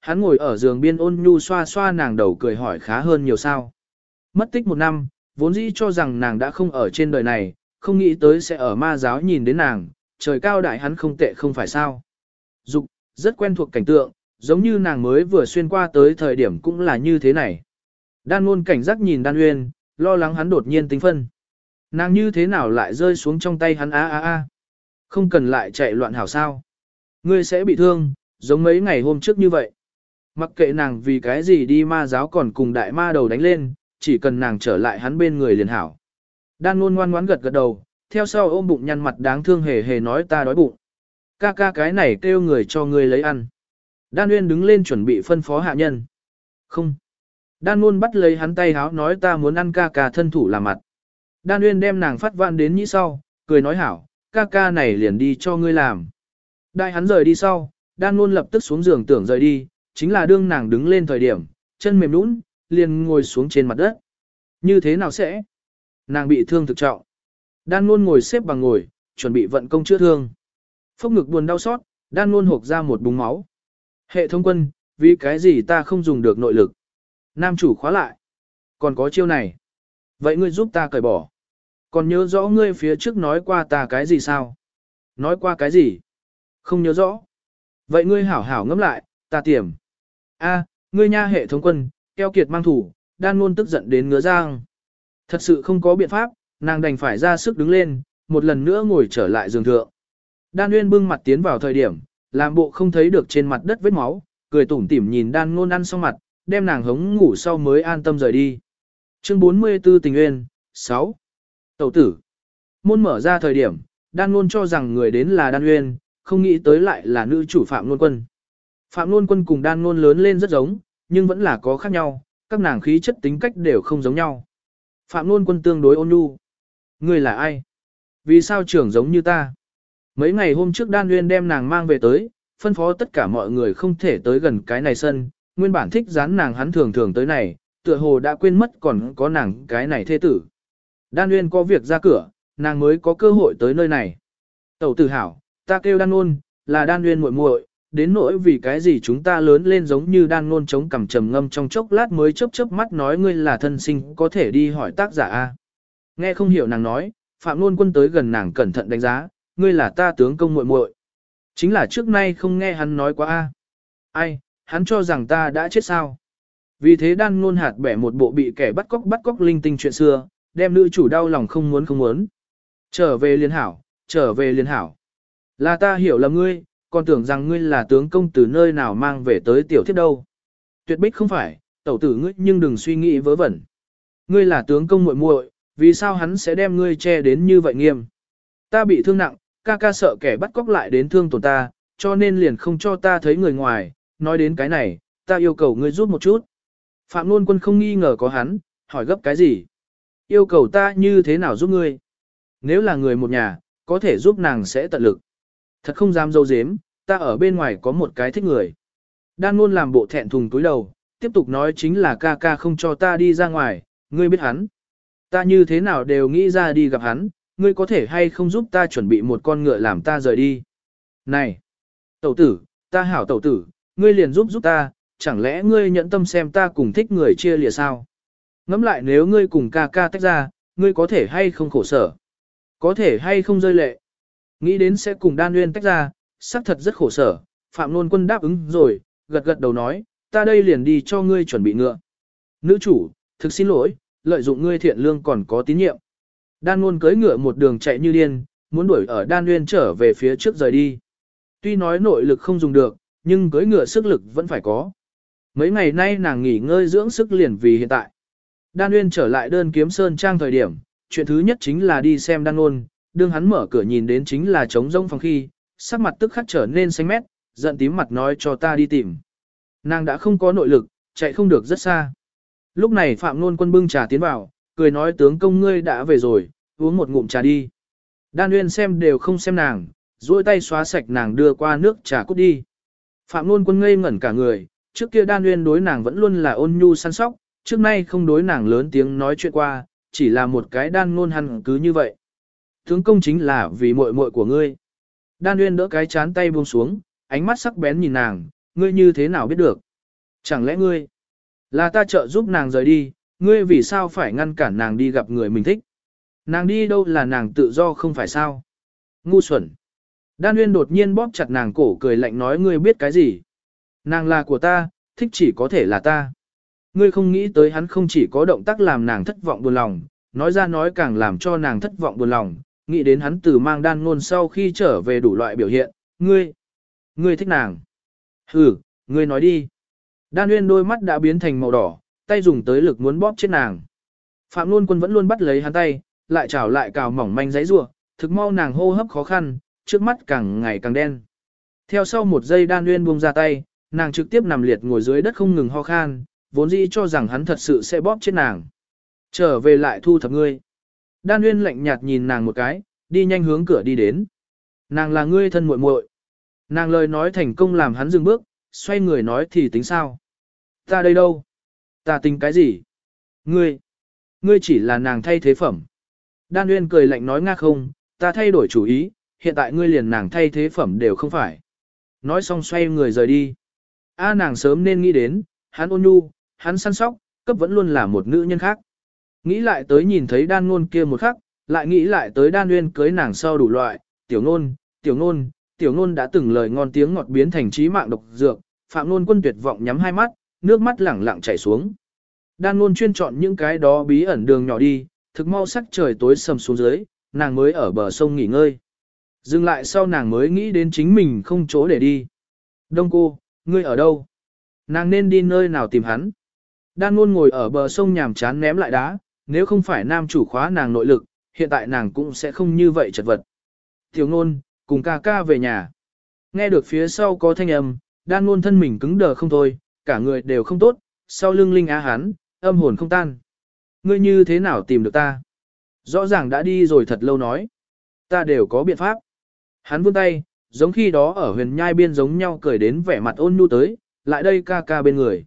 Hắn ngồi ở giường biên ôn nhu xoa xoa nàng đầu cười hỏi khá hơn nhiều sao. Mất tích một năm, vốn dĩ cho rằng nàng đã không ở trên đời này, không nghĩ tới sẽ ở ma giáo nhìn đến nàng, trời cao đại hắn không tệ không phải sao. Dục, rất quen thuộc cảnh tượng, giống như nàng mới vừa xuyên qua tới thời điểm cũng là như thế này. Đan luôn cảnh giác nhìn đan uyên, lo lắng hắn đột nhiên tính phân. Nàng như thế nào lại rơi xuống trong tay hắn a a a. Không cần lại chạy loạn hảo sao. Ngươi sẽ bị thương, giống mấy ngày hôm trước như vậy. Mặc kệ nàng vì cái gì đi ma giáo còn cùng đại ma đầu đánh lên, chỉ cần nàng trở lại hắn bên người liền hảo. Đan luôn ngoan ngoãn gật gật đầu, theo sau ôm bụng nhăn mặt đáng thương hề hề nói ta đói bụng. Ca ca cái này kêu người cho ngươi lấy ăn. Đan Nguyên đứng lên chuẩn bị phân phó hạ nhân. Không. Đan luôn bắt lấy hắn tay háo nói ta muốn ăn ca ca thân thủ làm mặt. Đan Nguyên đem nàng phát vạn đến nhĩ sau, cười nói hảo, ca ca này liền đi cho ngươi làm. Đại hắn rời đi sau, Đan luôn lập tức xuống giường tưởng rời đi, chính là đương nàng đứng lên thời điểm, chân mềm nũng, liền ngồi xuống trên mặt đất. Như thế nào sẽ? Nàng bị thương thực trọng. Đan luôn ngồi xếp bằng ngồi, chuẩn bị vận công chữa thương. Phốc ngực buồn đau xót, Đan luôn hộp ra một búng máu. Hệ thống quân, vì cái gì ta không dùng được nội lực? Nam chủ khóa lại. Còn có chiêu này. Vậy ngươi giúp ta cởi bỏ. Còn nhớ rõ ngươi phía trước nói qua ta cái gì sao? Nói qua cái gì? Không nhớ rõ. Vậy ngươi hảo hảo ngẫm lại, ta tiềm. A, ngươi nha hệ thống quân, keo kiệt mang thủ, đan luôn tức giận đến ngứa giang. Thật sự không có biện pháp, nàng đành phải ra sức đứng lên, một lần nữa ngồi trở lại giường thượng. Đan Nguyên bưng mặt tiến vào thời điểm, làm bộ không thấy được trên mặt đất vết máu, cười tủm tỉm nhìn đan ngôn ăn xong mặt, đem nàng hống ngủ sau mới an tâm rời đi. Chương 44 tình nguyên, 6. Tẩu tử. Môn mở ra thời điểm, đan ngôn cho rằng người đến là đan nguyên, không nghĩ tới lại là nữ chủ Phạm luôn Quân. Phạm Nôn Quân cùng đan Luân lớn lên rất giống, nhưng vẫn là có khác nhau, các nàng khí chất tính cách đều không giống nhau. Phạm Nôn Quân tương đối ôn nhu. Người là ai? Vì sao trưởng giống như ta? Mấy ngày hôm trước Đan Nguyên đem nàng mang về tới, phân phó tất cả mọi người không thể tới gần cái này sân, nguyên bản thích dán nàng hắn thường thường tới này, tựa hồ đã quên mất còn có nàng cái này thê tử. Đan Nguyên có việc ra cửa, nàng mới có cơ hội tới nơi này. Tẩu tử hảo, ta kêu Đan Nôn, là Đan Nguyên muội muội, đến nỗi vì cái gì chúng ta lớn lên giống như Đan Nôn chống cằm trầm ngâm trong chốc lát mới chớp chớp mắt nói ngươi là thân sinh có thể đi hỏi tác giả a. Nghe không hiểu nàng nói, Phạm luân quân tới gần nàng cẩn thận đánh giá, ngươi là ta tướng công muội muội. Chính là trước nay không nghe hắn nói quá a. Ai, hắn cho rằng ta đã chết sao? Vì thế đan ngôn hạt bẻ một bộ bị kẻ bắt cóc bắt cóc linh tinh chuyện xưa, đem nữ chủ đau lòng không muốn không muốn. Trở về liên hảo, trở về liên hảo. Là ta hiểu lầm ngươi, còn tưởng rằng ngươi là tướng công từ nơi nào mang về tới tiểu thiết đâu. Tuyệt bích không phải, tẩu tử ngươi nhưng đừng suy nghĩ vớ vẩn. Ngươi là tướng công muội muội, vì sao hắn sẽ đem ngươi che đến như vậy nghiêm? Ta bị thương nặng, ca ca sợ kẻ bắt cóc lại đến thương tổn ta, cho nên liền không cho ta thấy người ngoài, nói đến cái này, ta yêu cầu ngươi giúp một chút. Phạm Nôn Quân không nghi ngờ có hắn, hỏi gấp cái gì? Yêu cầu ta như thế nào giúp ngươi? Nếu là người một nhà, có thể giúp nàng sẽ tận lực. Thật không dám dâu dếm, ta ở bên ngoài có một cái thích người. Đan luôn làm bộ thẹn thùng túi đầu, tiếp tục nói chính là ca ca không cho ta đi ra ngoài, ngươi biết hắn. Ta như thế nào đều nghĩ ra đi gặp hắn, ngươi có thể hay không giúp ta chuẩn bị một con ngựa làm ta rời đi. Này, tẩu tử, ta hảo tẩu tử, ngươi liền giúp giúp ta, chẳng lẽ ngươi nhận tâm xem ta cùng thích người chia lìa sao? Ngẫm lại nếu ngươi cùng ca ca tách ra, ngươi có thể hay không khổ sở? Có thể hay không rơi lệ? Nghĩ đến sẽ cùng đan nguyên tách ra, xác thật rất khổ sở, Phạm Nôn Quân đáp ứng rồi, gật gật đầu nói, ta đây liền đi cho ngươi chuẩn bị ngựa. Nữ chủ, thực xin lỗi, lợi dụng ngươi thiện lương còn có tín nhiệm. Đan Nôn cưỡi ngựa một đường chạy như điên, muốn đuổi ở Đan Nguyên trở về phía trước rời đi. Tuy nói nội lực không dùng được, nhưng cưỡi ngựa sức lực vẫn phải có. Mấy ngày nay nàng nghỉ ngơi dưỡng sức liền vì hiện tại. Đan Nguyên trở lại đơn kiếm sơn trang thời điểm, chuyện thứ nhất chính là đi xem Đan Nôn, đương hắn mở cửa nhìn đến chính là trống rông phòng khi, sắc mặt tức khắc trở nên xanh mét, giận tím mặt nói cho ta đi tìm. Nàng đã không có nội lực, chạy không được rất xa. Lúc này Phạm Nôn quân bưng trà tiến vào, cười nói tướng công ngươi đã về rồi, uống một ngụm trà đi. Đan Nguyên xem đều không xem nàng, duỗi tay xóa sạch nàng đưa qua nước trà cút đi. Phạm Nôn quân ngây ngẩn cả người, trước kia Đan Nguyên đối nàng vẫn luôn là ôn nhu săn sóc, trước nay không đối nàng lớn tiếng nói chuyện qua, chỉ là một cái đan ngôn hẳn cứ như vậy. Tướng công chính là vì muội muội của ngươi. Đan Uyên đỡ cái chán tay buông xuống, ánh mắt sắc bén nhìn nàng, ngươi như thế nào biết được. Chẳng lẽ ngươi, là ta trợ giúp nàng rời đi, ngươi vì sao phải ngăn cản nàng đi gặp người mình thích? Nàng đi đâu là nàng tự do không phải sao? Ngu xuẩn. Đan Uyên đột nhiên bóp chặt nàng cổ cười lạnh nói ngươi biết cái gì? Nàng là của ta, thích chỉ có thể là ta. Ngươi không nghĩ tới hắn không chỉ có động tác làm nàng thất vọng buồn lòng, nói ra nói càng làm cho nàng thất vọng buồn lòng, nghĩ đến hắn từ mang đan ngôn sau khi trở về đủ loại biểu hiện, ngươi, ngươi thích nàng. Ừ, ngươi nói đi. Đan Nguyên đôi mắt đã biến thành màu đỏ, tay dùng tới lực muốn bóp chết nàng. Phạm Luân Quân vẫn luôn bắt lấy hắn tay, lại chảo lại cào mỏng manh giấy rủa, thực mau nàng hô hấp khó khăn, trước mắt càng ngày càng đen. Theo sau một giây Đan Nguyên buông ra tay, nàng trực tiếp nằm liệt ngồi dưới đất không ngừng ho khan, vốn dĩ cho rằng hắn thật sự sẽ bóp chết nàng. Trở về lại thu thập ngươi. Đan Uyên lạnh nhạt nhìn nàng một cái, đi nhanh hướng cửa đi đến. Nàng là ngươi thân muội muội. Nàng lời nói thành công làm hắn dừng bước, xoay người nói thì tính sao? Ta đây đâu? Ta tính cái gì? Ngươi, ngươi chỉ là nàng thay thế phẩm. Đan Uyên cười lạnh nói nga không, ta thay đổi chủ ý, hiện tại ngươi liền nàng thay thế phẩm đều không phải. Nói xong xoay người rời đi. A nàng sớm nên nghĩ đến, hắn ôn nhu, hắn săn sóc, cấp vẫn luôn là một nữ nhân khác. Nghĩ lại tới nhìn thấy đan ngôn kia một khắc, lại nghĩ lại tới đan nguyên cưới nàng sau đủ loại, tiểu ngôn, tiểu ngôn, tiểu ngôn đã từng lời ngon tiếng ngọt biến thành trí mạng độc dược, phạm ngôn quân tuyệt vọng nhắm hai mắt, nước mắt lẳng lặng chảy xuống. Đan ngôn chuyên chọn những cái đó bí ẩn đường nhỏ đi, thực mau sắc trời tối sầm xuống dưới, nàng mới ở bờ sông nghỉ ngơi. Dừng lại sau nàng mới nghĩ đến chính mình không chỗ để đi. Đông cô, ngươi ở đâu? Nàng nên đi nơi nào tìm hắn? Đan ngôn ngồi ở bờ sông nhàm chán ném lại đá, nếu không phải nam chủ khóa nàng nội lực, hiện tại nàng cũng sẽ không như vậy chật vật. Tiểu ngôn, cùng ca ca về nhà. Nghe được phía sau có thanh âm, đan ngôn thân mình cứng đờ không thôi, cả người đều không tốt, sau lưng linh á hán âm hồn không tan. Ngươi như thế nào tìm được ta? Rõ ràng đã đi rồi thật lâu nói. Ta đều có biện pháp. Hắn vươn tay, giống khi đó ở huyền nhai biên giống nhau cười đến vẻ mặt ôn nhu tới, lại đây ca ca bên người.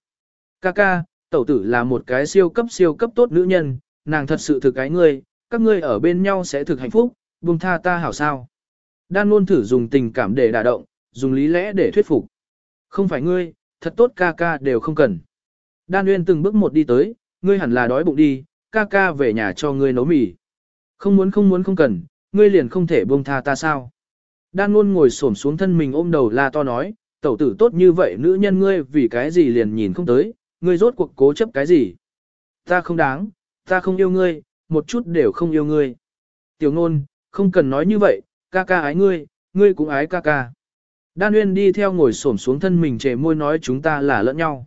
Ca ca, tẩu tử là một cái siêu cấp siêu cấp tốt nữ nhân, nàng thật sự thực cái ngươi, các ngươi ở bên nhau sẽ thực hạnh phúc, buông tha ta hảo sao. Đan luôn thử dùng tình cảm để đả động, dùng lý lẽ để thuyết phục. Không phải ngươi, thật tốt ca ca đều không cần. Đan Nguyên từng bước một đi tới, ngươi hẳn là đói bụng đi, ca ca về nhà cho ngươi nấu mì. Không muốn không muốn không cần, ngươi liền không thể buông tha ta sao. Đan luôn ngồi xổm xuống thân mình ôm đầu la to nói, tẩu tử tốt như vậy nữ nhân ngươi vì cái gì liền nhìn không tới, ngươi rốt cuộc cố chấp cái gì. Ta không đáng, ta không yêu ngươi, một chút đều không yêu ngươi. Tiểu ngôn, không cần nói như vậy, ca ca ái ngươi, ngươi cũng ái ca ca. Đan Uyên đi theo ngồi xổm xuống thân mình trề môi nói chúng ta là lẫn nhau.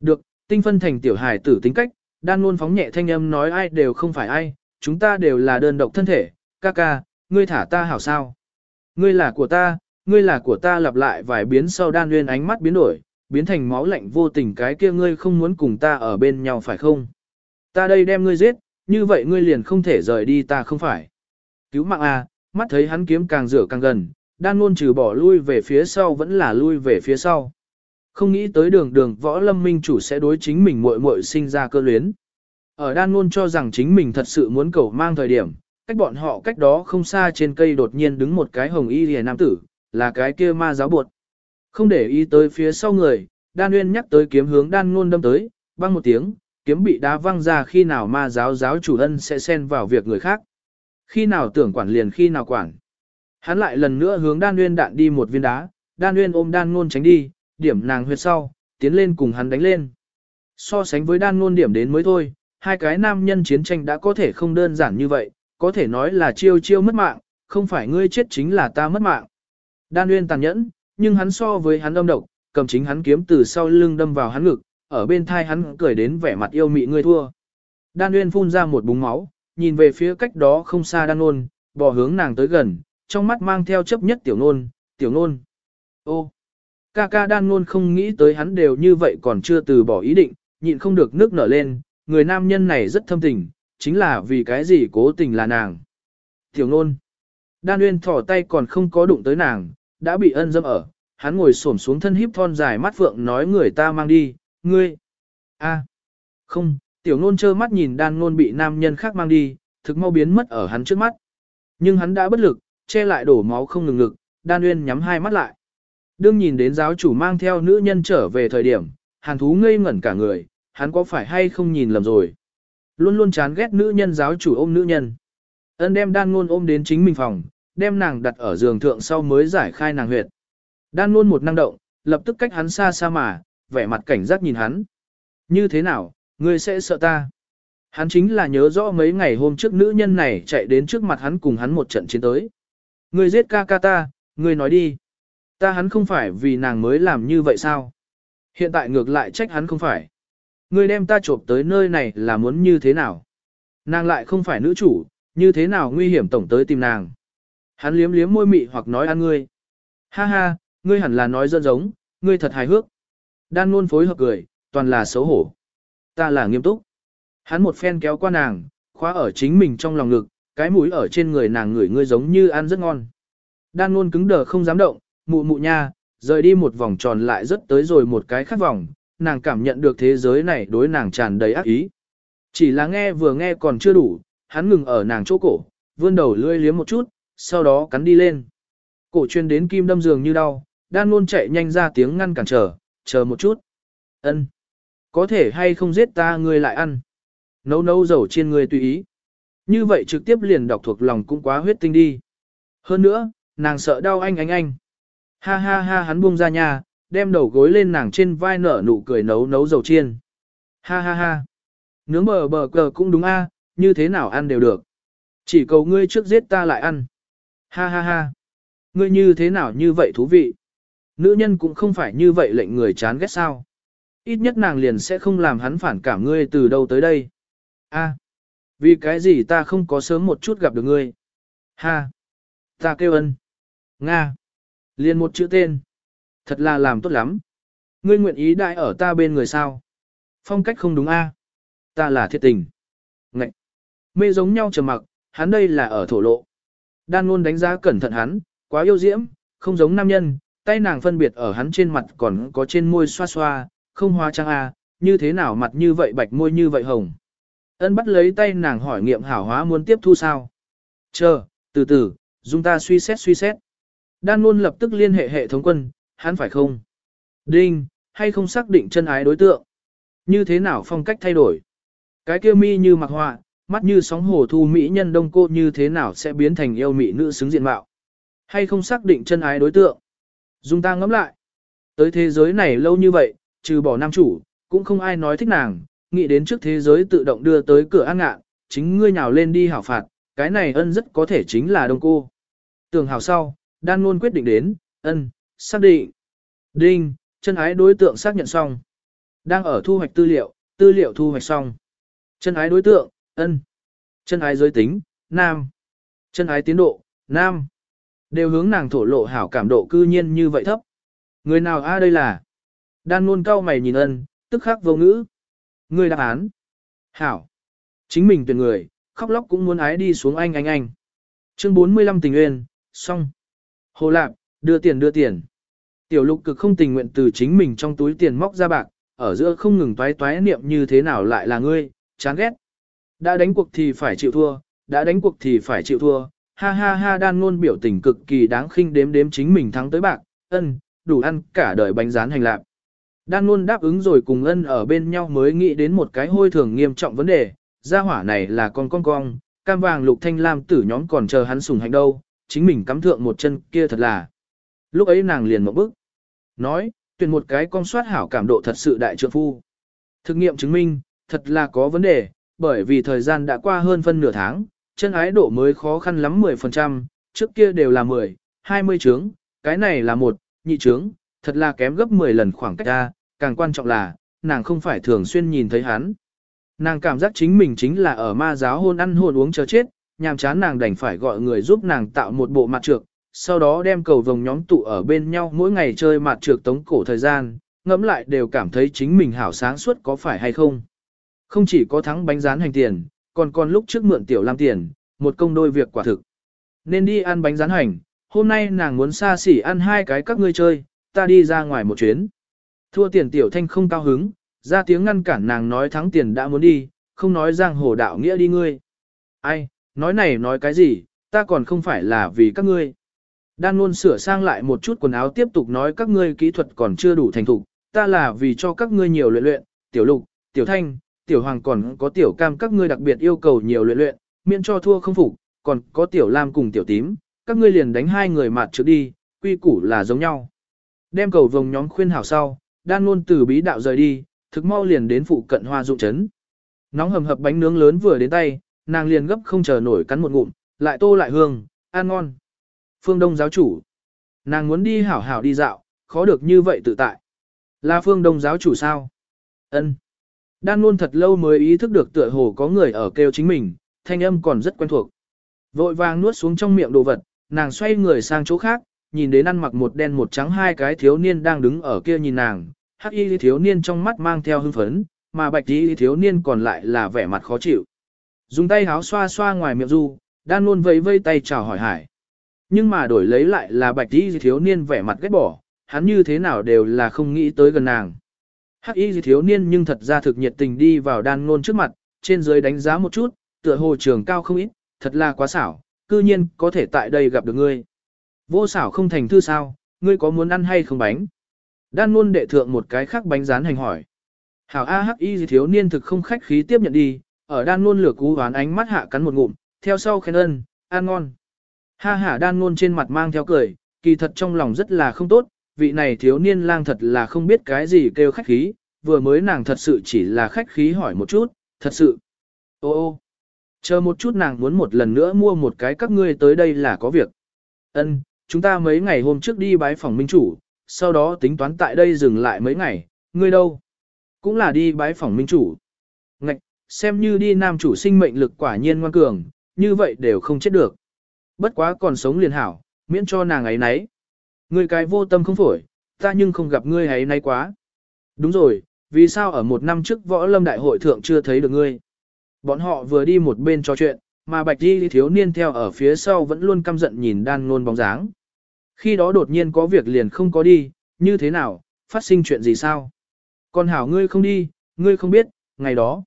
Được, tinh phân thành tiểu hải tử tính cách, đan luôn phóng nhẹ thanh âm nói ai đều không phải ai, chúng ta đều là đơn độc thân thể, ca ca, ngươi thả ta hảo sao. Ngươi là của ta, ngươi là của ta lặp lại vài biến sau đan Uyên ánh mắt biến đổi, biến thành máu lạnh vô tình cái kia ngươi không muốn cùng ta ở bên nhau phải không? Ta đây đem ngươi giết, như vậy ngươi liền không thể rời đi ta không phải. Cứu mạng à, mắt thấy hắn kiếm càng rửa càng gần, đan luôn trừ bỏ lui về phía sau vẫn là lui về phía sau. Không nghĩ tới đường đường võ lâm minh chủ sẽ đối chính mình muội muội sinh ra cơ luyến. Ở đan luôn cho rằng chính mình thật sự muốn cầu mang thời điểm, cách bọn họ cách đó không xa trên cây đột nhiên đứng một cái hồng y rìa nam tử, là cái kia ma giáo buộc. Không để ý tới phía sau người, đan nguyên nhắc tới kiếm hướng đan luôn đâm tới, băng một tiếng, kiếm bị đá văng ra khi nào ma giáo giáo chủ ân sẽ xen vào việc người khác. Khi nào tưởng quản liền khi nào quản. Hắn lại lần nữa hướng đan nguyên đạn đi một viên đá, đan nguyên ôm đan ngôn tránh đi, điểm nàng huyệt sau, tiến lên cùng hắn đánh lên. So sánh với đan ngôn điểm đến mới thôi, hai cái nam nhân chiến tranh đã có thể không đơn giản như vậy, có thể nói là chiêu chiêu mất mạng, không phải ngươi chết chính là ta mất mạng. Đan nguyên tàn nhẫn, nhưng hắn so với hắn âm độc, cầm chính hắn kiếm từ sau lưng đâm vào hắn ngực, ở bên thai hắn cười đến vẻ mặt yêu mị ngươi thua. Đan Nguyên phun ra một búng máu, nhìn về phía cách đó không xa Đan Nôn, bỏ hướng nàng tới gần, trong mắt mang theo chấp nhất tiểu nôn, tiểu nôn. Ô, ca ca Đan Nôn không nghĩ tới hắn đều như vậy còn chưa từ bỏ ý định, nhịn không được nước nở lên, người nam nhân này rất thâm tình, chính là vì cái gì cố tình là nàng. Tiểu nôn, Đan Nguyên thỏ tay còn không có đụng tới nàng, đã bị ân dâm ở, hắn ngồi xổm xuống thân híp thon dài mắt phượng nói người ta mang đi, ngươi, a, không, tiểu nôn trơ mắt nhìn đan nôn bị nam nhân khác mang đi, thực mau biến mất ở hắn trước mắt. Nhưng hắn đã bất lực, che lại đổ máu không ngừng ngực, đan uyên nhắm hai mắt lại. Đương nhìn đến giáo chủ mang theo nữ nhân trở về thời điểm, hàn thú ngây ngẩn cả người, hắn có phải hay không nhìn lầm rồi. Luôn luôn chán ghét nữ nhân giáo chủ ôm nữ nhân. Ân đem đan ngôn ôm đến chính mình phòng, đem nàng đặt ở giường thượng sau mới giải khai nàng huyệt. Đan ngôn một năng động, lập tức cách hắn xa xa mà, vẻ mặt cảnh giác nhìn hắn. Như thế nào, ngươi sẽ sợ ta? Hắn chính là nhớ rõ mấy ngày hôm trước nữ nhân này chạy đến trước mặt hắn cùng hắn một trận chiến tới. Ngươi giết ca ca ta, ngươi nói đi. Ta hắn không phải vì nàng mới làm như vậy sao? Hiện tại ngược lại trách hắn không phải. Ngươi đem ta trộm tới nơi này là muốn như thế nào? Nàng lại không phải nữ chủ, như thế nào nguy hiểm tổng tới tìm nàng? Hắn liếm liếm môi mị hoặc nói ăn ngươi. Ha ha, ngươi hẳn là nói dân giống, ngươi thật hài hước. Đan luôn phối hợp cười, toàn là xấu hổ. Ta là nghiêm túc. Hắn một phen kéo qua nàng, khóa ở chính mình trong lòng ngực, cái mũi ở trên người nàng ngửi ngươi giống như ăn rất ngon. Đan luôn cứng đờ không dám động, mụ mụ nha, rời đi một vòng tròn lại rất tới rồi một cái khác vòng, nàng cảm nhận được thế giới này đối nàng tràn đầy ác ý. Chỉ là nghe vừa nghe còn chưa đủ, hắn ngừng ở nàng chỗ cổ, vươn đầu lưỡi liếm một chút, sau đó cắn đi lên. Cổ chuyên đến kim đâm giường như đau, đan luôn chạy nhanh ra tiếng ngăn cản trở, chờ một chút. ân Có thể hay không giết ta ngươi lại ăn. Nấu nấu dầu chiên ngươi tùy ý. Như vậy trực tiếp liền đọc thuộc lòng cũng quá huyết tinh đi. Hơn nữa, nàng sợ đau anh anh anh. Ha ha ha hắn buông ra nhà, đem đầu gối lên nàng trên vai nở nụ cười nấu nấu dầu chiên. Ha ha ha. Nướng bờ bờ cờ cũng đúng a, à, như thế nào ăn đều được. Chỉ cầu ngươi trước giết ta lại ăn. Ha ha ha. Ngươi như thế nào như vậy thú vị. Nữ nhân cũng không phải như vậy lệnh người chán ghét sao. Ít nhất nàng liền sẽ không làm hắn phản cảm ngươi từ đâu tới đây. A. Vì cái gì ta không có sớm một chút gặp được ngươi. Ha. Ta kêu ân. Nga. Liền một chữ tên. Thật là làm tốt lắm. Ngươi nguyện ý đại ở ta bên người sao? Phong cách không đúng a. Ta là thiệt tình. Ngậy. Mê giống nhau trầm mặc, hắn đây là ở thổ lộ. Đan luôn đánh giá cẩn thận hắn, quá yêu diễm, không giống nam nhân, tay nàng phân biệt ở hắn trên mặt còn có trên môi xoa xoa, không hóa trang a, như thế nào mặt như vậy bạch môi như vậy hồng. Ân bắt lấy tay nàng hỏi nghiệm hảo hóa muốn tiếp thu sao. Chờ, từ từ, dùng ta suy xét suy xét. Đan luôn lập tức liên hệ hệ thống quân, hắn phải không? Đinh, hay không xác định chân ái đối tượng? Như thế nào phong cách thay đổi? Cái kia mi như mặc họa, mắt như sóng hồ thu mỹ nhân đông cô như thế nào sẽ biến thành yêu mỹ nữ xứng diện mạo? Hay không xác định chân ái đối tượng? Dung ta ngẫm lại. Tới thế giới này lâu như vậy, trừ bỏ nam chủ, cũng không ai nói thích nàng, nghĩ đến trước thế giới tự động đưa tới cửa an ngạn, chính ngươi nhào lên đi hảo phạt, cái này ân rất có thể chính là đông cô. Tường hảo sau, đan luôn quyết định đến, ân, xác định. Đinh, chân ái đối tượng xác nhận xong. Đang ở thu hoạch tư liệu, tư liệu thu hoạch xong. Chân ái đối tượng, ân. Chân ái giới tính, nam. Chân ái tiến độ, nam. Đều hướng nàng thổ lộ hảo cảm độ cư nhiên như vậy thấp. Người nào a đây là? Đan luôn cau mày nhìn ân, tức khắc vô ngữ. Người đáp án. Hảo. Chính mình tuyển người, khóc lóc cũng muốn ái đi xuống anh anh anh. Chương 45 tình nguyên, xong. Hồ Lạp, đưa tiền đưa tiền. Tiểu lục cực không tình nguyện từ chính mình trong túi tiền móc ra bạc, ở giữa không ngừng toái toái niệm như thế nào lại là ngươi, chán ghét. Đã đánh cuộc thì phải chịu thua, đã đánh cuộc thì phải chịu thua. Ha ha ha đan ngôn biểu tình cực kỳ đáng khinh đếm đếm chính mình thắng tới bạc, ân, đủ ăn cả đời bánh rán hành lạc. Đan ngôn đáp ứng rồi cùng ân ở bên nhau mới nghĩ đến một cái hôi thường nghiêm trọng vấn đề, gia hỏa này là con con cong, cam vàng lục thanh lam tử nhóm còn chờ hắn sùng hành đâu, chính mình cắm thượng một chân kia thật là. Lúc ấy nàng liền một bức. Nói, tuyển một cái con soát hảo cảm độ thật sự đại trượng phu. Thực nghiệm chứng minh, thật là có vấn đề, bởi vì thời gian đã qua hơn phân nửa tháng, chân ái độ mới khó khăn lắm 10%, trước kia đều là 10, 20 trướng, cái này là một, nhị trướng, thật là kém gấp 10 lần khoảng cách ra, càng quan trọng là, nàng không phải thường xuyên nhìn thấy hắn. Nàng cảm giác chính mình chính là ở ma giáo hôn ăn hôn uống chờ chết, nhàm chán nàng đành phải gọi người giúp nàng tạo một bộ mặt trược, sau đó đem cầu vồng nhóm tụ ở bên nhau mỗi ngày chơi mặt trược tống cổ thời gian, ngẫm lại đều cảm thấy chính mình hảo sáng suốt có phải hay không. Không chỉ có thắng bánh rán hành tiền, còn còn lúc trước mượn tiểu lam tiền, một công đôi việc quả thực. Nên đi ăn bánh rán hành, hôm nay nàng muốn xa xỉ ăn hai cái các ngươi chơi, ta đi ra ngoài một chuyến. Thua tiền tiểu thanh không cao hứng, ra tiếng ngăn cản nàng nói thắng tiền đã muốn đi, không nói giang hồ đạo nghĩa đi ngươi. Ai, nói này nói cái gì, ta còn không phải là vì các ngươi. Đan luôn sửa sang lại một chút quần áo tiếp tục nói các ngươi kỹ thuật còn chưa đủ thành thục, ta là vì cho các ngươi nhiều luyện luyện, tiểu lục, tiểu thanh, tiểu hoàng còn có tiểu cam các ngươi đặc biệt yêu cầu nhiều luyện luyện, miễn cho thua không phục, còn có tiểu lam cùng tiểu tím, các ngươi liền đánh hai người mặt trước đi, quy củ là giống nhau. Đem cầu vồng nhóm khuyên hảo sau, đan luôn từ bí đạo rời đi, thực mau liền đến phụ cận hoa dụng trấn. Nóng hầm hập bánh nướng lớn vừa đến tay, nàng liền gấp không chờ nổi cắn một ngụm, lại tô lại hương, ăn ngon. Phương Đông giáo chủ. Nàng muốn đi hảo hảo đi dạo, khó được như vậy tự tại. Là Phương Đông giáo chủ sao? Ân. Đan luôn thật lâu mới ý thức được tựa hồ có người ở kêu chính mình, thanh âm còn rất quen thuộc. Vội vàng nuốt xuống trong miệng đồ vật, nàng xoay người sang chỗ khác, nhìn đến ăn mặc một đen một trắng hai cái thiếu niên đang đứng ở kia nhìn nàng, hắc y thiếu niên trong mắt mang theo hưng phấn, mà bạch y thiếu niên còn lại là vẻ mặt khó chịu. Dùng tay háo xoa xoa ngoài miệng du, đan luôn vẫy vây tay chào hỏi hải. Nhưng mà đổi lấy lại là bạch y thiếu niên vẻ mặt ghét bỏ, hắn như thế nào đều là không nghĩ tới gần nàng. Hắc y thiếu niên nhưng thật ra thực nhiệt tình đi vào đan ngôn trước mặt, trên dưới đánh giá một chút, tựa hồ trường cao không ít, thật là quá xảo, cư nhiên có thể tại đây gặp được ngươi. Vô xảo không thành thư sao, ngươi có muốn ăn hay không bánh? Đan ngôn đệ thượng một cái khác bánh rán hành hỏi. Hảo A Hắc y thiếu niên thực không khách khí tiếp nhận đi, ở đan ngôn lửa cú ván ánh mắt hạ cắn một ngụm, theo sau khen ân, ăn ngon. Ha ha đan ngôn trên mặt mang theo cười, kỳ thật trong lòng rất là không tốt, vị này thiếu niên lang thật là không biết cái gì kêu khách khí, vừa mới nàng thật sự chỉ là khách khí hỏi một chút, thật sự. Ô ô, chờ một chút nàng muốn một lần nữa mua một cái các ngươi tới đây là có việc. Ân, chúng ta mấy ngày hôm trước đi bái phòng minh chủ, sau đó tính toán tại đây dừng lại mấy ngày, ngươi đâu? Cũng là đi bái phòng minh chủ. Ngạch, xem như đi nam chủ sinh mệnh lực quả nhiên ngoan cường, như vậy đều không chết được. Bất quá còn sống liền hảo, miễn cho nàng ấy nấy. Ngươi cái vô tâm không phổi, ta nhưng không gặp ngươi ấy nay quá. Đúng rồi, vì sao ở một năm trước võ lâm đại hội thượng chưa thấy được ngươi? Bọn họ vừa đi một bên trò chuyện, mà bạch đi thiếu niên theo ở phía sau vẫn luôn căm giận nhìn đan nôn bóng dáng. Khi đó đột nhiên có việc liền không có đi, như thế nào, phát sinh chuyện gì sao? Còn hảo ngươi không đi, ngươi không biết, ngày đó.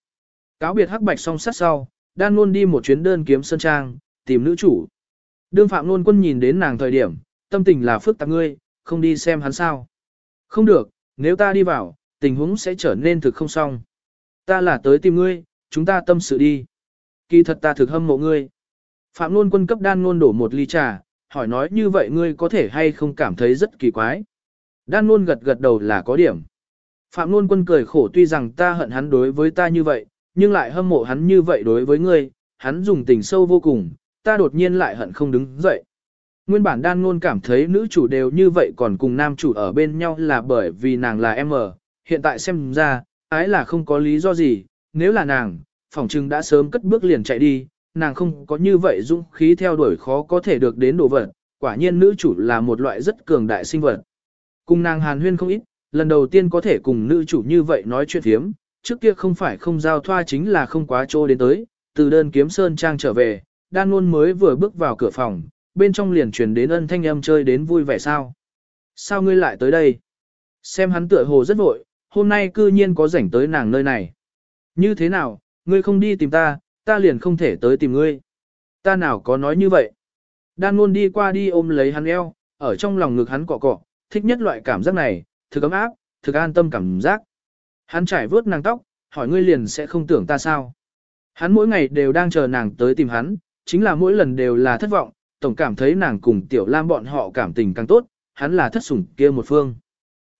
Cáo biệt hắc bạch song sát sau, đan nôn đi một chuyến đơn kiếm sơn trang, tìm nữ chủ. Đương phạm luôn quân nhìn đến nàng thời điểm, tâm tình là phức tạp ngươi, không đi xem hắn sao. Không được, nếu ta đi vào, tình huống sẽ trở nên thực không xong. Ta là tới tìm ngươi, chúng ta tâm sự đi. Kỳ thật ta thực hâm mộ ngươi. Phạm luôn quân cấp đan luôn đổ một ly trà, hỏi nói như vậy ngươi có thể hay không cảm thấy rất kỳ quái. Đan luôn gật gật đầu là có điểm. Phạm luôn quân cười khổ tuy rằng ta hận hắn đối với ta như vậy, nhưng lại hâm mộ hắn như vậy đối với ngươi, hắn dùng tình sâu vô cùng, ta đột nhiên lại hận không đứng dậy. Nguyên bản đan ngôn cảm thấy nữ chủ đều như vậy còn cùng nam chủ ở bên nhau là bởi vì nàng là em ở, hiện tại xem ra, ái là không có lý do gì, nếu là nàng, phỏng chừng đã sớm cất bước liền chạy đi, nàng không có như vậy dũng khí theo đuổi khó có thể được đến đồ vật, quả nhiên nữ chủ là một loại rất cường đại sinh vật. Cùng nàng hàn huyên không ít, lần đầu tiên có thể cùng nữ chủ như vậy nói chuyện thiếm, trước kia không phải không giao thoa chính là không quá trô đến tới, từ đơn kiếm sơn trang trở về, đan luôn mới vừa bước vào cửa phòng, bên trong liền truyền đến ân thanh âm chơi đến vui vẻ sao. Sao ngươi lại tới đây? Xem hắn tựa hồ rất vội, hôm nay cư nhiên có rảnh tới nàng nơi này. Như thế nào, ngươi không đi tìm ta, ta liền không thể tới tìm ngươi. Ta nào có nói như vậy. Đan luôn đi qua đi ôm lấy hắn eo, ở trong lòng ngực hắn cọ cọ, thích nhất loại cảm giác này, thực ấm áp, thực an tâm cảm giác. Hắn trải vướt nàng tóc, hỏi ngươi liền sẽ không tưởng ta sao. Hắn mỗi ngày đều đang chờ nàng tới tìm hắn, chính là mỗi lần đều là thất vọng, tổng cảm thấy nàng cùng tiểu lam bọn họ cảm tình càng tốt, hắn là thất sủng kia một phương.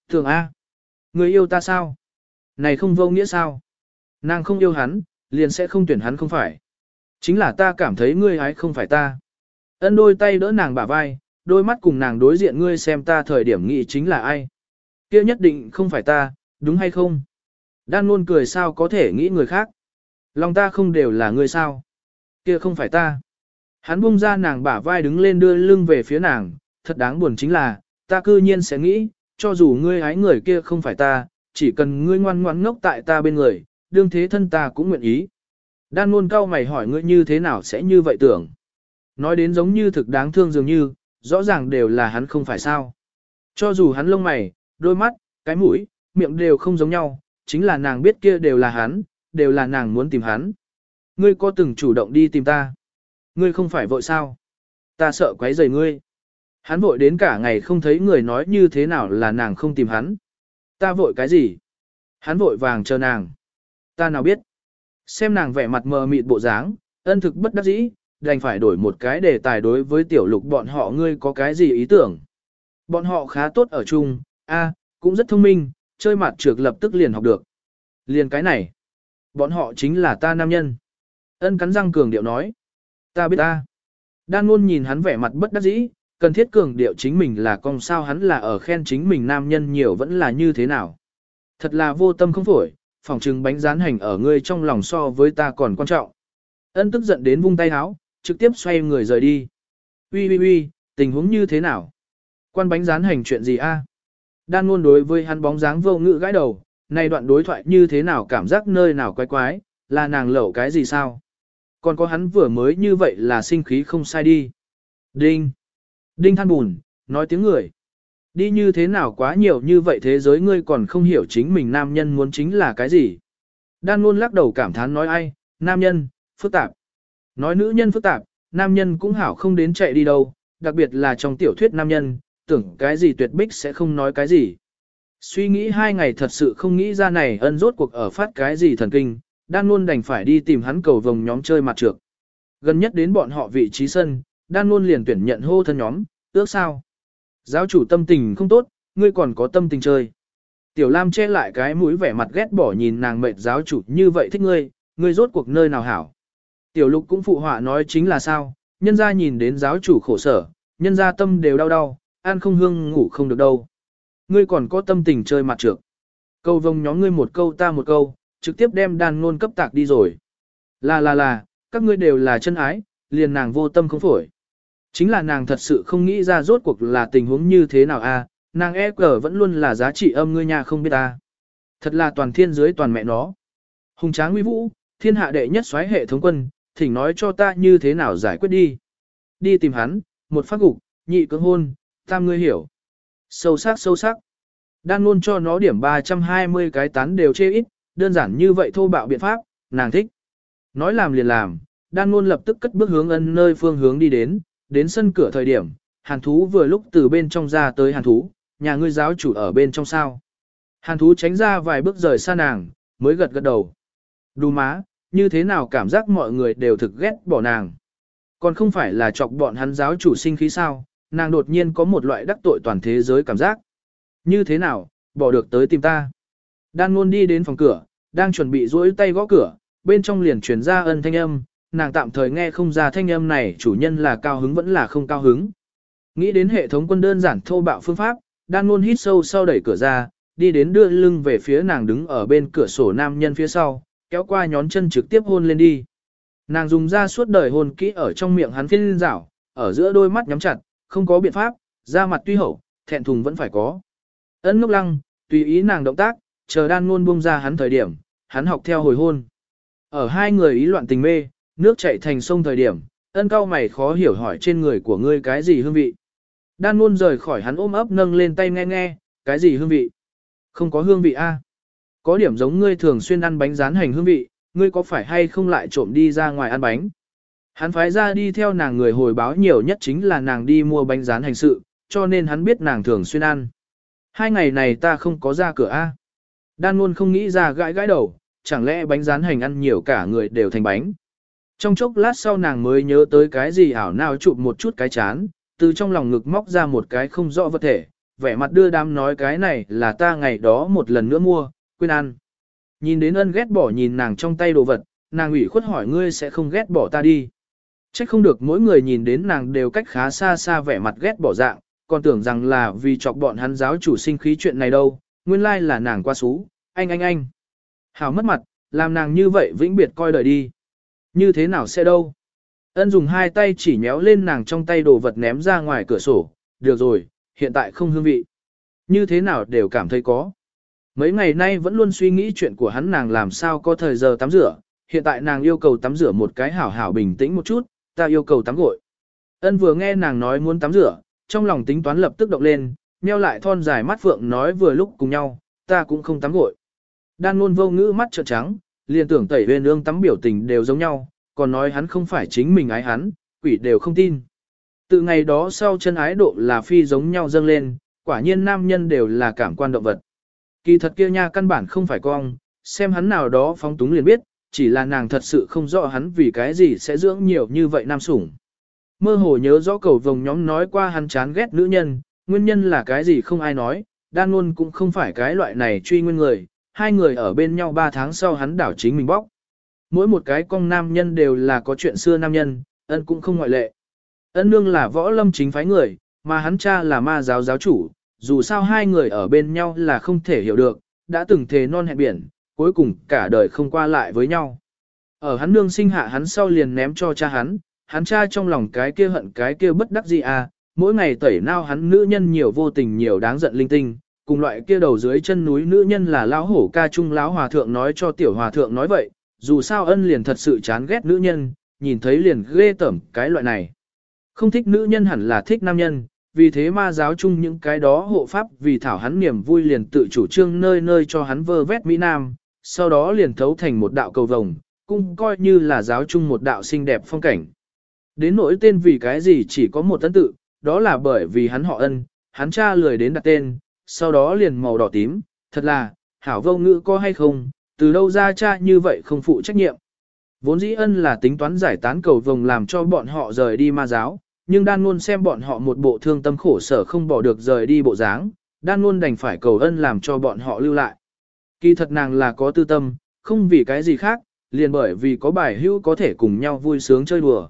Thường A. Người yêu ta sao? Này không vô nghĩa sao? Nàng không yêu hắn, liền sẽ không tuyển hắn không phải. Chính là ta cảm thấy ngươi ấy không phải ta. Ân đôi tay đỡ nàng bả vai, đôi mắt cùng nàng đối diện ngươi xem ta thời điểm nghĩ chính là ai. kia nhất định không phải ta, đúng hay không? Đan luôn cười sao có thể nghĩ người khác. Lòng ta không đều là ngươi sao? kia không phải ta. Hắn buông ra nàng bả vai đứng lên đưa lưng về phía nàng, thật đáng buồn chính là, ta cư nhiên sẽ nghĩ, cho dù ngươi hái người kia không phải ta, chỉ cần ngươi ngoan ngoãn ngốc tại ta bên người, đương thế thân ta cũng nguyện ý. Đan luôn cao mày hỏi ngươi như thế nào sẽ như vậy tưởng. Nói đến giống như thực đáng thương dường như, rõ ràng đều là hắn không phải sao. Cho dù hắn lông mày, đôi mắt, cái mũi, miệng đều không giống nhau, chính là nàng biết kia đều là hắn, đều là nàng muốn tìm hắn. Ngươi có từng chủ động đi tìm ta? Ngươi không phải vội sao? Ta sợ quấy rầy ngươi. Hắn vội đến cả ngày không thấy người nói như thế nào là nàng không tìm hắn. Ta vội cái gì? Hắn vội vàng chờ nàng. Ta nào biết? Xem nàng vẻ mặt mờ mịt bộ dáng, ân thực bất đắc dĩ, đành phải đổi một cái đề tài đối với tiểu lục bọn họ ngươi có cái gì ý tưởng. Bọn họ khá tốt ở chung, a, cũng rất thông minh, chơi mặt trược lập tức liền học được. Liền cái này, bọn họ chính là ta nam nhân. Ân cắn răng cường điệu nói, ta biết ta. Đan luôn nhìn hắn vẻ mặt bất đắc dĩ, cần thiết cường điệu chính mình là con sao hắn là ở khen chính mình nam nhân nhiều vẫn là như thế nào. Thật là vô tâm không phổi, phòng trừng bánh rán hành ở ngươi trong lòng so với ta còn quan trọng. Ân tức giận đến vung tay háo, trực tiếp xoay người rời đi. Ui ui ui, tình huống như thế nào? Quan bánh rán hành chuyện gì a? Đan luôn đối với hắn bóng dáng vô ngự gãi đầu, này đoạn đối thoại như thế nào cảm giác nơi nào quái quái, là nàng lẩu cái gì sao? Còn có hắn vừa mới như vậy là sinh khí không sai đi. Đinh! Đinh than bùn, nói tiếng người. Đi như thế nào quá nhiều như vậy thế giới ngươi còn không hiểu chính mình nam nhân muốn chính là cái gì. Đan luôn lắc đầu cảm thán nói ai, nam nhân, phức tạp. Nói nữ nhân phức tạp, nam nhân cũng hảo không đến chạy đi đâu, đặc biệt là trong tiểu thuyết nam nhân, tưởng cái gì tuyệt bích sẽ không nói cái gì. Suy nghĩ hai ngày thật sự không nghĩ ra này ân rốt cuộc ở phát cái gì thần kinh, đan luôn đành phải đi tìm hắn cầu vòng nhóm chơi mặt trược. Gần nhất đến bọn họ vị trí sân, đan luôn liền tuyển nhận hô thân nhóm, ước sao. Giáo chủ tâm tình không tốt, ngươi còn có tâm tình chơi. Tiểu Lam che lại cái mũi vẻ mặt ghét bỏ nhìn nàng mệt giáo chủ như vậy thích ngươi, ngươi rốt cuộc nơi nào hảo. Tiểu lục cũng phụ họa nói chính là sao, nhân ra nhìn đến giáo chủ khổ sở, nhân ra tâm đều đau đau, ăn không hương ngủ không được đâu. Ngươi còn có tâm tình chơi mặt trược. Câu vông nhóm ngươi một câu ta một câu, trực tiếp đem đàn ngôn cấp tạc đi rồi. Là là là, các ngươi đều là chân ái, liền nàng vô tâm không phổi. Chính là nàng thật sự không nghĩ ra rốt cuộc là tình huống như thế nào a, nàng e cờ vẫn luôn là giá trị âm ngươi nhà không biết ta. Thật là toàn thiên dưới toàn mẹ nó. Hùng tráng nguy vũ, thiên hạ đệ nhất xoáy hệ thống quân, thỉnh nói cho ta như thế nào giải quyết đi. Đi tìm hắn, một phát gục, nhị cưỡng hôn, tam ngươi hiểu. Sâu sắc sâu sắc. Đan luôn cho nó điểm 320 cái tán đều chê ít, đơn giản như vậy thô bạo biện pháp, nàng thích. Nói làm liền làm, đan ngôn lập tức cất bước hướng ân nơi phương hướng đi đến, đến sân cửa thời điểm, hàn thú vừa lúc từ bên trong ra tới hàn thú, nhà ngươi giáo chủ ở bên trong sao. Hàn thú tránh ra vài bước rời xa nàng, mới gật gật đầu. Đù má, như thế nào cảm giác mọi người đều thực ghét bỏ nàng. Còn không phải là chọc bọn hắn giáo chủ sinh khí sao, nàng đột nhiên có một loại đắc tội toàn thế giới cảm giác. Như thế nào, bỏ được tới tìm ta. Đan ngôn đi đến phòng cửa, đang chuẩn bị duỗi tay gõ cửa, bên trong liền truyền ra ân thanh âm, nàng tạm thời nghe không ra thanh âm này chủ nhân là cao hứng vẫn là không cao hứng. Nghĩ đến hệ thống quân đơn giản thô bạo phương pháp, đan luôn hít sâu sau đẩy cửa ra, đi đến đưa lưng về phía nàng đứng ở bên cửa sổ nam nhân phía sau, kéo qua nhón chân trực tiếp hôn lên đi. Nàng dùng ra suốt đời hôn kỹ ở trong miệng hắn phiên rảo, ở giữa đôi mắt nhắm chặt, không có biện pháp, da mặt tuy hậu, thẹn thùng vẫn phải có. Ấn ngốc lăng, tùy ý nàng động tác, chờ đan luôn buông ra hắn thời điểm, hắn học theo hồi hôn. Ở hai người ý loạn tình mê, nước chảy thành sông thời điểm, ân cao mày khó hiểu hỏi trên người của ngươi cái gì hương vị. Đan luôn rời khỏi hắn ôm ấp nâng lên tay nghe nghe, cái gì hương vị? Không có hương vị a. Có điểm giống ngươi thường xuyên ăn bánh rán hành hương vị, ngươi có phải hay không lại trộm đi ra ngoài ăn bánh? Hắn phái ra đi theo nàng người hồi báo nhiều nhất chính là nàng đi mua bánh rán hành sự, cho nên hắn biết nàng thường xuyên ăn. Hai ngày này ta không có ra cửa A. Đan luôn không nghĩ ra gãi gãi đầu, chẳng lẽ bánh rán hành ăn nhiều cả người đều thành bánh. Trong chốc lát sau nàng mới nhớ tới cái gì ảo nào chụp một chút cái chán, từ trong lòng ngực móc ra một cái không rõ vật thể, vẻ mặt đưa đám nói cái này là ta ngày đó một lần nữa mua, quên ăn. Nhìn đến ân ghét bỏ nhìn nàng trong tay đồ vật, nàng ủy khuất hỏi ngươi sẽ không ghét bỏ ta đi. chắc không được mỗi người nhìn đến nàng đều cách khá xa xa vẻ mặt ghét bỏ dạng, còn tưởng rằng là vì chọc bọn hắn giáo chủ sinh khí chuyện này đâu, nguyên lai là nàng qua xú, anh anh anh. Hảo mất mặt, làm nàng như vậy vĩnh biệt coi đời đi. Như thế nào sẽ đâu? Ân dùng hai tay chỉ nhéo lên nàng trong tay đồ vật ném ra ngoài cửa sổ, được rồi, hiện tại không hương vị. Như thế nào đều cảm thấy có. Mấy ngày nay vẫn luôn suy nghĩ chuyện của hắn nàng làm sao có thời giờ tắm rửa, hiện tại nàng yêu cầu tắm rửa một cái hảo hảo bình tĩnh một chút, ta yêu cầu tắm gội. Ân vừa nghe nàng nói muốn tắm rửa, trong lòng tính toán lập tức động lên, nheo lại thon dài mắt phượng nói vừa lúc cùng nhau, ta cũng không tắm gội. Đan luôn vô ngữ mắt trợn trắng, liền tưởng tẩy huyền ương tắm biểu tình đều giống nhau, còn nói hắn không phải chính mình ái hắn, quỷ đều không tin. Từ ngày đó sau chân ái độ là phi giống nhau dâng lên, quả nhiên nam nhân đều là cảm quan động vật. Kỳ thật kia nha căn bản không phải cong, xem hắn nào đó phóng túng liền biết, chỉ là nàng thật sự không rõ hắn vì cái gì sẽ dưỡng nhiều như vậy nam sủng. Mơ hồ nhớ rõ cầu vồng nhóm nói qua hắn chán ghét nữ nhân, nguyên nhân là cái gì không ai nói, đan luôn cũng không phải cái loại này truy nguyên người, hai người ở bên nhau ba tháng sau hắn đảo chính mình bóc. Mỗi một cái con nam nhân đều là có chuyện xưa nam nhân, ân cũng không ngoại lệ. Ân nương là võ lâm chính phái người, mà hắn cha là ma giáo giáo chủ, dù sao hai người ở bên nhau là không thể hiểu được, đã từng thề non hẹn biển, cuối cùng cả đời không qua lại với nhau. Ở hắn nương sinh hạ hắn sau liền ném cho cha hắn, hắn cha trong lòng cái kia hận cái kia bất đắc gì à, mỗi ngày tẩy nao hắn nữ nhân nhiều vô tình nhiều đáng giận linh tinh, cùng loại kia đầu dưới chân núi nữ nhân là lão hổ ca trung lão hòa thượng nói cho tiểu hòa thượng nói vậy, dù sao ân liền thật sự chán ghét nữ nhân, nhìn thấy liền ghê tởm cái loại này. Không thích nữ nhân hẳn là thích nam nhân, vì thế ma giáo chung những cái đó hộ pháp vì thảo hắn niềm vui liền tự chủ trương nơi nơi cho hắn vơ vét Mỹ Nam, sau đó liền thấu thành một đạo cầu vồng, cũng coi như là giáo chung một đạo xinh đẹp phong cảnh. Đến nỗi tên vì cái gì chỉ có một tấn tự, đó là bởi vì hắn họ ân, hắn cha lười đến đặt tên, sau đó liền màu đỏ tím, thật là, hảo vô ngữ có hay không, từ đâu ra cha như vậy không phụ trách nhiệm. Vốn dĩ ân là tính toán giải tán cầu vồng làm cho bọn họ rời đi ma giáo, nhưng đan luôn xem bọn họ một bộ thương tâm khổ sở không bỏ được rời đi bộ dáng, đan luôn đành phải cầu ân làm cho bọn họ lưu lại. Kỳ thật nàng là có tư tâm, không vì cái gì khác, liền bởi vì có bài hữu có thể cùng nhau vui sướng chơi đùa.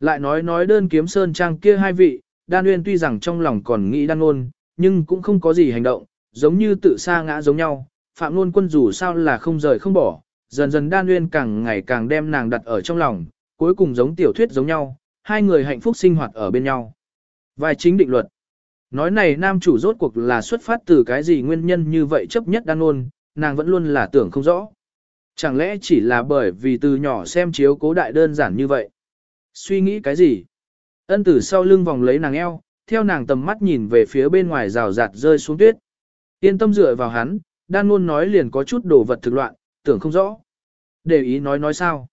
Lại nói nói đơn kiếm sơn trang kia hai vị, đan Uyên tuy rằng trong lòng còn nghĩ đan luôn, nhưng cũng không có gì hành động, giống như tự sa ngã giống nhau, phạm luôn quân dù sao là không rời không bỏ, dần dần đan Uyên càng ngày càng đem nàng đặt ở trong lòng, cuối cùng giống tiểu thuyết giống nhau, hai người hạnh phúc sinh hoạt ở bên nhau. Vài chính định luật. Nói này nam chủ rốt cuộc là xuất phát từ cái gì nguyên nhân như vậy chấp nhất đan ôn, nàng vẫn luôn là tưởng không rõ. Chẳng lẽ chỉ là bởi vì từ nhỏ xem chiếu cố đại đơn giản như vậy? Suy nghĩ cái gì? Ân tử sau lưng vòng lấy nàng eo, theo nàng tầm mắt nhìn về phía bên ngoài rào rạt rơi xuống tuyết. Yên tâm dựa vào hắn, đan luôn nói liền có chút đồ vật thực loạn, tưởng không rõ. Để ý nói nói sao?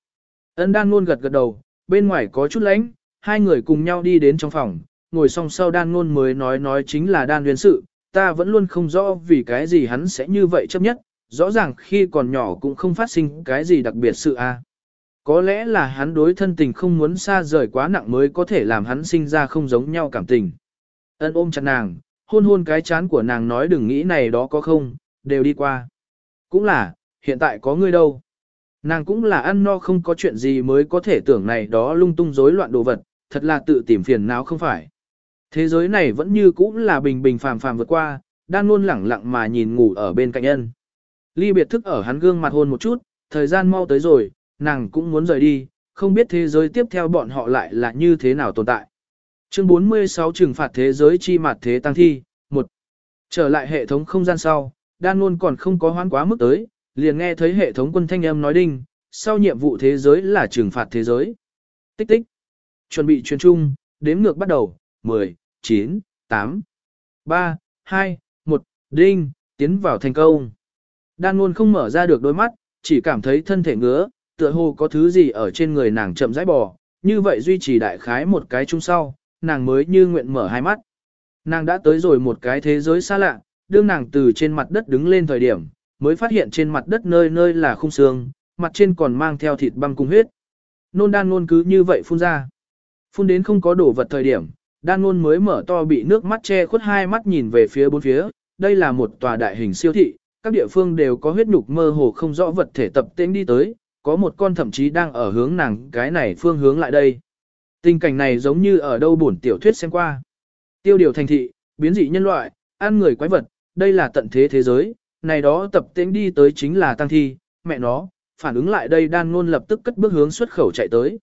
Ân đan luôn gật gật đầu, bên ngoài có chút lạnh, hai người cùng nhau đi đến trong phòng, ngồi song sau đan ngôn mới nói nói chính là đan nguyên sự, ta vẫn luôn không rõ vì cái gì hắn sẽ như vậy chấp nhất, rõ ràng khi còn nhỏ cũng không phát sinh cái gì đặc biệt sự a. Có lẽ là hắn đối thân tình không muốn xa rời quá nặng mới có thể làm hắn sinh ra không giống nhau cảm tình. Ân ôm chặt nàng, hôn hôn cái chán của nàng nói đừng nghĩ này đó có không, đều đi qua. Cũng là, hiện tại có ngươi đâu. Nàng cũng là ăn no không có chuyện gì mới có thể tưởng này đó lung tung rối loạn đồ vật, thật là tự tìm phiền não không phải. Thế giới này vẫn như cũ là bình bình phàm phàm vượt qua, đang luôn lẳng lặng mà nhìn ngủ ở bên cạnh ân. Ly biệt thức ở hắn gương mặt hôn một chút, thời gian mau tới rồi, nàng cũng muốn rời đi, không biết thế giới tiếp theo bọn họ lại là như thế nào tồn tại. Chương 46 trừng phạt thế giới chi mặt thế tăng thi, 1. Trở lại hệ thống không gian sau, đan luôn còn không có hoán quá mức tới, liền nghe thấy hệ thống quân thanh âm nói đinh, sau nhiệm vụ thế giới là trừng phạt thế giới. Tích tích chuẩn bị truyền trung, đếm ngược bắt đầu, 10, 9, 8, 3, 2, 1, đinh, tiến vào thành công. Đan luôn không mở ra được đôi mắt, chỉ cảm thấy thân thể ngứa, tựa hồ có thứ gì ở trên người nàng chậm rãi bò, như vậy duy trì đại khái một cái chung sau, nàng mới như nguyện mở hai mắt. Nàng đã tới rồi một cái thế giới xa lạ, đương nàng từ trên mặt đất đứng lên thời điểm, mới phát hiện trên mặt đất nơi nơi là khung xương, mặt trên còn mang theo thịt băng cung huyết. Nôn đan nôn cứ như vậy phun ra. Phun đến không có đổ vật thời điểm, đan nôn mới mở to bị nước mắt che khuất hai mắt nhìn về phía bốn phía, đây là một tòa đại hình siêu thị, các địa phương đều có huyết nhục mơ hồ không rõ vật thể tập tễnh đi tới, có một con thậm chí đang ở hướng nàng cái này phương hướng lại đây. Tình cảnh này giống như ở đâu bổn tiểu thuyết xem qua. Tiêu điều thành thị, biến dị nhân loại, ăn người quái vật, đây là tận thế thế giới, này đó tập tính đi tới chính là tăng thi, mẹ nó, phản ứng lại đây đan ngôn lập tức cất bước hướng xuất khẩu chạy tới.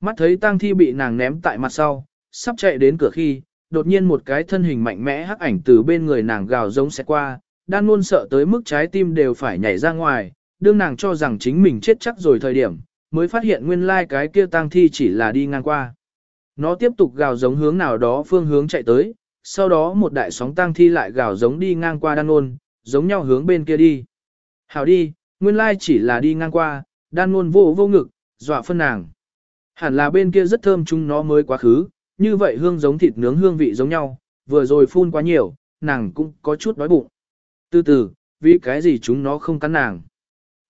Mắt thấy tang thi bị nàng ném tại mặt sau, sắp chạy đến cửa khi, đột nhiên một cái thân hình mạnh mẽ hắc ảnh từ bên người nàng gào giống sẽ qua, đan luôn sợ tới mức trái tim đều phải nhảy ra ngoài, đương nàng cho rằng chính mình chết chắc rồi thời điểm, mới phát hiện nguyên lai cái kia tang thi chỉ là đi ngang qua. Nó tiếp tục gào giống hướng nào đó phương hướng chạy tới, sau đó một đại sóng tang thi lại gào giống đi ngang qua đan ôn giống nhau hướng bên kia đi. Hảo đi, nguyên lai chỉ là đi ngang qua, đan ôn vô vô ngực, dọa phân nàng. Hẳn là bên kia rất thơm chúng nó mới quá khứ, như vậy hương giống thịt nướng hương vị giống nhau, vừa rồi phun quá nhiều, nàng cũng có chút đói bụng. Từ từ, vì cái gì chúng nó không cắn nàng.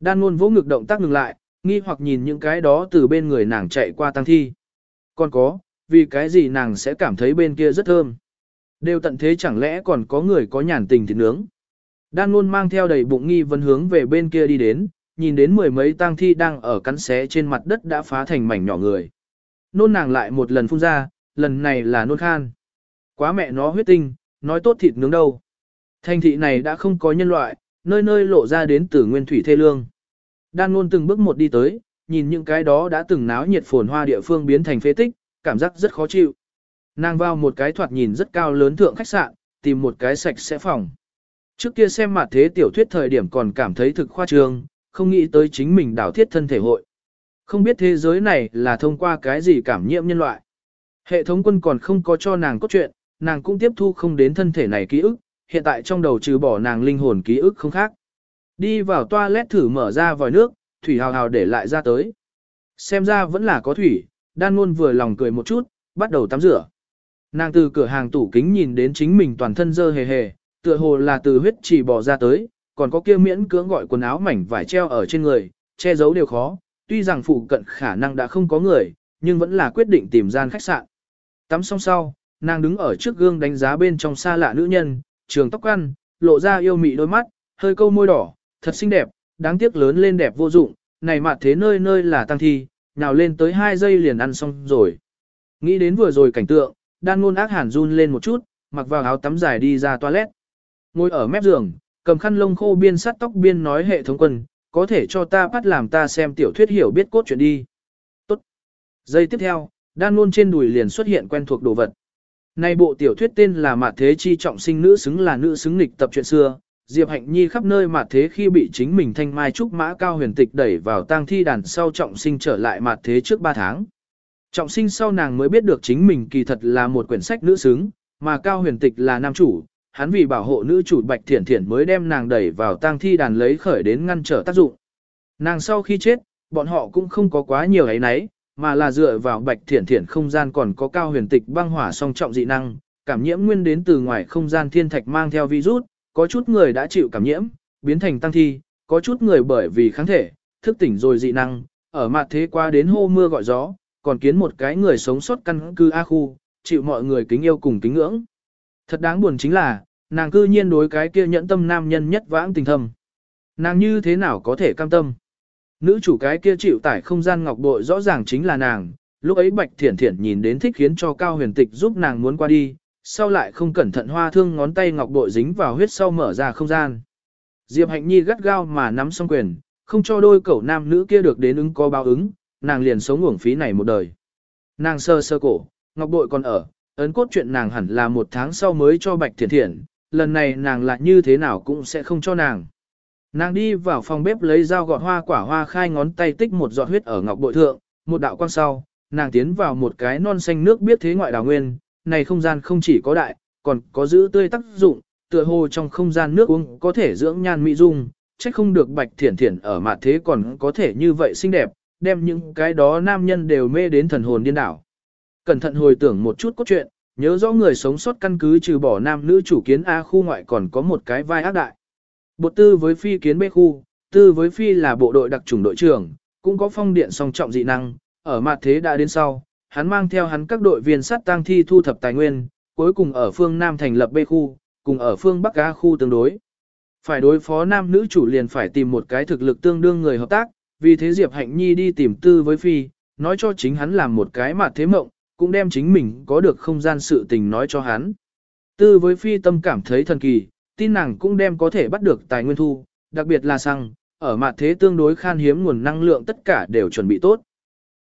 Đan ngôn vỗ ngực động tác ngừng lại, nghi hoặc nhìn những cái đó từ bên người nàng chạy qua tăng thi. Còn có, vì cái gì nàng sẽ cảm thấy bên kia rất thơm. Đều tận thế chẳng lẽ còn có người có nhàn tình thịt nướng. Đan ngôn mang theo đầy bụng nghi vấn hướng về bên kia đi đến, nhìn đến mười mấy tang thi đang ở cắn xé trên mặt đất đã phá thành mảnh nhỏ người. Nôn nàng lại một lần phun ra, lần này là nôn khan. Quá mẹ nó huyết tinh, nói tốt thịt nướng đâu. Thành thị này đã không có nhân loại, nơi nơi lộ ra đến từ nguyên thủy thê lương. Đan luôn từng bước một đi tới, nhìn những cái đó đã từng náo nhiệt phồn hoa địa phương biến thành phế tích, cảm giác rất khó chịu. Nàng vào một cái thoạt nhìn rất cao lớn thượng khách sạn, tìm một cái sạch sẽ phòng. Trước kia xem mặt thế tiểu thuyết thời điểm còn cảm thấy thực khoa trương, không nghĩ tới chính mình đảo thiết thân thể hội. Không biết thế giới này là thông qua cái gì cảm nhiễm nhân loại. Hệ thống quân còn không có cho nàng cốt truyện, nàng cũng tiếp thu không đến thân thể này ký ức, hiện tại trong đầu trừ bỏ nàng linh hồn ký ức không khác. Đi vào toilet thử mở ra vòi nước, thủy hào hào để lại ra tới. Xem ra vẫn là có thủy, đan luôn vừa lòng cười một chút, bắt đầu tắm rửa. Nàng từ cửa hàng tủ kính nhìn đến chính mình toàn thân dơ hề hề, tựa hồ là từ huyết chỉ bỏ ra tới, còn có kia miễn cưỡng gọi quần áo mảnh vải treo ở trên người, che giấu đều khó, tuy rằng phụ cận khả năng đã không có người, nhưng vẫn là quyết định tìm gian khách sạn. Tắm xong sau, nàng đứng ở trước gương đánh giá bên trong xa lạ nữ nhân, trường tóc ăn, lộ ra yêu mị đôi mắt, hơi câu môi đỏ, thật xinh đẹp, đáng tiếc lớn lên đẹp vô dụng, này mà thế nơi nơi là tăng thi, nào lên tới 2 giây liền ăn xong rồi. Nghĩ đến vừa rồi cảnh tượng, đan ngôn ác hàn run lên một chút, mặc vào áo tắm dài đi ra toilet. Ngồi ở mép giường, cầm khăn lông khô biên sắt tóc biên nói hệ thống quân, có thể cho ta bắt làm ta xem tiểu thuyết hiểu biết cốt chuyện đi. Tốt. Giây tiếp theo, đan ngôn trên đùi liền xuất hiện quen thuộc đồ vật nay bộ tiểu thuyết tên là Mạt Thế Chi Trọng Sinh Nữ Xứng là nữ xứng Nịch tập truyện xưa, Diệp Hạnh Nhi khắp nơi Mạt Thế khi bị chính mình thanh mai trúc mã cao huyền tịch đẩy vào tang thi đàn sau trọng sinh trở lại Mạt Thế trước 3 tháng. Trọng sinh sau nàng mới biết được chính mình kỳ thật là một quyển sách nữ xứng, mà cao huyền tịch là nam chủ, hắn vì bảo hộ nữ chủ Bạch Thiển Thiển mới đem nàng đẩy vào tang thi đàn lấy khởi đến ngăn trở tác dụng. Nàng sau khi chết, bọn họ cũng không có quá nhiều ấy nấy, mà là dựa vào Bạch Thiển Thiển không gian còn có cao huyền tịch băng hỏa song trọng dị năng, cảm nhiễm nguyên đến từ ngoài không gian thiên thạch mang theo virus, có chút người đã chịu cảm nhiễm, biến thành tăng thi, có chút người bởi vì kháng thể, thức tỉnh rồi dị năng, ở mặt thế qua đến hô mưa gọi gió, còn kiến một cái người sống sót căn cư A khu, chịu mọi người kính yêu cùng kính ngưỡng. Thật đáng buồn chính là, nàng cư nhiên đối cái kia nhẫn tâm nam nhân nhất vãng tình thầm Nàng như thế nào có thể cam tâm? Nữ chủ cái kia chịu tải không gian ngọc bội rõ ràng chính là nàng, lúc ấy Bạch Thiển Thiển nhìn đến thích khiến cho Cao Huyền Tịch giúp nàng muốn qua đi, sau lại không cẩn thận hoa thương ngón tay ngọc bội dính vào huyết sau mở ra không gian. Diệp Hạnh Nhi gắt gao mà nắm xong quyền, không cho đôi cậu nam nữ kia được đến ứng có báo ứng, nàng liền sống uổng phí này một đời. Nàng sơ sơ cổ, ngọc bội còn ở, ấn cốt chuyện nàng hẳn là một tháng sau mới cho Bạch Thiển Thiển, lần này nàng lại như thế nào cũng sẽ không cho nàng. Nàng đi vào phòng bếp lấy dao gọt hoa quả hoa khai ngón tay tích một giọt huyết ở ngọc bội thượng, một đạo quang sau, nàng tiến vào một cái non xanh nước biết thế ngoại đào nguyên, này không gian không chỉ có đại, còn có giữ tươi tác dụng, tựa hồ trong không gian nước uống có thể dưỡng nhan mỹ dung, trách không được bạch thiển thiển ở mặt thế còn có thể như vậy xinh đẹp, đem những cái đó nam nhân đều mê đến thần hồn điên đảo. Cẩn thận hồi tưởng một chút cốt truyện, nhớ rõ người sống sót căn cứ trừ bỏ nam nữ chủ kiến A khu ngoại còn có một cái vai ác đại. Bộ tư với phi kiến bê khu, tư với phi là bộ đội đặc trùng đội trưởng, cũng có phong điện song trọng dị năng, ở mặt thế đã đến sau, hắn mang theo hắn các đội viên sát tang thi thu thập tài nguyên, cuối cùng ở phương Nam thành lập bê khu, cùng ở phương Bắc A khu tương đối. Phải đối phó nam nữ chủ liền phải tìm một cái thực lực tương đương người hợp tác, vì thế Diệp Hạnh Nhi đi tìm tư với phi, nói cho chính hắn làm một cái mặt thế mộng, cũng đem chính mình có được không gian sự tình nói cho hắn. Tư với phi tâm cảm thấy thần kỳ, tin nàng cũng đem có thể bắt được tài nguyên thu, đặc biệt là xăng, ở mặt thế tương đối khan hiếm nguồn năng lượng tất cả đều chuẩn bị tốt.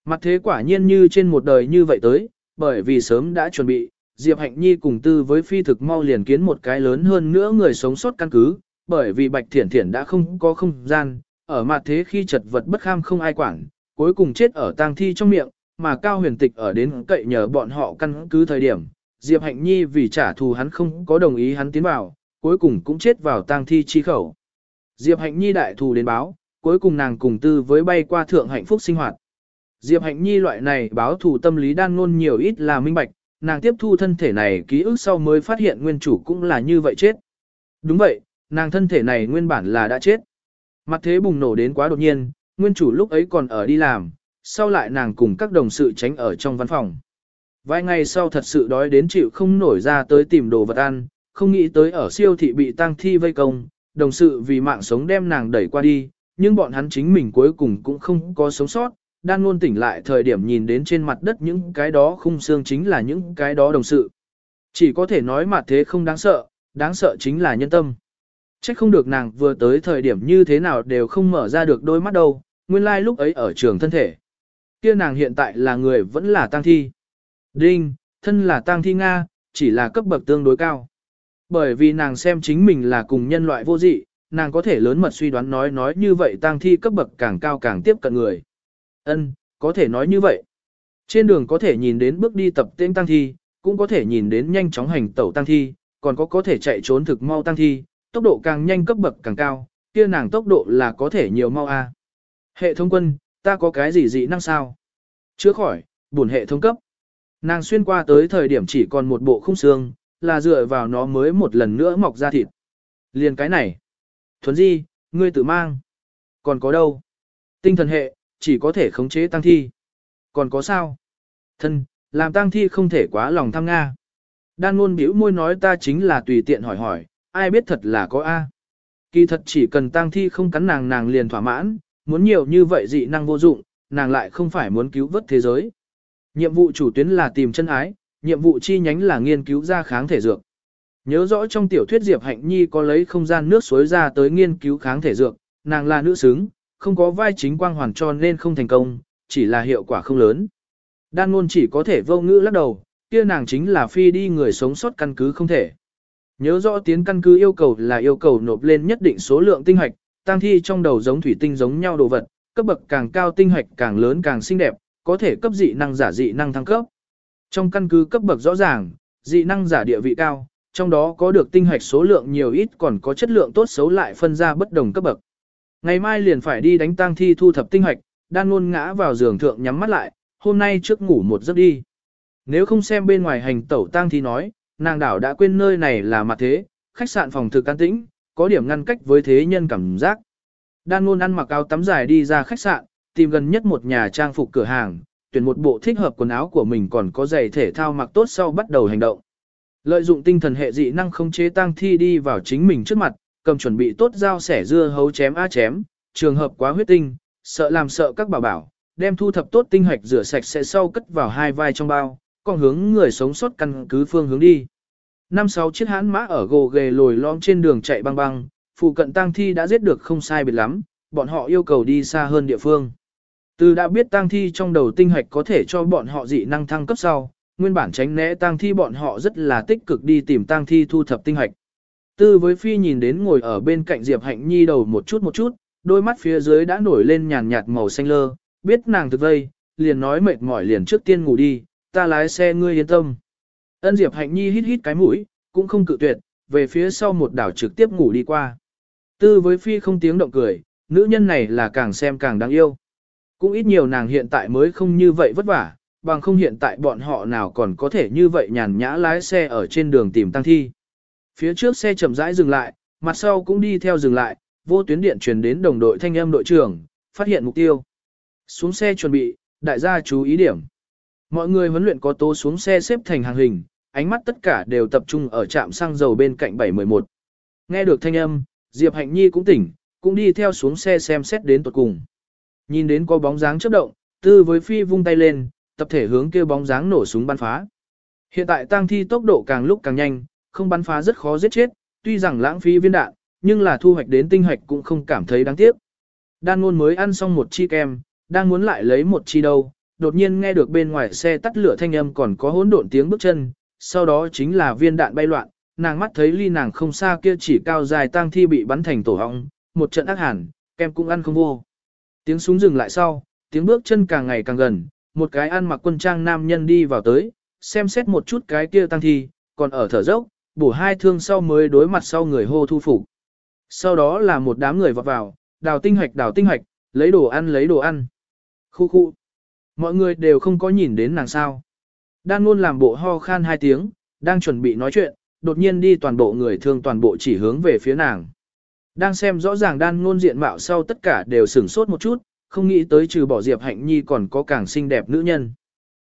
Mặt thế quả nhiên như trên một đời như vậy tới, bởi vì sớm đã chuẩn bị, Diệp Hạnh Nhi cùng tư với phi thực mau liền kiến một cái lớn hơn nữa người sống sót căn cứ, bởi vì Bạch Thiển Thiển đã không có không gian, ở mặt thế khi chật vật bất kham không ai quản, cuối cùng chết ở tang thi trong miệng, mà Cao Huyền Tịch ở đến cậy nhờ bọn họ căn cứ thời điểm, Diệp Hạnh Nhi vì trả thù hắn không có đồng ý hắn tiến vào, cuối cùng cũng chết vào tang thi chi khẩu. Diệp Hạnh Nhi đại thù đến báo, cuối cùng nàng cùng tư với bay qua thượng hạnh phúc sinh hoạt. Diệp Hạnh Nhi loại này báo thù tâm lý đan ngôn nhiều ít là minh bạch, nàng tiếp thu thân thể này ký ức sau mới phát hiện nguyên chủ cũng là như vậy chết. Đúng vậy, nàng thân thể này nguyên bản là đã chết. Mặt thế bùng nổ đến quá đột nhiên, nguyên chủ lúc ấy còn ở đi làm, sau lại nàng cùng các đồng sự tránh ở trong văn phòng. Vài ngày sau thật sự đói đến chịu không nổi ra tới tìm đồ vật ăn, không nghĩ tới ở siêu thị bị tang thi vây công, đồng sự vì mạng sống đem nàng đẩy qua đi, nhưng bọn hắn chính mình cuối cùng cũng không có sống sót, đan luôn tỉnh lại thời điểm nhìn đến trên mặt đất những cái đó khung xương chính là những cái đó đồng sự. Chỉ có thể nói mà thế không đáng sợ, đáng sợ chính là nhân tâm. Chắc không được nàng vừa tới thời điểm như thế nào đều không mở ra được đôi mắt đâu, nguyên lai like lúc ấy ở trường thân thể. Kia nàng hiện tại là người vẫn là tang thi. Đinh, thân là tang thi Nga, chỉ là cấp bậc tương đối cao. Bởi vì nàng xem chính mình là cùng nhân loại vô dị, nàng có thể lớn mật suy đoán nói nói như vậy tang thi cấp bậc càng cao càng tiếp cận người. Ân, có thể nói như vậy. Trên đường có thể nhìn đến bước đi tập tên tăng thi, cũng có thể nhìn đến nhanh chóng hành tẩu tăng thi, còn có có thể chạy trốn thực mau tăng thi, tốc độ càng nhanh cấp bậc càng cao, kia nàng tốc độ là có thể nhiều mau a. Hệ thống quân, ta có cái gì dị năng sao? Chưa khỏi, buồn hệ thống cấp. Nàng xuyên qua tới thời điểm chỉ còn một bộ khung xương, là dựa vào nó mới một lần nữa mọc ra thịt. Liền cái này. Thuấn di, ngươi tự mang. Còn có đâu? Tinh thần hệ, chỉ có thể khống chế tăng thi. Còn có sao? Thân, làm tăng thi không thể quá lòng tham Nga. Đan luôn biểu môi nói ta chính là tùy tiện hỏi hỏi, ai biết thật là có A. Kỳ thật chỉ cần tăng thi không cắn nàng nàng liền thỏa mãn, muốn nhiều như vậy dị năng vô dụng, nàng lại không phải muốn cứu vớt thế giới. Nhiệm vụ chủ tuyến là tìm chân ái, nhiệm vụ chi nhánh là nghiên cứu ra kháng thể dược. Nhớ rõ trong tiểu thuyết Diệp Hạnh Nhi có lấy không gian nước suối ra tới nghiên cứu kháng thể dược, nàng là nữ xứng, không có vai chính quang hoàn cho nên không thành công, chỉ là hiệu quả không lớn. Đan ngôn chỉ có thể vô ngữ lắc đầu, kia nàng chính là phi đi người sống sót căn cứ không thể. Nhớ rõ tiến căn cứ yêu cầu là yêu cầu nộp lên nhất định số lượng tinh hoạch, tăng thi trong đầu giống thủy tinh giống nhau đồ vật, cấp bậc càng cao tinh hoạch càng lớn càng xinh đẹp, có thể cấp dị năng giả dị năng thăng cấp. Trong căn cứ cấp bậc rõ ràng, dị năng giả địa vị cao, trong đó có được tinh hoạch số lượng nhiều ít còn có chất lượng tốt xấu lại phân ra bất đồng cấp bậc. Ngày mai liền phải đi đánh tang thi thu thập tinh hoạch, đang luôn ngã vào giường thượng nhắm mắt lại, hôm nay trước ngủ một giấc đi. Nếu không xem bên ngoài hành tẩu tang thi nói, nàng đảo đã quên nơi này là mặt thế, khách sạn phòng thực an tĩnh, có điểm ngăn cách với thế nhân cảm giác. Đan luôn ăn mặc áo tắm dài đi ra khách sạn, tìm gần nhất một nhà trang phục cửa hàng, tuyển một bộ thích hợp quần áo của mình còn có giày thể thao mặc tốt sau bắt đầu hành động. Lợi dụng tinh thần hệ dị năng không chế tang thi đi vào chính mình trước mặt, cầm chuẩn bị tốt dao sẻ dưa hấu chém a chém, trường hợp quá huyết tinh, sợ làm sợ các bảo bảo, đem thu thập tốt tinh hoạch rửa sạch sẽ sau cất vào hai vai trong bao, còn hướng người sống sót căn cứ phương hướng đi. Năm sáu chiếc hãn mã ở gồ ghề lồi lõm trên đường chạy băng băng, phụ cận tang thi đã giết được không sai biệt lắm, bọn họ yêu cầu đi xa hơn địa phương. Từ đã biết tang thi trong đầu tinh hoạch có thể cho bọn họ dị năng thăng cấp sau, nguyên bản tránh né tang thi bọn họ rất là tích cực đi tìm tang thi thu thập tinh hoạch. Tư với phi nhìn đến ngồi ở bên cạnh Diệp Hạnh Nhi đầu một chút một chút, đôi mắt phía dưới đã nổi lên nhàn nhạt màu xanh lơ, biết nàng thực vây, liền nói mệt mỏi liền trước tiên ngủ đi, ta lái xe ngươi yên tâm. Ân Diệp Hạnh Nhi hít hít cái mũi, cũng không cự tuyệt, về phía sau một đảo trực tiếp ngủ đi qua. Tư với phi không tiếng động cười, nữ nhân này là càng xem càng đáng yêu. Cũng ít nhiều nàng hiện tại mới không như vậy vất vả, bằng không hiện tại bọn họ nào còn có thể như vậy nhàn nhã lái xe ở trên đường tìm tăng thi. Phía trước xe chậm rãi dừng lại, mặt sau cũng đi theo dừng lại, vô tuyến điện truyền đến đồng đội thanh âm đội trưởng, phát hiện mục tiêu. Xuống xe chuẩn bị, đại gia chú ý điểm. Mọi người huấn luyện có tố xuống xe xếp thành hàng hình, ánh mắt tất cả đều tập trung ở trạm xăng dầu bên cạnh 711. Nghe được thanh âm, Diệp Hạnh Nhi cũng tỉnh, cũng đi theo xuống xe xem xét đến tuột cùng. Nhìn đến có bóng dáng chớp động, tư với phi vung tay lên, tập thể hướng kia bóng dáng nổ súng bắn phá. Hiện tại tang thi tốc độ càng lúc càng nhanh, không bắn phá rất khó giết chết, tuy rằng lãng phí viên đạn, nhưng là thu hoạch đến tinh hoạch cũng không cảm thấy đáng tiếc. Đan ngôn mới ăn xong một chi kem, đang muốn lại lấy một chi đâu, đột nhiên nghe được bên ngoài xe tắt lửa thanh âm còn có hỗn độn tiếng bước chân, sau đó chính là viên đạn bay loạn, nàng mắt thấy ly nàng không xa kia chỉ cao dài tang thi bị bắn thành tổ họng, một trận ác hẳn, kem cũng ăn không vô. Tiếng súng dừng lại sau, tiếng bước chân càng ngày càng gần, một cái ăn mặc quân trang nam nhân đi vào tới, xem xét một chút cái kia tăng thi, còn ở thở dốc, bổ hai thương sau mới đối mặt sau người hô thu phục. Sau đó là một đám người vọt vào, đào tinh hoạch đào tinh hoạch, lấy đồ ăn lấy đồ ăn. Khu khu. Mọi người đều không có nhìn đến nàng sao. Đan luôn làm bộ ho khan hai tiếng, đang chuẩn bị nói chuyện, đột nhiên đi toàn bộ người thương toàn bộ chỉ hướng về phía nàng. Đang xem rõ ràng đan ngôn diện mạo sau tất cả đều sửng sốt một chút, không nghĩ tới trừ bỏ Diệp Hạnh Nhi còn có càng xinh đẹp nữ nhân.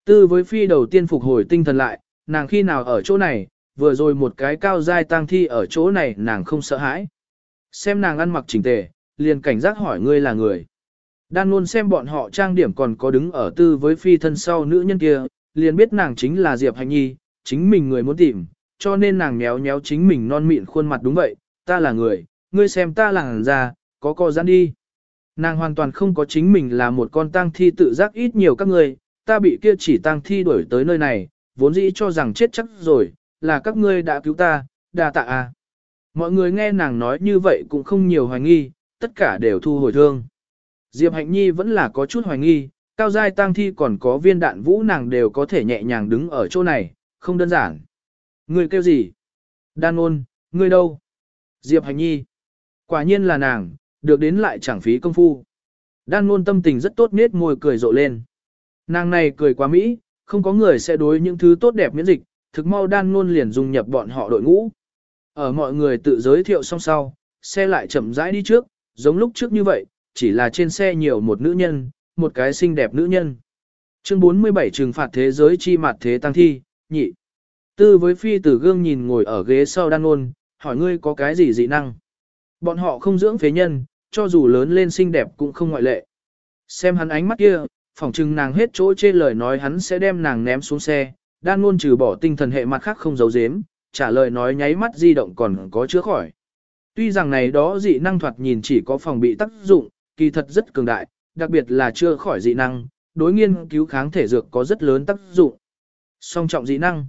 Tư với phi đầu tiên phục hồi tinh thần lại, nàng khi nào ở chỗ này, vừa rồi một cái cao dai tang thi ở chỗ này nàng không sợ hãi. Xem nàng ăn mặc chỉnh tề, liền cảnh giác hỏi ngươi là người. Đan luôn xem bọn họ trang điểm còn có đứng ở tư với phi thân sau nữ nhân kia, liền biết nàng chính là Diệp Hạnh Nhi, chính mình người muốn tìm, cho nên nàng méo méo chính mình non mịn khuôn mặt đúng vậy, ta là người, ngươi xem ta là ra, có co giãn đi. Nàng hoàn toàn không có chính mình là một con tang thi tự giác ít nhiều các ngươi, ta bị kia chỉ tang thi đuổi tới nơi này, vốn dĩ cho rằng chết chắc rồi, là các ngươi đã cứu ta, đa tạ à. Mọi người nghe nàng nói như vậy cũng không nhiều hoài nghi, tất cả đều thu hồi thương. Diệp Hạnh Nhi vẫn là có chút hoài nghi, cao giai tang thi còn có viên đạn vũ nàng đều có thể nhẹ nhàng đứng ở chỗ này, không đơn giản. Người kêu gì? Đan ôn, ngươi đâu? Diệp Hạnh Nhi. Quả nhiên là nàng, được đến lại chẳng phí công phu. Đan luôn tâm tình rất tốt nết môi cười rộ lên. Nàng này cười quá mỹ, không có người sẽ đối những thứ tốt đẹp miễn dịch, thực mau đan luôn liền dung nhập bọn họ đội ngũ. Ở mọi người tự giới thiệu xong sau, xe lại chậm rãi đi trước, giống lúc trước như vậy, chỉ là trên xe nhiều một nữ nhân, một cái xinh đẹp nữ nhân. Chương 47 trừng phạt thế giới chi mặt thế tăng thi, nhị. Tư với phi tử gương nhìn ngồi ở ghế sau đan luôn, hỏi ngươi có cái gì dị năng. Bọn họ không dưỡng phế nhân, cho dù lớn lên xinh đẹp cũng không ngoại lệ. Xem hắn ánh mắt kia, phỏng chừng nàng hết chỗ chê lời nói hắn sẽ đem nàng ném xuống xe, đan luôn trừ bỏ tinh thần hệ mặt khác không giấu giếm, trả lời nói nháy mắt di động còn có chữa khỏi. Tuy rằng này đó dị năng thoạt nhìn chỉ có phòng bị tác dụng, kỳ thật rất cường đại, đặc biệt là chưa khỏi dị năng, đối nghiên cứu kháng thể dược có rất lớn tác dụng. Song trọng dị năng.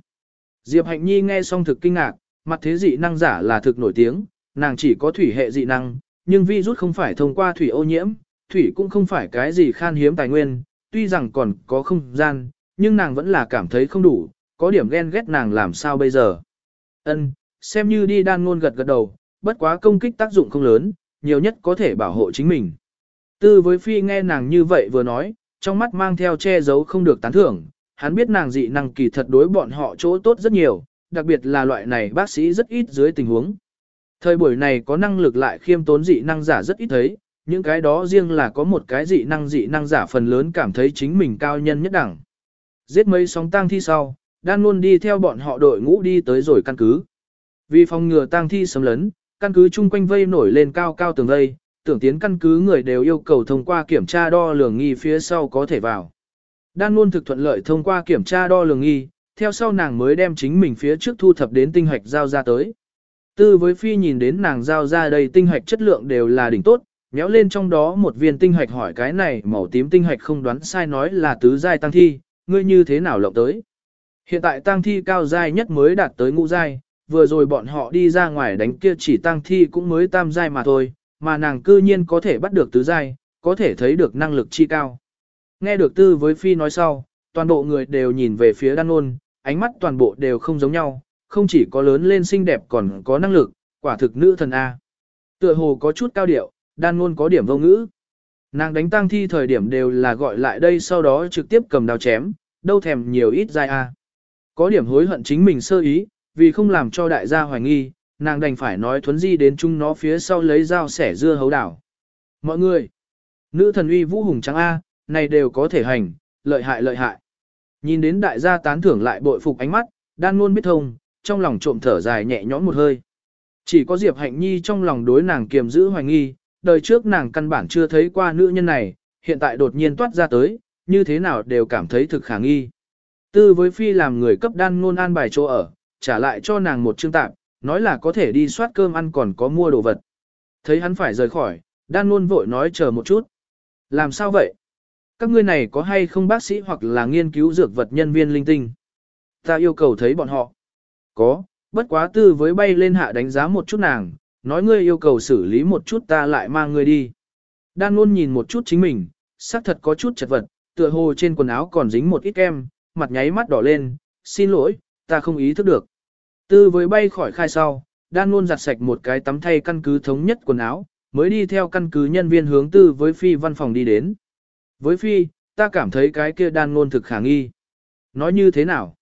Diệp Hạnh Nhi nghe xong thực kinh ngạc, mặt thế dị năng giả là thực nổi tiếng, nàng chỉ có thủy hệ dị năng, nhưng virus không phải thông qua thủy ô nhiễm, thủy cũng không phải cái gì khan hiếm tài nguyên, tuy rằng còn có không gian, nhưng nàng vẫn là cảm thấy không đủ, có điểm ghen ghét nàng làm sao bây giờ. Ân, xem như đi đan ngôn gật gật đầu, bất quá công kích tác dụng không lớn, nhiều nhất có thể bảo hộ chính mình. Tư với phi nghe nàng như vậy vừa nói, trong mắt mang theo che giấu không được tán thưởng, hắn biết nàng dị năng kỳ thật đối bọn họ chỗ tốt rất nhiều, đặc biệt là loại này bác sĩ rất ít dưới tình huống. Thời buổi này có năng lực lại khiêm tốn dị năng giả rất ít thấy, những cái đó riêng là có một cái dị năng dị năng giả phần lớn cảm thấy chính mình cao nhân nhất đẳng. Giết mấy sóng tang thi sau, đan luôn đi theo bọn họ đội ngũ đi tới rồi căn cứ. Vì phòng ngừa tang thi sấm lấn, căn cứ chung quanh vây nổi lên cao cao tường vây, tưởng tiến căn cứ người đều yêu cầu thông qua kiểm tra đo lường nghi phía sau có thể vào. Đan luôn thực thuận lợi thông qua kiểm tra đo lường nghi, theo sau nàng mới đem chính mình phía trước thu thập đến tinh hoạch giao ra tới. Tư với phi nhìn đến nàng giao ra đây tinh hạch chất lượng đều là đỉnh tốt, méo lên trong đó một viên tinh hạch hỏi cái này màu tím tinh hạch không đoán sai nói là tứ giai tăng thi, ngươi như thế nào lộng tới. Hiện tại tăng thi cao giai nhất mới đạt tới ngũ giai, vừa rồi bọn họ đi ra ngoài đánh kia chỉ tăng thi cũng mới tam giai mà thôi, mà nàng cư nhiên có thể bắt được tứ giai, có thể thấy được năng lực chi cao. Nghe được tư với phi nói sau, toàn bộ người đều nhìn về phía đan ôn, ánh mắt toàn bộ đều không giống nhau, không chỉ có lớn lên xinh đẹp còn có năng lực, quả thực nữ thần A. Tựa hồ có chút cao điệu, đan ngôn có điểm vô ngữ. Nàng đánh tang thi thời điểm đều là gọi lại đây sau đó trực tiếp cầm đao chém, đâu thèm nhiều ít dai A. Có điểm hối hận chính mình sơ ý, vì không làm cho đại gia hoài nghi, nàng đành phải nói thuấn di đến chung nó phía sau lấy dao sẻ dưa hấu đảo. Mọi người, nữ thần uy vũ hùng trắng A, này đều có thể hành, lợi hại lợi hại. Nhìn đến đại gia tán thưởng lại bội phục ánh mắt, đan luôn biết thông, trong lòng trộm thở dài nhẹ nhõm một hơi. Chỉ có Diệp Hạnh Nhi trong lòng đối nàng kiềm giữ hoài nghi, đời trước nàng căn bản chưa thấy qua nữ nhân này, hiện tại đột nhiên toát ra tới, như thế nào đều cảm thấy thực khả nghi. Tư với phi làm người cấp đan ngôn an bài chỗ ở, trả lại cho nàng một chương tạm, nói là có thể đi soát cơm ăn còn có mua đồ vật. Thấy hắn phải rời khỏi, đan ngôn vội nói chờ một chút. Làm sao vậy? Các ngươi này có hay không bác sĩ hoặc là nghiên cứu dược vật nhân viên linh tinh? Ta yêu cầu thấy bọn họ. Có, bất quá tư với bay lên hạ đánh giá một chút nàng, nói ngươi yêu cầu xử lý một chút ta lại mang ngươi đi. Đan luôn nhìn một chút chính mình, xác thật có chút chật vật, tựa hồ trên quần áo còn dính một ít kem, mặt nháy mắt đỏ lên, xin lỗi, ta không ý thức được. Tư với bay khỏi khai sau, đan luôn giặt sạch một cái tắm thay căn cứ thống nhất quần áo, mới đi theo căn cứ nhân viên hướng tư với phi văn phòng đi đến. Với phi, ta cảm thấy cái kia đan luôn thực khả nghi. Nói như thế nào?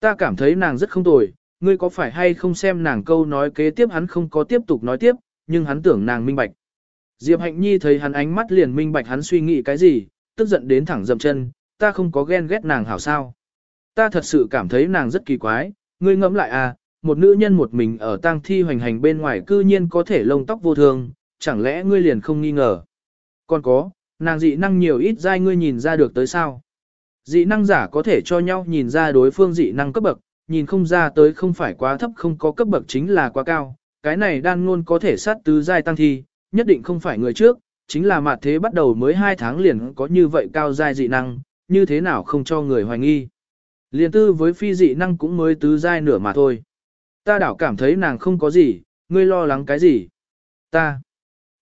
Ta cảm thấy nàng rất không tồi, ngươi có phải hay không xem nàng câu nói kế tiếp hắn không có tiếp tục nói tiếp, nhưng hắn tưởng nàng minh bạch. Diệp Hạnh Nhi thấy hắn ánh mắt liền minh bạch hắn suy nghĩ cái gì, tức giận đến thẳng dậm chân, ta không có ghen ghét nàng hảo sao. Ta thật sự cảm thấy nàng rất kỳ quái, ngươi ngẫm lại à, một nữ nhân một mình ở tang thi hoành hành bên ngoài cư nhiên có thể lông tóc vô thường, chẳng lẽ ngươi liền không nghi ngờ. Còn có, nàng dị năng nhiều ít dai ngươi nhìn ra được tới sao. Dị năng giả có thể cho nhau nhìn ra đối phương dị năng cấp bậc, nhìn không ra tới không phải quá thấp không có cấp bậc chính là quá cao. Cái này đan ngôn có thể sát tứ giai tăng thi, nhất định không phải người trước, chính là mặt thế bắt đầu mới 2 tháng liền có như vậy cao giai dị năng, như thế nào không cho người hoài nghi. Liên tư với phi dị năng cũng mới tứ giai nửa mà thôi. Ta đảo cảm thấy nàng không có gì, ngươi lo lắng cái gì. Ta.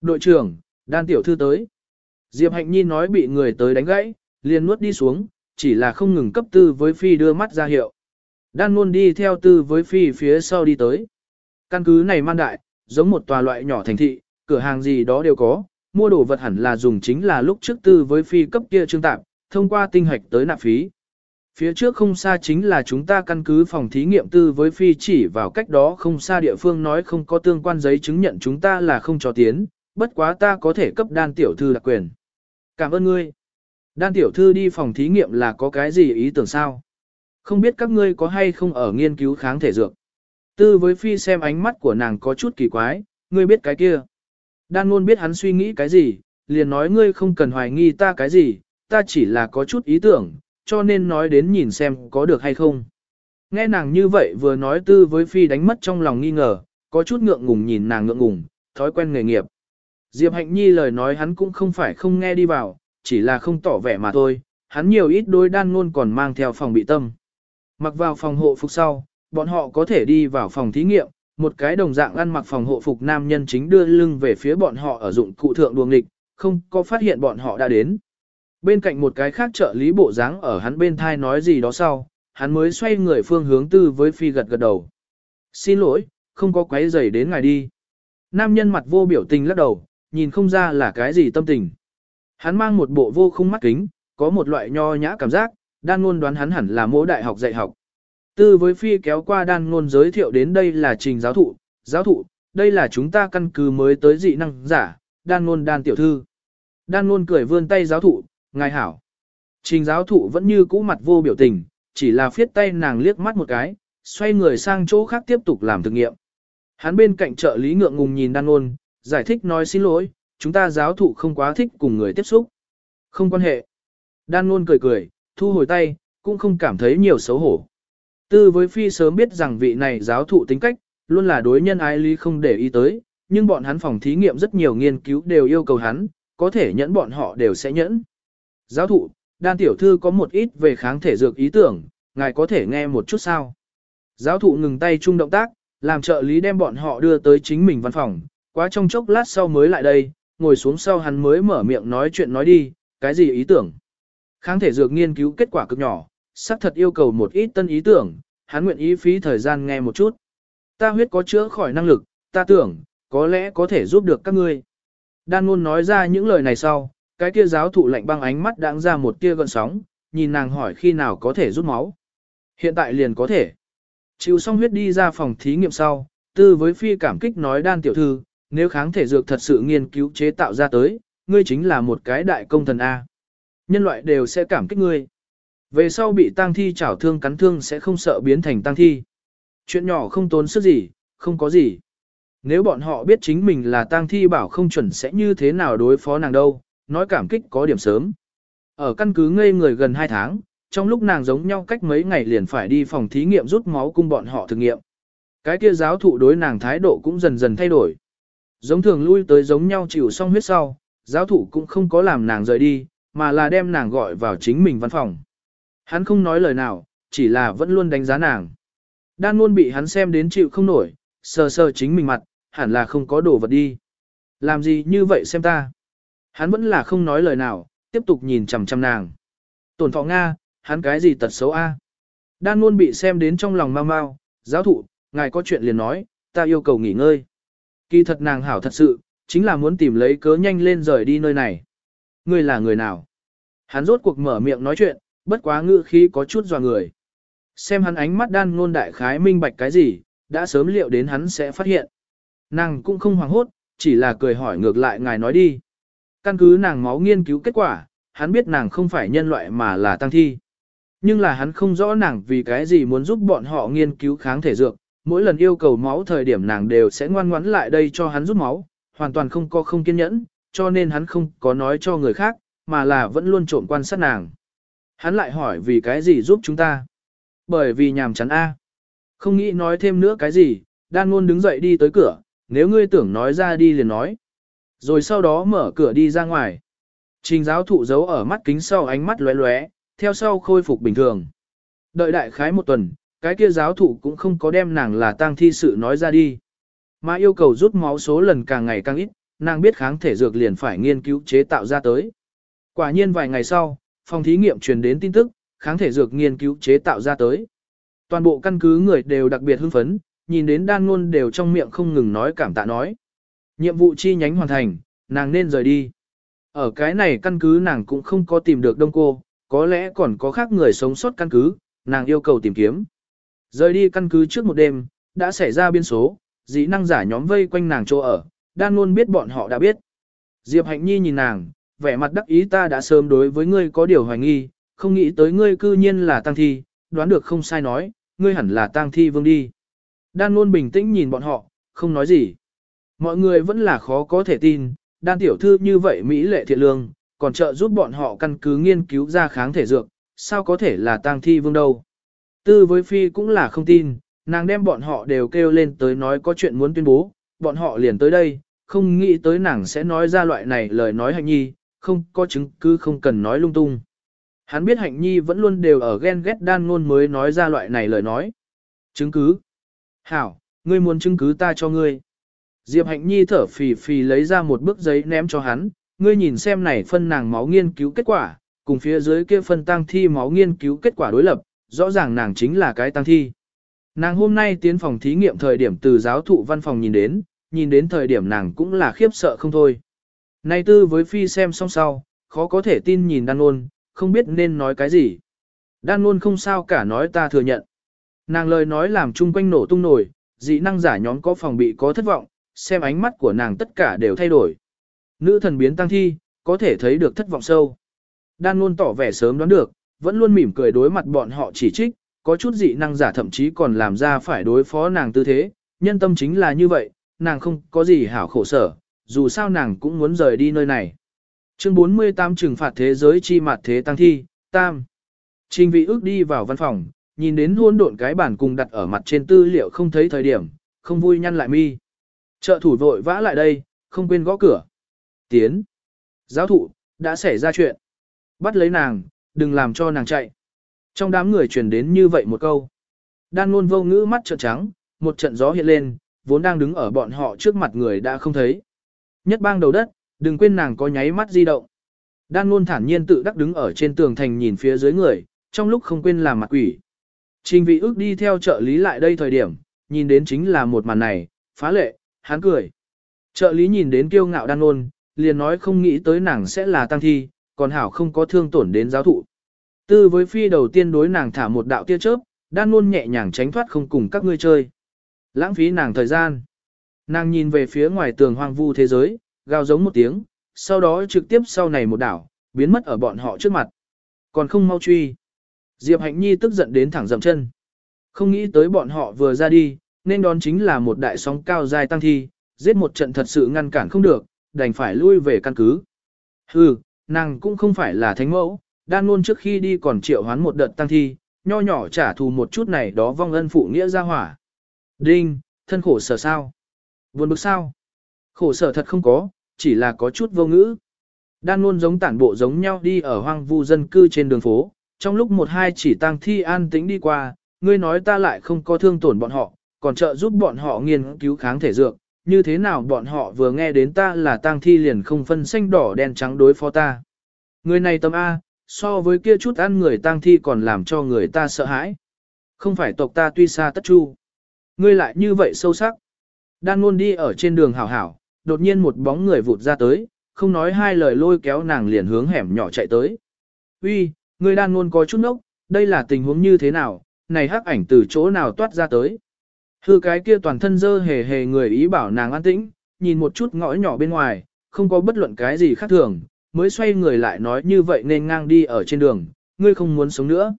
Đội trưởng, đan tiểu thư tới. Diệp Hạnh Nhi nói bị người tới đánh gãy, liền nuốt đi xuống, chỉ là không ngừng cấp tư với phi đưa mắt ra hiệu. Đan luôn đi theo tư với phi phía sau đi tới. Căn cứ này man đại, giống một tòa loại nhỏ thành thị, cửa hàng gì đó đều có, mua đồ vật hẳn là dùng chính là lúc trước tư với phi cấp kia trương tạp, thông qua tinh hoạch tới nạp phí. Phía trước không xa chính là chúng ta căn cứ phòng thí nghiệm tư với phi chỉ vào cách đó không xa địa phương nói không có tương quan giấy chứng nhận chúng ta là không cho tiến, bất quá ta có thể cấp đan tiểu thư đặc quyền. Cảm ơn ngươi. Đan tiểu thư đi phòng thí nghiệm là có cái gì ý tưởng sao? Không biết các ngươi có hay không ở nghiên cứu kháng thể dược. Tư với phi xem ánh mắt của nàng có chút kỳ quái, ngươi biết cái kia. Đan luôn biết hắn suy nghĩ cái gì, liền nói ngươi không cần hoài nghi ta cái gì, ta chỉ là có chút ý tưởng, cho nên nói đến nhìn xem có được hay không. Nghe nàng như vậy vừa nói tư với phi đánh mất trong lòng nghi ngờ, có chút ngượng ngùng nhìn nàng ngượng ngùng, thói quen nghề nghiệp. Diệp Hạnh Nhi lời nói hắn cũng không phải không nghe đi vào, chỉ là không tỏ vẻ mà thôi, hắn nhiều ít đôi đan ngôn còn mang theo phòng bị tâm. Mặc vào phòng hộ phục sau, bọn họ có thể đi vào phòng thí nghiệm, một cái đồng dạng ăn mặc phòng hộ phục nam nhân chính đưa lưng về phía bọn họ ở dụng cụ thượng đuồng lịch, không có phát hiện bọn họ đã đến. Bên cạnh một cái khác trợ lý bộ dáng ở hắn bên thai nói gì đó sau, hắn mới xoay người phương hướng tư với phi gật gật đầu. Xin lỗi, không có quấy rầy đến ngài đi. Nam nhân mặt vô biểu tình lắc đầu, nhìn không ra là cái gì tâm tình. Hắn mang một bộ vô khung mắt kính, có một loại nho nhã cảm giác, đan ngôn đoán hắn hẳn là mỗi đại học dạy học. Tư với phi kéo qua đan ngôn giới thiệu đến đây là trình giáo thụ, giáo thụ, đây là chúng ta căn cứ mới tới dị năng giả, đan ngôn đan tiểu thư. Đan ngôn cười vươn tay giáo thụ, ngài hảo. Trình giáo thụ vẫn như cũ mặt vô biểu tình, chỉ là phiết tay nàng liếc mắt một cái, xoay người sang chỗ khác tiếp tục làm thực nghiệm. Hắn bên cạnh trợ lý ngượng ngùng nhìn đan ngôn, giải thích nói xin lỗi, chúng ta giáo thụ không quá thích cùng người tiếp xúc. Không quan hệ. Đan ngôn cười cười, thu hồi tay, cũng không cảm thấy nhiều xấu hổ. Tư với phi sớm biết rằng vị này giáo thụ tính cách, luôn là đối nhân ái lý không để ý tới, nhưng bọn hắn phòng thí nghiệm rất nhiều nghiên cứu đều yêu cầu hắn, có thể nhẫn bọn họ đều sẽ nhẫn. Giáo thụ, đan tiểu thư có một ít về kháng thể dược ý tưởng, ngài có thể nghe một chút sao. Giáo thụ ngừng tay chung động tác, làm trợ lý đem bọn họ đưa tới chính mình văn phòng, quá trong chốc lát sau mới lại đây, ngồi xuống sau hắn mới mở miệng nói chuyện nói đi, cái gì ý tưởng. Kháng thể dược nghiên cứu kết quả cực nhỏ, xác thật yêu cầu một ít tân ý tưởng, hắn nguyện ý phí thời gian nghe một chút. Ta huyết có chữa khỏi năng lực, ta tưởng, có lẽ có thể giúp được các ngươi. Đan ngôn nói ra những lời này sau, cái kia giáo thụ lạnh băng ánh mắt đáng ra một tia gợn sóng, nhìn nàng hỏi khi nào có thể rút máu. Hiện tại liền có thể. Chịu xong huyết đi ra phòng thí nghiệm sau, tư với phi cảm kích nói đan tiểu thư, nếu kháng thể dược thật sự nghiên cứu chế tạo ra tới, ngươi chính là một cái đại công thần A. Nhân loại đều sẽ cảm kích ngươi. Về sau bị tang thi chảo thương cắn thương sẽ không sợ biến thành tang thi. Chuyện nhỏ không tốn sức gì, không có gì. Nếu bọn họ biết chính mình là tang thi bảo không chuẩn sẽ như thế nào đối phó nàng đâu, nói cảm kích có điểm sớm. Ở căn cứ ngây người gần 2 tháng, trong lúc nàng giống nhau cách mấy ngày liền phải đi phòng thí nghiệm rút máu cung bọn họ thực nghiệm. Cái kia giáo thụ đối nàng thái độ cũng dần dần thay đổi. Giống thường lui tới giống nhau chịu xong huyết sau, giáo thụ cũng không có làm nàng rời đi, mà là đem nàng gọi vào chính mình văn phòng. Hắn không nói lời nào, chỉ là vẫn luôn đánh giá nàng. Đan luôn bị hắn xem đến chịu không nổi, sờ sờ chính mình mặt, hẳn là không có đồ vật đi. Làm gì như vậy xem ta? Hắn vẫn là không nói lời nào, tiếp tục nhìn chằm chằm nàng. Tổn thọ Nga, hắn cái gì tật xấu A? Đan luôn bị xem đến trong lòng mau mau, giáo thụ, ngài có chuyện liền nói, ta yêu cầu nghỉ ngơi. Kỳ thật nàng hảo thật sự, chính là muốn tìm lấy cớ nhanh lên rời đi nơi này. Ngươi là người nào? Hắn rốt cuộc mở miệng nói chuyện, bất quá ngữ khí có chút dò người. Xem hắn ánh mắt đan ngôn đại khái minh bạch cái gì, đã sớm liệu đến hắn sẽ phát hiện. Nàng cũng không hoảng hốt, chỉ là cười hỏi ngược lại ngài nói đi. Căn cứ nàng máu nghiên cứu kết quả, hắn biết nàng không phải nhân loại mà là tăng thi. Nhưng là hắn không rõ nàng vì cái gì muốn giúp bọn họ nghiên cứu kháng thể dược, mỗi lần yêu cầu máu thời điểm nàng đều sẽ ngoan ngoãn lại đây cho hắn rút máu, hoàn toàn không có không kiên nhẫn, cho nên hắn không có nói cho người khác, mà là vẫn luôn trộm quan sát nàng. Hắn lại hỏi vì cái gì giúp chúng ta? Bởi vì nhàm chán A. Không nghĩ nói thêm nữa cái gì, đan ngôn đứng dậy đi tới cửa, nếu ngươi tưởng nói ra đi liền nói. Rồi sau đó mở cửa đi ra ngoài. Trình giáo thụ giấu ở mắt kính sau ánh mắt lóe lóe, theo sau khôi phục bình thường. Đợi đại khái một tuần, cái kia giáo thụ cũng không có đem nàng là tang thi sự nói ra đi. Mà yêu cầu rút máu số lần càng ngày càng ít, nàng biết kháng thể dược liền phải nghiên cứu chế tạo ra tới. Quả nhiên vài ngày sau, phòng thí nghiệm truyền đến tin tức, kháng thể dược nghiên cứu chế tạo ra tới. Toàn bộ căn cứ người đều đặc biệt hưng phấn, nhìn đến đan ngôn đều trong miệng không ngừng nói cảm tạ nói. Nhiệm vụ chi nhánh hoàn thành, nàng nên rời đi. Ở cái này căn cứ nàng cũng không có tìm được đông cô, có lẽ còn có khác người sống sót căn cứ, nàng yêu cầu tìm kiếm. Rời đi căn cứ trước một đêm, đã xảy ra biên số, dĩ năng giả nhóm vây quanh nàng chỗ ở, đan luôn biết bọn họ đã biết. Diệp Hạnh Nhi nhìn nàng, vẻ mặt đắc ý ta đã sớm đối với ngươi có điều hoài nghi, không nghĩ tới ngươi cư nhiên là tăng thi, đoán được không sai nói, ngươi hẳn là tăng thi vương đi. Đan luôn bình tĩnh nhìn bọn họ, không nói gì. Mọi người vẫn là khó có thể tin, đan tiểu thư như vậy Mỹ lệ thiện lương, còn trợ giúp bọn họ căn cứ nghiên cứu ra kháng thể dược, sao có thể là tang thi vương đâu. Tư với phi cũng là không tin, nàng đem bọn họ đều kêu lên tới nói có chuyện muốn tuyên bố, bọn họ liền tới đây, không nghĩ tới nàng sẽ nói ra loại này lời nói hạnh nhi, không có chứng cứ không cần nói lung tung. Hắn biết hạnh nhi vẫn luôn đều ở ghen ghét đan ngôn mới nói ra loại này lời nói. Chứng cứ. Hảo, ngươi muốn chứng cứ ta cho ngươi. Diệp hạnh nhi thở phì phì lấy ra một bức giấy ném cho hắn, ngươi nhìn xem này phân nàng máu nghiên cứu kết quả, cùng phía dưới kia phân tăng thi máu nghiên cứu kết quả đối lập, rõ ràng nàng chính là cái tăng thi. Nàng hôm nay tiến phòng thí nghiệm thời điểm từ giáo thụ văn phòng nhìn đến, nhìn đến thời điểm nàng cũng là khiếp sợ không thôi. Nay tư với phi xem xong sau, khó có thể tin nhìn đan ôn, không biết nên nói cái gì. Đan ôn không sao cả nói ta thừa nhận. Nàng lời nói làm chung quanh nổ tung nổi, dị năng giả nhóm có phòng bị có thất vọng, xem ánh mắt của nàng tất cả đều thay đổi. Nữ thần biến tăng thi, có thể thấy được thất vọng sâu. Đan luôn tỏ vẻ sớm đoán được, vẫn luôn mỉm cười đối mặt bọn họ chỉ trích, có chút dị năng giả thậm chí còn làm ra phải đối phó nàng tư thế, nhân tâm chính là như vậy, nàng không có gì hảo khổ sở, dù sao nàng cũng muốn rời đi nơi này. Chương 48 trừng phạt thế giới chi mặt thế tăng thi, tam. Trình vị ước đi vào văn phòng, nhìn đến hôn độn cái bản cùng đặt ở mặt trên tư liệu không thấy thời điểm, không vui nhăn lại mi. Trợ thủ vội vã lại đây, không quên gõ cửa. Tiến. Giáo thụ, đã xảy ra chuyện. Bắt lấy nàng, đừng làm cho nàng chạy. Trong đám người truyền đến như vậy một câu. Đan luôn vô ngữ mắt trợn trắng, một trận gió hiện lên, vốn đang đứng ở bọn họ trước mặt người đã không thấy. Nhất bang đầu đất, đừng quên nàng có nháy mắt di động. Đan luôn thản nhiên tự đắc đứng ở trên tường thành nhìn phía dưới người, trong lúc không quên làm mặt quỷ. Trình vị ước đi theo trợ lý lại đây thời điểm, nhìn đến chính là một màn này, phá lệ, hắn cười. Trợ lý nhìn đến kiêu ngạo đan luôn, liền nói không nghĩ tới nàng sẽ là tăng thi, còn hảo không có thương tổn đến giáo thụ. Tư với phi đầu tiên đối nàng thả một đạo tia chớp, đan luôn nhẹ nhàng tránh thoát không cùng các ngươi chơi. Lãng phí nàng thời gian. Nàng nhìn về phía ngoài tường hoang vu thế giới, gào giống một tiếng, sau đó trực tiếp sau này một đảo, biến mất ở bọn họ trước mặt. Còn không mau truy. Diệp Hạnh Nhi tức giận đến thẳng dậm chân. Không nghĩ tới bọn họ vừa ra đi, nên đón chính là một đại sóng cao dài tăng thi, giết một trận thật sự ngăn cản không được, đành phải lui về căn cứ. Hừ, nàng cũng không phải là thánh mẫu, đan luôn trước khi đi còn triệu hoán một đợt tăng thi, nho nhỏ trả thù một chút này đó vong ân phụ nghĩa ra hỏa. Đinh, thân khổ sở sao? Buồn bực sao? Khổ sở thật không có, chỉ là có chút vô ngữ. Đan luôn giống tản bộ giống nhau đi ở hoang vu dân cư trên đường phố, trong lúc một hai chỉ tăng thi an tĩnh đi qua, ngươi nói ta lại không có thương tổn bọn họ, còn trợ giúp bọn họ nghiên cứu kháng thể dược, như thế nào bọn họ vừa nghe đến ta là tang thi liền không phân xanh đỏ đen trắng đối phó ta. Người này tâm A, so với kia chút ăn người tang thi còn làm cho người ta sợ hãi. Không phải tộc ta tuy xa tất chu. Ngươi lại như vậy sâu sắc. Đan luôn đi ở trên đường hảo hảo, đột nhiên một bóng người vụt ra tới, không nói hai lời lôi kéo nàng liền hướng hẻm nhỏ chạy tới. Uy, ngươi đan luôn có chút nốc, đây là tình huống như thế nào, này hắc ảnh từ chỗ nào toát ra tới. Hư cái kia toàn thân dơ hề hề người ý bảo nàng an tĩnh, nhìn một chút ngõ nhỏ bên ngoài, không có bất luận cái gì khác thường, mới xoay người lại nói như vậy nên ngang đi ở trên đường, ngươi không muốn sống nữa.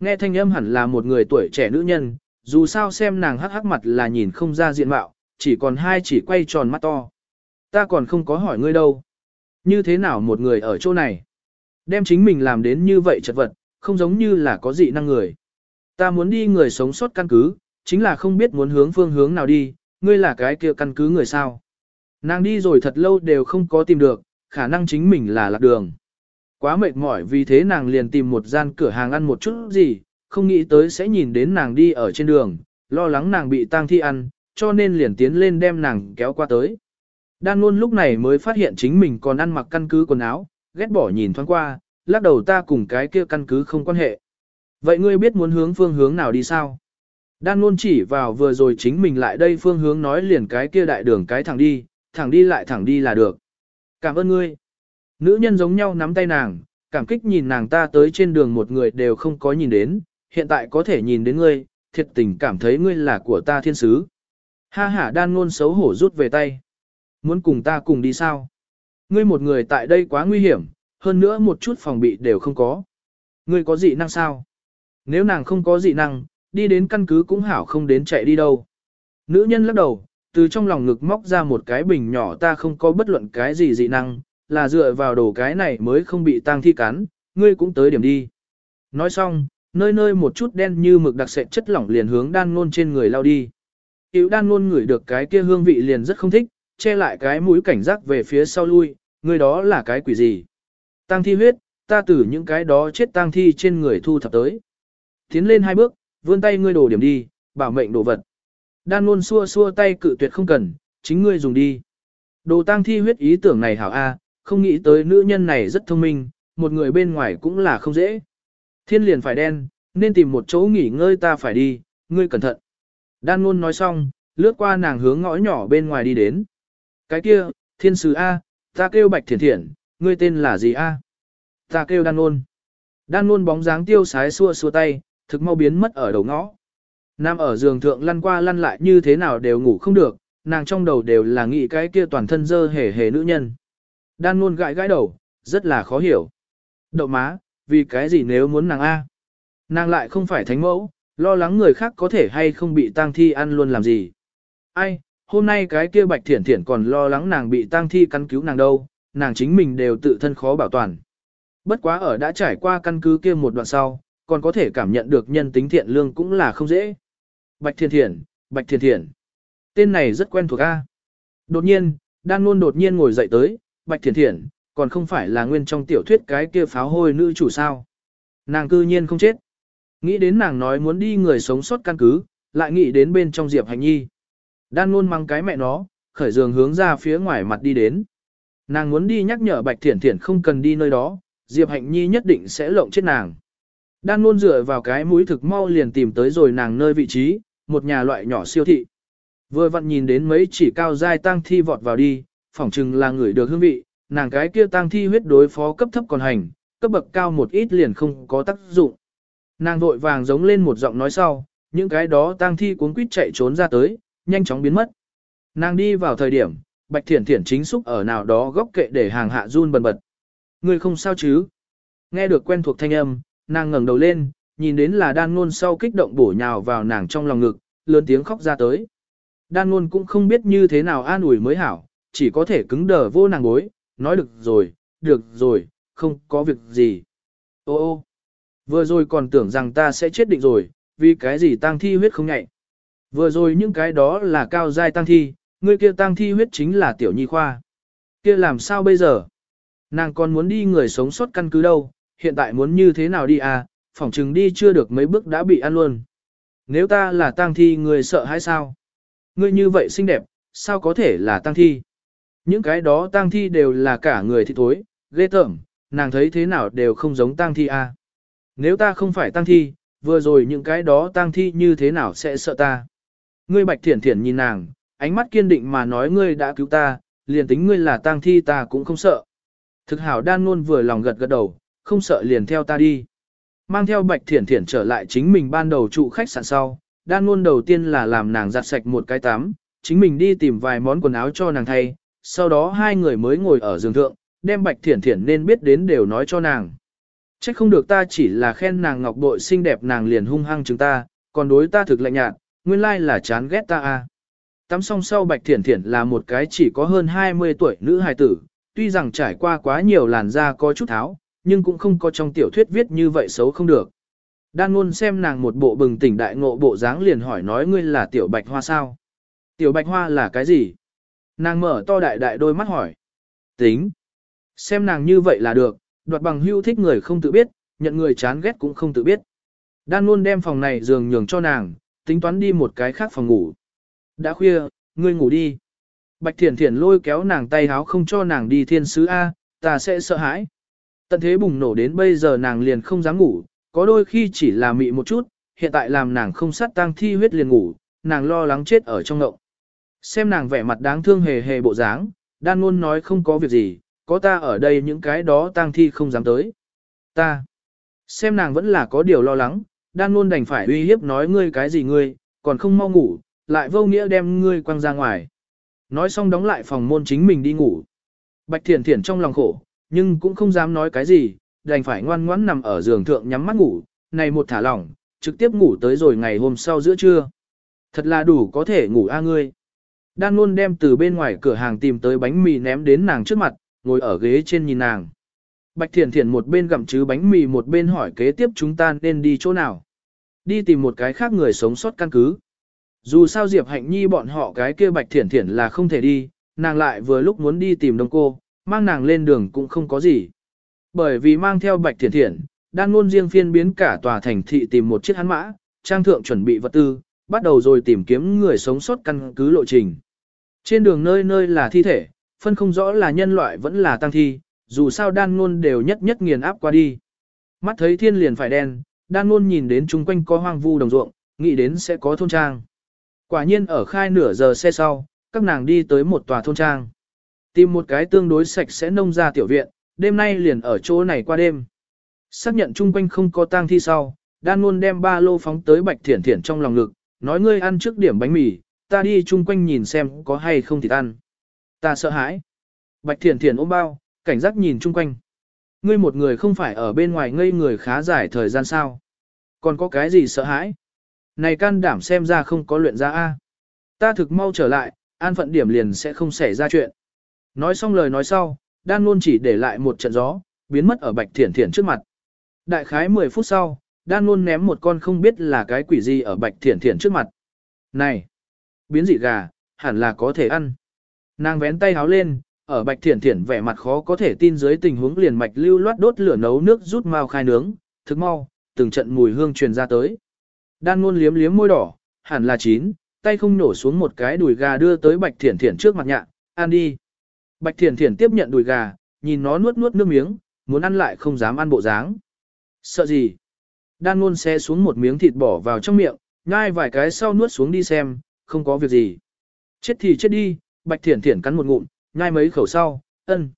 Nghe thanh âm hẳn là một người tuổi trẻ nữ nhân, dù sao xem nàng hắc hắc mặt là nhìn không ra diện mạo, chỉ còn hai chỉ quay tròn mắt to. Ta còn không có hỏi ngươi đâu. Như thế nào một người ở chỗ này? Đem chính mình làm đến như vậy chật vật, không giống như là có dị năng người. Ta muốn đi người sống sót căn cứ, chính là không biết muốn hướng phương hướng nào đi, ngươi là cái kia căn cứ người sao. Nàng đi rồi thật lâu đều không có tìm được, khả năng chính mình là lạc đường. Quá mệt mỏi vì thế nàng liền tìm một gian cửa hàng ăn một chút gì, không nghĩ tới sẽ nhìn đến nàng đi ở trên đường, lo lắng nàng bị tang thi ăn, cho nên liền tiến lên đem nàng kéo qua tới. Đan luôn lúc này mới phát hiện chính mình còn ăn mặc căn cứ quần áo, ghét bỏ nhìn thoáng qua, lắc đầu ta cùng cái kia căn cứ không quan hệ. Vậy ngươi biết muốn hướng phương hướng nào đi sao? Đan luôn chỉ vào vừa rồi chính mình lại đây phương hướng nói liền cái kia đại đường cái thẳng đi, thẳng đi lại thẳng đi là được. Cảm ơn ngươi. Nữ nhân giống nhau nắm tay nàng, cảm kích nhìn nàng ta tới trên đường một người đều không có nhìn đến, hiện tại có thể nhìn đến ngươi, thiệt tình cảm thấy ngươi là của ta thiên sứ. Ha ha đan ngôn xấu hổ rút về tay. Muốn cùng ta cùng đi sao? Ngươi một người tại đây quá nguy hiểm, hơn nữa một chút phòng bị đều không có. Ngươi có dị năng sao? Nếu nàng không có dị năng, đi đến căn cứ cũng hảo không đến chạy đi đâu. Nữ nhân lắc đầu, từ trong lòng ngực móc ra một cái bình nhỏ ta không có bất luận cái gì dị năng, là dựa vào đồ cái này mới không bị tang thi cắn, ngươi cũng tới điểm đi. Nói xong, nơi nơi một chút đen như mực đặc sệt chất lỏng liền hướng đan ngôn trên người lao đi. Yếu đan ngôn ngửi được cái kia hương vị liền rất không thích, che lại cái mũi cảnh giác về phía sau lui, người đó là cái quỷ gì. Tang thi huyết, ta từ những cái đó chết tang thi trên người thu thập tới. Tiến lên hai bước, vươn tay ngươi đổ điểm đi, bảo mệnh đồ vật. Đan luôn xua xua tay cự tuyệt không cần, chính ngươi dùng đi. Đồ tang thi huyết ý tưởng này hảo A, không nghĩ tới nữ nhân này rất thông minh, một người bên ngoài cũng là không dễ. Thiên liền phải đen, nên tìm một chỗ nghỉ ngơi ta phải đi, ngươi cẩn thận. Đan luôn nói xong, lướt qua nàng hướng ngõ nhỏ bên ngoài đi đến. Cái kia, thiên sứ A, ta kêu bạch thiển thiển, ngươi tên là gì A? Ta kêu đan luôn. Đan luôn bóng dáng tiêu sái xua xua tay, thực mau biến mất ở đầu ngõ. Nam ở giường thượng lăn qua lăn lại như thế nào đều ngủ không được, nàng trong đầu đều là nghĩ cái kia toàn thân dơ hề hề nữ nhân. Đan luôn gãi gãi đầu, rất là khó hiểu. Đậu má, vì cái gì nếu muốn nàng A? Nàng lại không phải thánh mẫu, lo lắng người khác có thể hay không bị tang thi ăn luôn làm gì. Ai, hôm nay cái kia bạch thiển thiển còn lo lắng nàng bị tang thi căn cứu nàng đâu, nàng chính mình đều tự thân khó bảo toàn. Bất quá ở đã trải qua căn cứ kia một đoạn sau, còn có thể cảm nhận được nhân tính thiện lương cũng là không dễ. Bạch Thiên Thiển, Bạch Thiên Thiển. Tên này rất quen thuộc A. Đột nhiên, Đan luôn đột nhiên ngồi dậy tới, Bạch Thiên Thiển, còn không phải là nguyên trong tiểu thuyết cái kia pháo hôi nữ chủ sao. Nàng cư nhiên không chết. Nghĩ đến nàng nói muốn đi người sống sót căn cứ, lại nghĩ đến bên trong Diệp Hành Nhi. Đan luôn mang cái mẹ nó, khởi giường hướng ra phía ngoài mặt đi đến. Nàng muốn đi nhắc nhở Bạch Thiển Thiển không cần đi nơi đó, Diệp Hạnh Nhi nhất định sẽ lộng chết nàng. Đan luôn dựa vào cái mũi thực mau liền tìm tới rồi nàng nơi vị trí, một nhà loại nhỏ siêu thị. Vừa vặn nhìn đến mấy chỉ cao dai tăng thi vọt vào đi, phỏng chừng là người được hương vị, nàng cái kia tang thi huyết đối phó cấp thấp còn hành, cấp bậc cao một ít liền không có tác dụng. Nàng vội vàng giống lên một giọng nói sau, những cái đó tang thi cuốn quýt chạy trốn ra tới, nhanh chóng biến mất. Nàng đi vào thời điểm, Bạch Thiển Thiển chính xúc ở nào đó góc kệ để hàng hạ run bần bật. Người không sao chứ? Nghe được quen thuộc thanh âm, nàng ngẩng đầu lên, nhìn đến là đan ngôn sau kích động bổ nhào vào nàng trong lòng ngực, lớn tiếng khóc ra tới. Đan ngôn cũng không biết như thế nào an ủi mới hảo, chỉ có thể cứng đờ vô nàng bối, nói được rồi, được rồi, không có việc gì. Ô ô, vừa rồi còn tưởng rằng ta sẽ chết định rồi, vì cái gì tang thi huyết không nhạy. Vừa rồi những cái đó là cao giai tang thi, người kia tang thi huyết chính là tiểu nhi khoa. Kia làm sao bây giờ? Nàng còn muốn đi người sống sót căn cứ đâu, hiện tại muốn như thế nào đi à, phỏng chừng đi chưa được mấy bước đã bị ăn luôn. Nếu ta là tang thi người sợ hay sao? Ngươi như vậy xinh đẹp, sao có thể là tang thi? Những cái đó tang thi đều là cả người thì thối, ghê tởm, nàng thấy thế nào đều không giống tang thi à. Nếu ta không phải tang thi, vừa rồi những cái đó tang thi như thế nào sẽ sợ ta? Ngươi bạch thiển thiển nhìn nàng, ánh mắt kiên định mà nói ngươi đã cứu ta, liền tính ngươi là tang thi ta cũng không sợ. Thực hảo đan luôn vừa lòng gật gật đầu, không sợ liền theo ta đi. Mang theo bạch thiển thiển trở lại chính mình ban đầu trụ khách sạn sau, đan luôn đầu tiên là làm nàng giặt sạch một cái tắm, chính mình đi tìm vài món quần áo cho nàng thay, sau đó hai người mới ngồi ở giường thượng, đem bạch thiển thiển nên biết đến đều nói cho nàng. Chắc không được ta chỉ là khen nàng ngọc bội xinh đẹp nàng liền hung hăng chúng ta, còn đối ta thực lạnh nhạt, nguyên lai là chán ghét ta a. Tắm xong sau Bạch Thiển Thiển là một cái chỉ có hơn 20 tuổi nữ hài tử, tuy rằng trải qua quá nhiều làn da có chút tháo, nhưng cũng không có trong tiểu thuyết viết như vậy xấu không được. Đan luôn xem nàng một bộ bừng tỉnh đại ngộ bộ dáng liền hỏi nói ngươi là tiểu bạch hoa sao? Tiểu bạch hoa là cái gì? Nàng mở to đại đại đôi mắt hỏi. Tính. Xem nàng như vậy là được, đoạt bằng hưu thích người không tự biết, nhận người chán ghét cũng không tự biết. Đan luôn đem phòng này giường nhường cho nàng, tính toán đi một cái khác phòng ngủ. Đã khuya, ngươi ngủ đi. Bạch Thiển Thiển lôi kéo nàng tay háo không cho nàng đi thiên sứ A, ta sẽ sợ hãi. Tận thế bùng nổ đến bây giờ nàng liền không dám ngủ, có đôi khi chỉ là mị một chút, hiện tại làm nàng không sát tang thi huyết liền ngủ, nàng lo lắng chết ở trong ngộng. Xem nàng vẻ mặt đáng thương hề hề bộ dáng, đan luôn nói không có việc gì, có ta ở đây những cái đó tang thi không dám tới. Ta. Xem nàng vẫn là có điều lo lắng, đan luôn đành phải uy hiếp nói ngươi cái gì ngươi, còn không mau ngủ, lại vô nghĩa đem ngươi quăng ra ngoài. Nói xong đóng lại phòng môn chính mình đi ngủ. Bạch Thiển Thiển trong lòng khổ, nhưng cũng không dám nói cái gì, đành phải ngoan ngoãn nằm ở giường thượng nhắm mắt ngủ, này một thả lỏng, trực tiếp ngủ tới rồi ngày hôm sau giữa trưa. Thật là đủ có thể ngủ a ngươi. Đan luôn đem từ bên ngoài cửa hàng tìm tới bánh mì ném đến nàng trước mặt, ngồi ở ghế trên nhìn nàng. Bạch Thiển Thiển một bên gặm chứ bánh mì một bên hỏi kế tiếp chúng ta nên đi chỗ nào. Đi tìm một cái khác người sống sót căn cứ. Dù sao Diệp Hạnh Nhi bọn họ cái kia Bạch Thiển Thiển là không thể đi, nàng lại vừa lúc muốn đi tìm đông cô, mang nàng lên đường cũng không có gì. Bởi vì mang theo Bạch Thiển Thiển, đang luôn riêng phiên biến cả tòa thành thị tìm một chiếc hắn mã, trang thượng chuẩn bị vật tư, bắt đầu rồi tìm kiếm người sống sót căn cứ lộ trình. Trên đường nơi nơi là thi thể, phân không rõ là nhân loại vẫn là tăng thi, dù sao đan ngôn đều nhất nhất nghiền áp qua đi. Mắt thấy thiên liền phải đen, đan ngôn nhìn đến chung quanh có hoang vu đồng ruộng, nghĩ đến sẽ có thôn trang. Quả nhiên ở khai nửa giờ xe sau, các nàng đi tới một tòa thôn trang. Tìm một cái tương đối sạch sẽ nông ra tiểu viện, đêm nay liền ở chỗ này qua đêm. Xác nhận chung quanh không có tang thi sau, đan ngôn đem ba lô phóng tới bạch thiển thiển trong lòng ngực, nói ngươi ăn trước điểm bánh mì, ta đi chung quanh nhìn xem có hay không thịt ăn. Ta sợ hãi. Bạch thiển thiển ôm bao, cảnh giác nhìn chung quanh. Ngươi một người không phải ở bên ngoài ngây người khá dài thời gian sao. Còn có cái gì sợ hãi? Này can đảm xem ra không có luyện ra A. Ta thực mau trở lại, an phận điểm liền sẽ không xảy ra chuyện. Nói xong lời nói sau, đan luôn chỉ để lại một trận gió, biến mất ở bạch thiển thiển trước mặt. Đại khái 10 phút sau, đan luôn ném một con không biết là cái quỷ gì ở bạch thiển thiển trước mặt. Này! Biến dị gà, hẳn là có thể ăn. Nàng vén tay háo lên, ở bạch thiển thiển vẻ mặt khó có thể tin dưới tình huống liền mạch lưu loát đốt lửa nấu nước rút mau khai nướng, thức mau, từng trận mùi hương truyền ra tới. Đan ngôn liếm liếm môi đỏ, hẳn là chín, tay không nổ xuống một cái đùi gà đưa tới bạch thiển thiển trước mặt nhạ, ăn đi. Bạch thiển thiển tiếp nhận đùi gà, nhìn nó nuốt nuốt nước miếng, muốn ăn lại không dám ăn bộ dáng. Sợ gì? Đan ngôn xe xuống một miếng thịt bỏ vào trong miệng, nhai vài cái sau nuốt xuống đi xem, không có việc gì. Chết thì chết đi, bạch thiển thiển cắn một ngụm, nhai mấy khẩu sau, ân.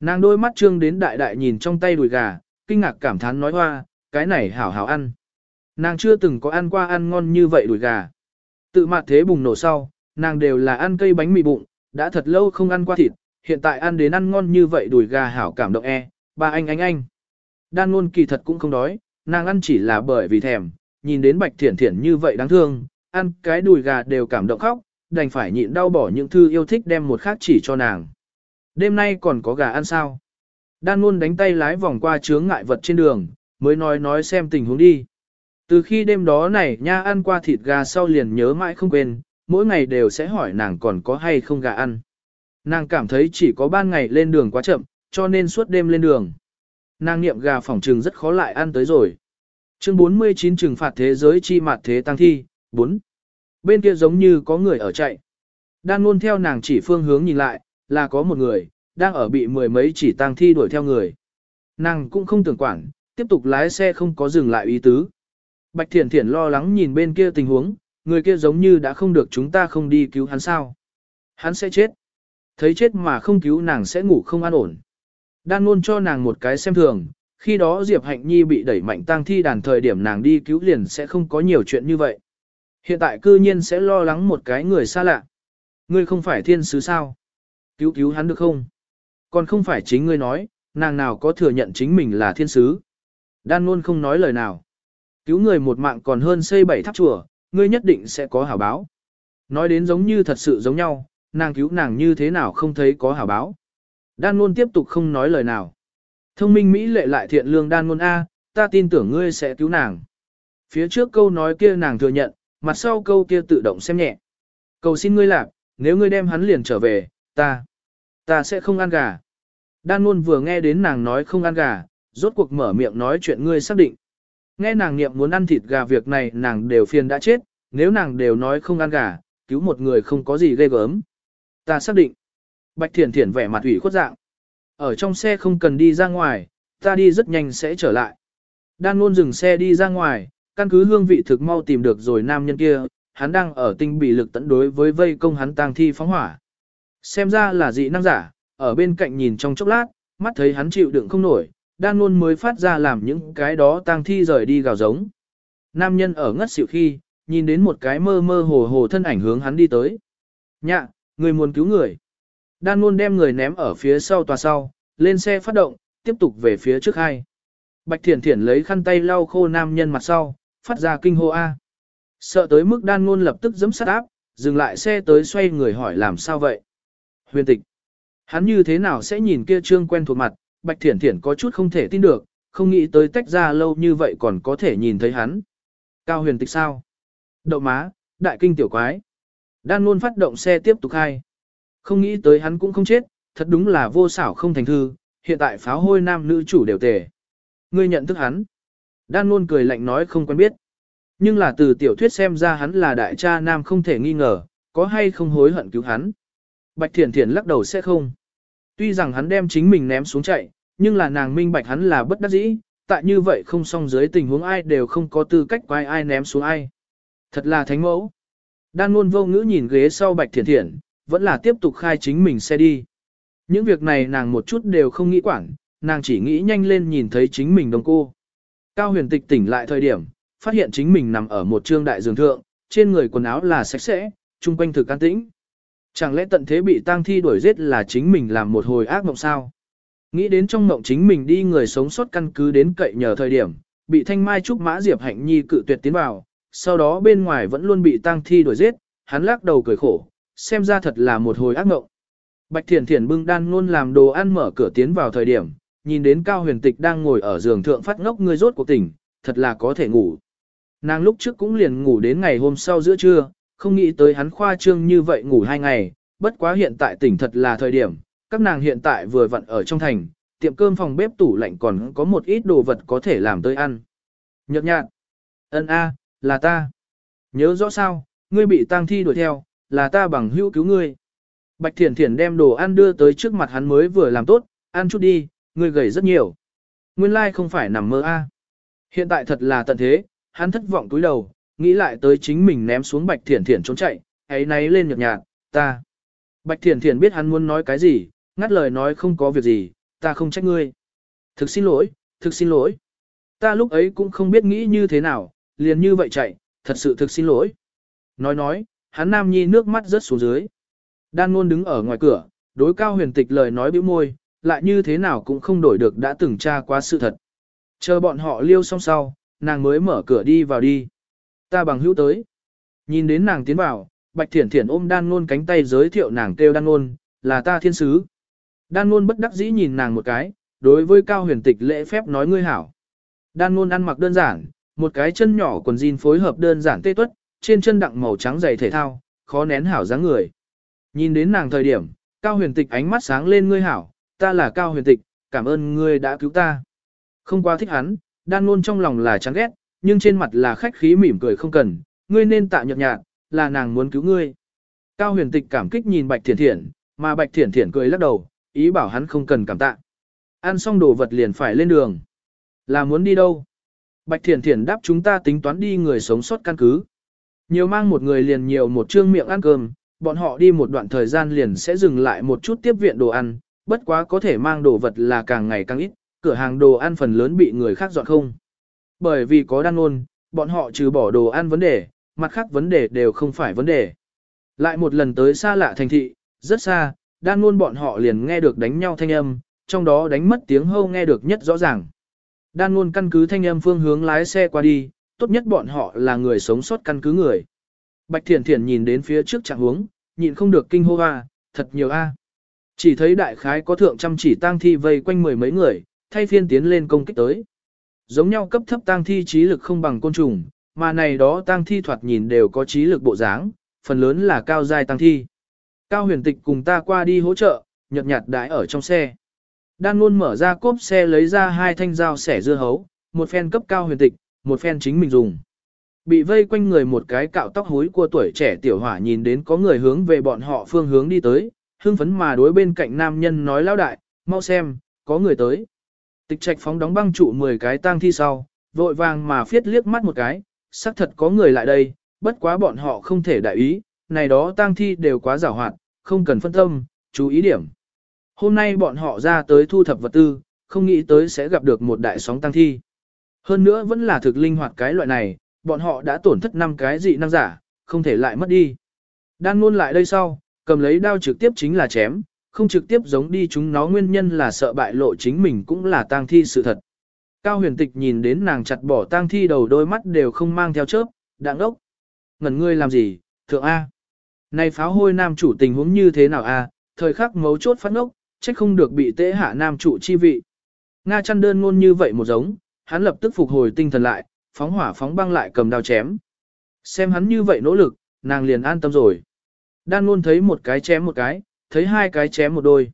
Nàng đôi mắt trương đến đại đại nhìn trong tay đùi gà, kinh ngạc cảm thán nói hoa, cái này hảo hảo ăn. Nàng chưa từng có ăn qua ăn ngon như vậy đùi gà. Tự mặt thế bùng nổ sau, nàng đều là ăn cây bánh mì bụng, đã thật lâu không ăn qua thịt, hiện tại ăn đến ăn ngon như vậy đùi gà hảo cảm động e, ba anh anh anh. Đan luôn kỳ thật cũng không đói, nàng ăn chỉ là bởi vì thèm, nhìn đến bạch thiển thiển như vậy đáng thương, ăn cái đùi gà đều cảm động khóc, đành phải nhịn đau bỏ những thư yêu thích đem một khác chỉ cho nàng. Đêm nay còn có gà ăn sao? Đan luôn đánh tay lái vòng qua chướng ngại vật trên đường, mới nói nói xem tình huống đi. Từ khi đêm đó này nha ăn qua thịt gà sau liền nhớ mãi không quên, mỗi ngày đều sẽ hỏi nàng còn có hay không gà ăn. Nàng cảm thấy chỉ có ban ngày lên đường quá chậm, cho nên suốt đêm lên đường. Nàng niệm gà phỏng trừng rất khó lại ăn tới rồi. Chương 49 trừng phạt thế giới chi mạt thế tăng thi, 4. Bên kia giống như có người ở chạy. Đan luôn theo nàng chỉ phương hướng nhìn lại, là có một người, đang ở bị mười mấy chỉ tăng thi đuổi theo người. Nàng cũng không tưởng quản, tiếp tục lái xe không có dừng lại ý tứ. Bạch Thiển Thiển lo lắng nhìn bên kia tình huống, người kia giống như đã không được chúng ta không đi cứu hắn sao. Hắn sẽ chết. Thấy chết mà không cứu nàng sẽ ngủ không an ổn. Đan luôn cho nàng một cái xem thường, khi đó Diệp Hạnh Nhi bị đẩy mạnh tang thi đàn thời điểm nàng đi cứu liền sẽ không có nhiều chuyện như vậy. Hiện tại cư nhiên sẽ lo lắng một cái người xa lạ. Ngươi không phải thiên sứ sao? Cứu cứu hắn được không? Còn không phải chính ngươi nói, nàng nào có thừa nhận chính mình là thiên sứ. Đan luôn không nói lời nào. Cứu người một mạng còn hơn xây bảy tháp chùa, ngươi nhất định sẽ có hảo báo. Nói đến giống như thật sự giống nhau, nàng cứu nàng như thế nào không thấy có hảo báo. Đan luôn tiếp tục không nói lời nào. Thông minh Mỹ lệ lại thiện lương đan luôn A, ta tin tưởng ngươi sẽ cứu nàng. Phía trước câu nói kia nàng thừa nhận, mặt sau câu kia tự động xem nhẹ. Cầu xin ngươi làm, nếu ngươi đem hắn liền trở về, ta, ta sẽ không ăn gà. Đan luôn vừa nghe đến nàng nói không ăn gà, rốt cuộc mở miệng nói chuyện ngươi xác định. Nghe nàng niệm muốn ăn thịt gà việc này nàng đều phiền đã chết, nếu nàng đều nói không ăn gà, cứu một người không có gì ghê gớm. Ta xác định. Bạch Thiển Thiển vẻ mặt ủy khuất dạng. Ở trong xe không cần đi ra ngoài, ta đi rất nhanh sẽ trở lại. Đan luôn dừng xe đi ra ngoài, căn cứ hương vị thực mau tìm được rồi nam nhân kia, hắn đang ở tinh bị lực tận đối với vây công hắn tang thi phóng hỏa. Xem ra là dị năng giả, ở bên cạnh nhìn trong chốc lát, mắt thấy hắn chịu đựng không nổi, đan luôn mới phát ra làm những cái đó tang thi rời đi gào giống. Nam nhân ở ngất xỉu khi, nhìn đến một cái mơ mơ hồ hồ thân ảnh hướng hắn đi tới. Nhạ, người muốn cứu người. Đan luôn đem người ném ở phía sau tòa sau, lên xe phát động, tiếp tục về phía trước hai. Bạch Thiển Thiển lấy khăn tay lau khô nam nhân mặt sau, phát ra kinh hô A. Sợ tới mức đan ngôn lập tức giấm sát áp, dừng lại xe tới xoay người hỏi làm sao vậy. Huyền tịch. Hắn như thế nào sẽ nhìn kia trương quen thuộc mặt, Bạch Thiển Thiển có chút không thể tin được, không nghĩ tới tách ra lâu như vậy còn có thể nhìn thấy hắn. Cao huyền tịch sao? Đậu má, đại kinh tiểu quái. Đan luôn phát động xe tiếp tục khai. Không nghĩ tới hắn cũng không chết, thật đúng là vô xảo không thành thư, hiện tại pháo hôi nam nữ chủ đều tề. Ngươi nhận thức hắn. Đan luôn cười lạnh nói không quen biết. Nhưng là từ tiểu thuyết xem ra hắn là đại cha nam không thể nghi ngờ, có hay không hối hận cứu hắn. Bạch Thiển Thiển lắc đầu sẽ không. Tuy rằng hắn đem chính mình ném xuống chạy, nhưng là nàng minh bạch hắn là bất đắc dĩ, tại như vậy không xong dưới tình huống ai đều không có tư cách quay ai ném xuống ai. Thật là thánh mẫu. Đan luôn vô ngữ nhìn ghế sau Bạch Thiển Thiển, vẫn là tiếp tục khai chính mình xe đi. Những việc này nàng một chút đều không nghĩ quản, nàng chỉ nghĩ nhanh lên nhìn thấy chính mình đồng cô. Cao huyền tịch tỉnh lại thời điểm, phát hiện chính mình nằm ở một trương đại giường thượng, trên người quần áo là sạch sẽ, chung quanh thực an tĩnh. Chẳng lẽ tận thế bị tang thi đuổi giết là chính mình làm một hồi ác mộng sao? Nghĩ đến trong mộng chính mình đi người sống sót căn cứ đến cậy nhờ thời điểm, bị thanh mai trúc mã diệp hạnh nhi cự tuyệt tiến vào, sau đó bên ngoài vẫn luôn bị tang thi đuổi giết, hắn lắc đầu cười khổ, xem ra thật là một hồi ác mộng. Bạch Thiển Thiển bưng đan luôn làm đồ ăn mở cửa tiến vào thời điểm, nhìn đến Cao Huyền Tịch đang ngồi ở giường thượng phát ngốc người rốt cuộc tỉnh, thật là có thể ngủ. Nàng lúc trước cũng liền ngủ đến ngày hôm sau giữa trưa, không nghĩ tới hắn khoa trương như vậy ngủ hai ngày, bất quá hiện tại tỉnh thật là thời điểm, các nàng hiện tại vừa vặn ở trong thành, tiệm cơm phòng bếp tủ lạnh còn có một ít đồ vật có thể làm tới ăn. Nhật nhạt, ân a, là ta. Nhớ rõ sao, ngươi bị tang thi đuổi theo, là ta bằng hữu cứu ngươi. Bạch Thiển Thiển đem đồ ăn đưa tới trước mặt hắn mới vừa làm tốt, ăn chút đi, ngươi gầy rất nhiều. Nguyên lai không phải nằm mơ a. Hiện tại thật là tận thế, hắn thất vọng túi đầu, nghĩ lại tới chính mình ném xuống Bạch Thiển Thiển trốn chạy, ấy náy lên nhợt nhạt, ta. Bạch Thiển Thiển biết hắn muốn nói cái gì, ngắt lời nói không có việc gì, ta không trách ngươi. Thực xin lỗi, thực xin lỗi. Ta lúc ấy cũng không biết nghĩ như thế nào, liền như vậy chạy, thật sự thực xin lỗi. Nói nói, hắn nam nhi nước mắt rớt xuống dưới. Đan luôn đứng ở ngoài cửa, đối cao huyền tịch lời nói bĩu môi, lại như thế nào cũng không đổi được đã từng tra qua sự thật. Chờ bọn họ liêu xong sau, nàng mới mở cửa đi vào đi. Ta bằng hữu tới. Nhìn đến nàng tiến vào, Bạch Thiển Thiển ôm đan ngôn cánh tay giới thiệu nàng kêu đan ngôn, là ta thiên sứ. Đan ngôn bất đắc dĩ nhìn nàng một cái, đối với cao huyền tịch lễ phép nói ngươi hảo. Đan ngôn ăn mặc đơn giản, một cái chân nhỏ quần jean phối hợp đơn giản tê tuất, trên chân đặng màu trắng giày thể thao, khó nén hảo dáng người. Nhìn đến nàng thời điểm, cao huyền tịch ánh mắt sáng lên ngươi hảo, ta là cao huyền tịch, cảm ơn ngươi đã cứu ta. Không quá thích hắn, đan luôn trong lòng là chán ghét, nhưng trên mặt là khách khí mỉm cười không cần, ngươi nên tạ nhợt nhạt, là nàng muốn cứu ngươi. Cao huyền tịch cảm kích nhìn Bạch Thiển Thiển, mà Bạch Thiển Thiển cười lắc đầu, ý bảo hắn không cần cảm tạ. Ăn xong đồ vật liền phải lên đường. Là muốn đi đâu? Bạch Thiển Thiển đáp chúng ta tính toán đi người sống sót căn cứ. Nhiều mang một người liền nhiều một trương miệng ăn cơm, bọn họ đi một đoạn thời gian liền sẽ dừng lại một chút tiếp viện đồ ăn, bất quá có thể mang đồ vật là càng ngày càng ít, cửa hàng đồ ăn phần lớn bị người khác dọn không. Bởi vì có đan ôn, bọn họ trừ bỏ đồ ăn vấn đề, mặt khác vấn đề đều không phải vấn đề. Lại một lần tới xa lạ thành thị, rất xa, đan ôn bọn họ liền nghe được đánh nhau thanh âm, trong đó đánh mất tiếng hâu nghe được nhất rõ ràng. Đan ôn căn cứ thanh âm phương hướng lái xe qua đi, tốt nhất bọn họ là người sống sót căn cứ người. Bạch Thiển Thiển nhìn đến phía trước trạng hướng nhịn không được kinh hô a, thật nhiều a. Chỉ thấy đại khái có thượng trăm chỉ tang thi vây quanh mười mấy người, thay phiên tiến lên công kích tới. Giống nhau cấp thấp tang thi trí lực không bằng côn trùng, mà này đó tang thi thoạt nhìn đều có trí lực bộ dáng, phần lớn là cao giai tang thi. Cao huyền tịch cùng ta qua đi hỗ trợ, nhật nhạt đãi ở trong xe. Đan luôn mở ra cốp xe lấy ra hai thanh dao sẻ dưa hấu, một phen cấp cao huyền tịch, một phen chính mình dùng. Bị vây quanh người một cái cạo tóc hối của tuổi trẻ tiểu hỏa nhìn đến có người hướng về bọn họ phương hướng đi tới, hưng phấn mà đối bên cạnh nam nhân nói lão đại, mau xem, có người tới. Tịch trạch phóng đóng băng trụ 10 cái tang thi sau, vội vàng mà phiết liếc mắt một cái, xác thật có người lại đây, bất quá bọn họ không thể đại ý, này đó tang thi đều quá giảo hoạt, không cần phân tâm, chú ý điểm. Hôm nay bọn họ ra tới thu thập vật tư, không nghĩ tới sẽ gặp được một đại sóng tang thi. Hơn nữa vẫn là thực linh hoạt cái loại này, bọn họ đã tổn thất năm cái dị năng giả, không thể lại mất đi. Đan ngôn lại đây sau, cầm lấy đao trực tiếp chính là chém, không trực tiếp giống đi chúng nó nguyên nhân là sợ bại lộ chính mình cũng là tang thi sự thật. Cao huyền tịch nhìn đến nàng chặt bỏ tang thi đầu đôi mắt đều không mang theo chớp, đạng đốc, Ngẩn ngươi làm gì, thượng A. Này pháo hôi nam chủ tình huống như thế nào A, thời khắc mấu chốt phát ngốc, trách không được bị tế hạ nam chủ chi vị. Nga chăn đơn ngôn như vậy một giống, hắn lập tức phục hồi tinh thần lại, phóng hỏa phóng băng lại cầm đao chém. Xem hắn như vậy nỗ lực, nàng liền an tâm rồi. Đan luôn thấy một cái chém một cái, thấy hai cái chém một đôi.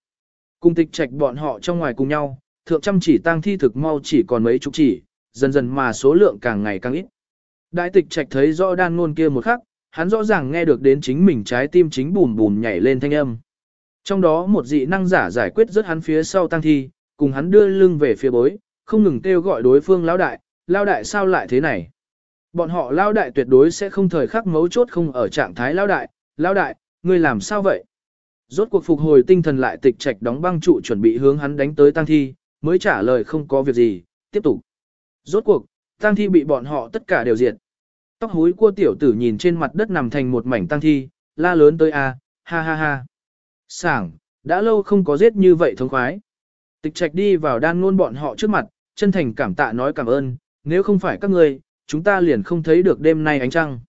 Cùng tịch trạch bọn họ trong ngoài cùng nhau, thượng chăm chỉ tăng thi thực mau chỉ còn mấy chục chỉ, dần dần mà số lượng càng ngày càng ít. Đại tịch trạch thấy rõ đan luôn kia một khắc, hắn rõ ràng nghe được đến chính mình trái tim chính bùm bùm nhảy lên thanh âm. Trong đó một dị năng giả giải quyết rất hắn phía sau tăng thi, cùng hắn đưa lưng về phía bối, không ngừng kêu gọi đối phương lão đại, lao đại sao lại thế này? Bọn họ lao đại tuyệt đối sẽ không thời khắc mấu chốt không ở trạng thái lao đại, lao đại, ngươi làm sao vậy? Rốt cuộc phục hồi tinh thần lại tịch trạch đóng băng trụ chuẩn bị hướng hắn đánh tới tang thi, mới trả lời không có việc gì, tiếp tục. Rốt cuộc, tang thi bị bọn họ tất cả đều diệt. Tóc húi cua tiểu tử nhìn trên mặt đất nằm thành một mảnh tang thi, la lớn tới a, ha ha ha. Sảng, đã lâu không có giết như vậy thống khoái. Tịch trạch đi vào đan ngôn bọn họ trước mặt, chân thành cảm tạ nói cảm ơn, nếu không phải các ngươi, chúng ta liền không thấy được đêm nay ánh trăng.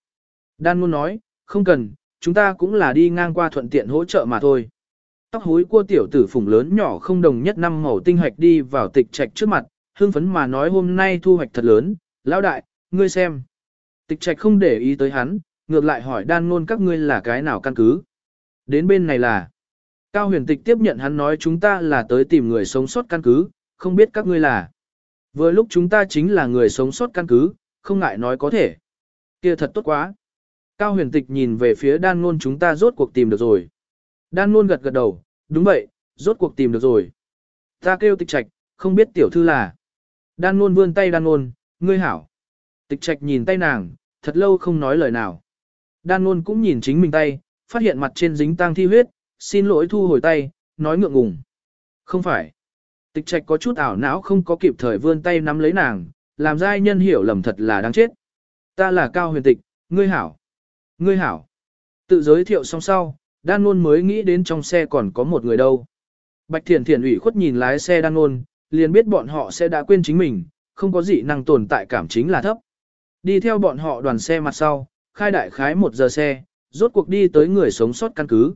Đan ngôn nói, không cần, chúng ta cũng là đi ngang qua thuận tiện hỗ trợ mà thôi. Tóc húi cua tiểu tử phùng lớn nhỏ không đồng nhất năm màu tinh hoạch đi vào tịch trạch trước mặt, hương phấn mà nói hôm nay thu hoạch thật lớn, lão đại, ngươi xem. Tịch trạch không để ý tới hắn, ngược lại hỏi đan ngôn các ngươi là cái nào căn cứ. Đến bên này là, Cao huyền tịch tiếp nhận hắn nói chúng ta là tới tìm người sống sót căn cứ, không biết các ngươi là. Vừa lúc chúng ta chính là người sống sót căn cứ, không ngại nói có thể. kia thật tốt quá. Cao huyền tịch nhìn về phía đan ngôn chúng ta rốt cuộc tìm được rồi. Đan ngôn gật gật đầu, đúng vậy, rốt cuộc tìm được rồi. Ta kêu tịch trạch, không biết tiểu thư là. Đan ngôn vươn tay đan ngôn, ngươi hảo. Tịch trạch nhìn tay nàng, thật lâu không nói lời nào. Đan ngôn cũng nhìn chính mình tay, phát hiện mặt trên dính tang thi huyết, xin lỗi thu hồi tay, nói ngượng ngùng. Không phải. Tịch trạch có chút ảo não không có kịp thời vươn tay nắm lấy nàng, làm giai nhân hiểu lầm thật là đáng chết. Ta là Cao huyền tịch, ngươi hảo. Ngươi hảo. Tự giới thiệu xong sau, đan Nôn mới nghĩ đến trong xe còn có một người đâu. Bạch Thiển Thiển ủy khuất nhìn lái xe đan Nôn, liền biết bọn họ sẽ đã quên chính mình, không có gì năng tồn tại cảm chính là thấp. Đi theo bọn họ đoàn xe mặt sau, khai đại khái một giờ xe, rốt cuộc đi tới người sống sót căn cứ.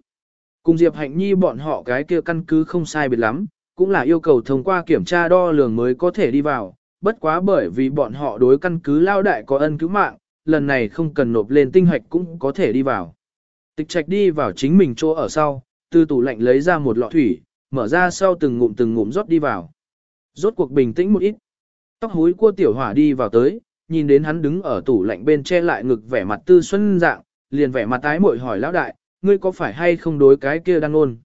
Cùng Diệp Hạnh Nhi bọn họ cái kia căn cứ không sai biệt lắm, cũng là yêu cầu thông qua kiểm tra đo lường mới có thể đi vào, bất quá bởi vì bọn họ đối căn cứ lao đại có ân cứu mạng, lần này không cần nộp lên tinh hạch cũng có thể đi vào. Tịch trạch đi vào chính mình chỗ ở sau, từ tủ lạnh lấy ra một lọ thủy, mở ra sau từng ngụm từng ngụm rót đi vào. Rốt cuộc bình tĩnh một ít. Tóc hối cua tiểu hỏa đi vào tới, nhìn đến hắn đứng ở tủ lạnh bên che lại ngực vẻ mặt tư xuân dạng, liền vẻ mặt tái mội hỏi lão đại, ngươi có phải hay không đối cái kia đang ôn?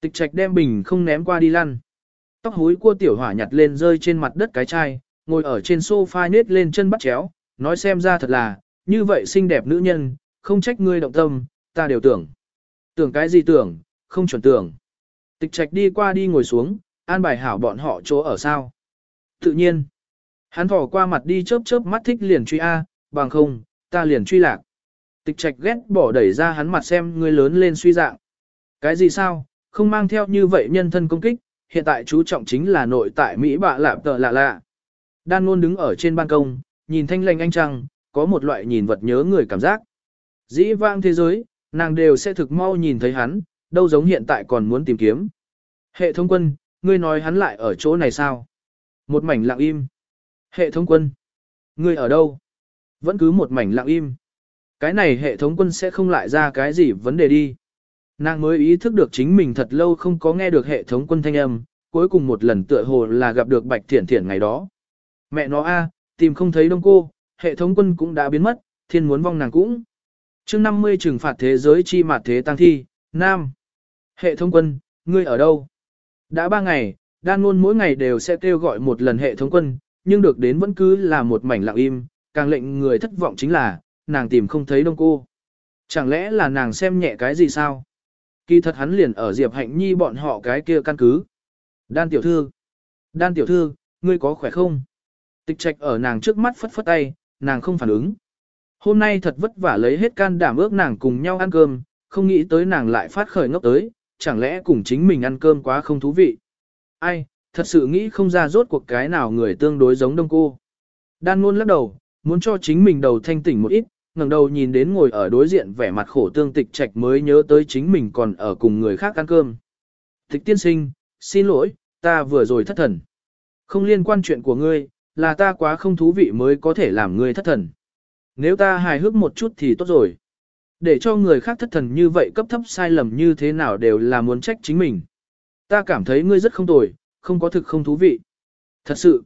Tịch trạch đem bình không ném qua đi lăn. Tóc hối cua tiểu hỏa nhặt lên rơi trên mặt đất cái chai, ngồi ở trên sofa nết lên chân bắt chéo, nói xem ra thật là, như vậy xinh đẹp nữ nhân, không trách ngươi động tâm, ta đều tưởng. Tưởng cái gì tưởng, không chuẩn tưởng. Tịch trạch đi qua đi ngồi xuống, an bài hảo bọn họ chỗ ở sao. Tự nhiên, hắn thỏ qua mặt đi chớp chớp mắt thích liền truy A, bằng không, ta liền truy lạc. Tịch trạch ghét bỏ đẩy ra hắn mặt xem ngươi lớn lên suy dạng. Cái gì sao, không mang theo như vậy nhân thân công kích, hiện tại chú trọng chính là nội tại Mỹ bạ lạp tợ lạ lạ. Đan luôn đứng ở trên ban công, nhìn thanh lành anh trăng, có một loại nhìn vật nhớ người cảm giác. Dĩ vang thế giới, nàng đều sẽ thực mau nhìn thấy hắn, đâu giống hiện tại còn muốn tìm kiếm. Hệ thống quân, ngươi nói hắn lại ở chỗ này sao? Một mảnh lặng im. Hệ thống quân, ngươi ở đâu? Vẫn cứ một mảnh lặng im. Cái này hệ thống quân sẽ không lại ra cái gì vấn đề đi. Nàng mới ý thức được chính mình thật lâu không có nghe được hệ thống quân thanh âm, cuối cùng một lần tựa hồ là gặp được Bạch Thiển Thiển ngày đó. Mẹ nó a, tìm không thấy đông cô, hệ thống quân cũng đã biến mất, thiên muốn vong nàng cũng. chương 50 trừng phạt thế giới chi mặt thế tăng thi, Nam. Hệ thống quân, ngươi ở đâu? Đã ba ngày, đan luôn mỗi ngày đều sẽ kêu gọi một lần hệ thống quân, nhưng được đến vẫn cứ là một mảnh lặng im, càng lệnh người thất vọng chính là, nàng tìm không thấy đông cô. Chẳng lẽ là nàng xem nhẹ cái gì sao? Kỳ thật hắn liền ở Diệp Hạnh Nhi bọn họ cái kia căn cứ. Đan tiểu thư. Đan tiểu thư, ngươi có khỏe không? Tịch trạch ở nàng trước mắt phất phất tay, nàng không phản ứng. Hôm nay thật vất vả lấy hết can đảm ước nàng cùng nhau ăn cơm, không nghĩ tới nàng lại phát khởi ngốc tới, chẳng lẽ cùng chính mình ăn cơm quá không thú vị. Ai, thật sự nghĩ không ra rốt cuộc cái nào người tương đối giống đông cô. Đan luôn lắc đầu, muốn cho chính mình đầu thanh tỉnh một ít, ngẩng đầu nhìn đến ngồi ở đối diện vẻ mặt khổ tương tịch trạch mới nhớ tới chính mình còn ở cùng người khác ăn cơm. Tịch tiên sinh, xin lỗi, ta vừa rồi thất thần. Không liên quan chuyện của ngươi, là ta quá không thú vị mới có thể làm ngươi thất thần. Nếu ta hài hước một chút thì tốt rồi. Để cho người khác thất thần như vậy cấp thấp sai lầm như thế nào đều là muốn trách chính mình. Ta cảm thấy ngươi rất không tồi, không có thực không thú vị. Thật sự,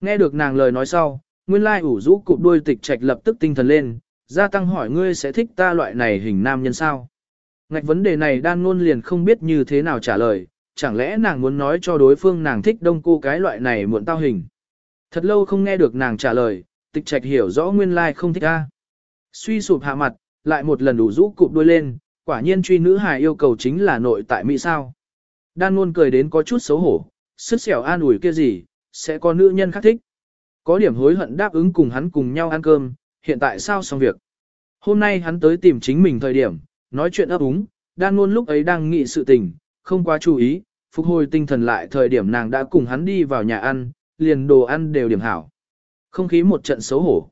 nghe được nàng lời nói sau, nguyên lai ủ rũ cụp đuôi tịch trạch lập tức tinh thần lên, gia tăng hỏi ngươi sẽ thích ta loại này hình nam nhân sao. Ngạch vấn đề này đan ngôn liền không biết như thế nào trả lời, chẳng lẽ nàng muốn nói cho đối phương nàng thích đông cô cái loại này muộn tao hình. Thật lâu không nghe được nàng trả lời, tịch trạch hiểu rõ nguyên lai không thích ta. Suy sụp hạ mặt, lại một lần đủ rũ cụp đuôi lên, quả nhiên truy nữ hài yêu cầu chính là nội tại Mỹ sao. Đan luôn cười đến có chút xấu hổ, sức xẻo an ủi kia gì, sẽ có nữ nhân khác thích. Có điểm hối hận đáp ứng cùng hắn cùng nhau ăn cơm, hiện tại sao xong việc. Hôm nay hắn tới tìm chính mình thời điểm, nói chuyện ấp úng, đan luôn lúc ấy đang nghĩ sự tình, không quá chú ý, phục hồi tinh thần lại thời điểm nàng đã cùng hắn đi vào nhà ăn, liền đồ ăn đều điểm hảo. Không khí một trận xấu hổ.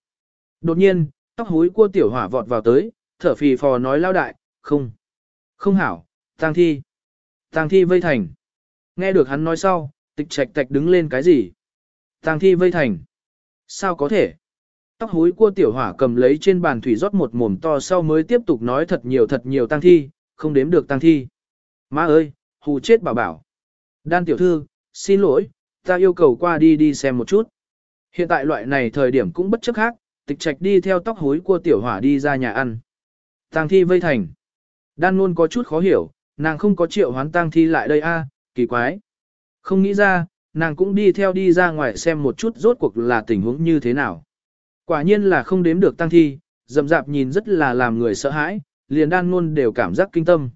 Đột nhiên, tóc húi cua tiểu hỏa vọt vào tới, thở phì phò nói lao đại, không, không hảo, tang thi, tang thi vây thành. Nghe được hắn nói sau, tịch trạch tạch đứng lên cái gì? Tang thi vây thành. Sao có thể? Tóc húi cua tiểu hỏa cầm lấy trên bàn thủy rót một mồm to sau mới tiếp tục nói thật nhiều thật nhiều tang thi, không đếm được tang thi. Má ơi, hù chết bảo bảo. Đan tiểu thư, xin lỗi, ta yêu cầu qua đi đi xem một chút. Hiện tại loại này thời điểm cũng bất chấp khác, tịch trạch đi theo tóc hối cua tiểu hỏa đi ra nhà ăn. Tang thi vây thành. Đan luôn có chút khó hiểu, nàng không có triệu hoán tang thi lại đây a, à, kỳ quái. Không nghĩ ra, nàng cũng đi theo đi ra ngoài xem một chút rốt cuộc là tình huống như thế nào. Quả nhiên là không đếm được tang thi, dầm dạp nhìn rất là làm người sợ hãi, liền đan luôn đều cảm giác kinh tâm.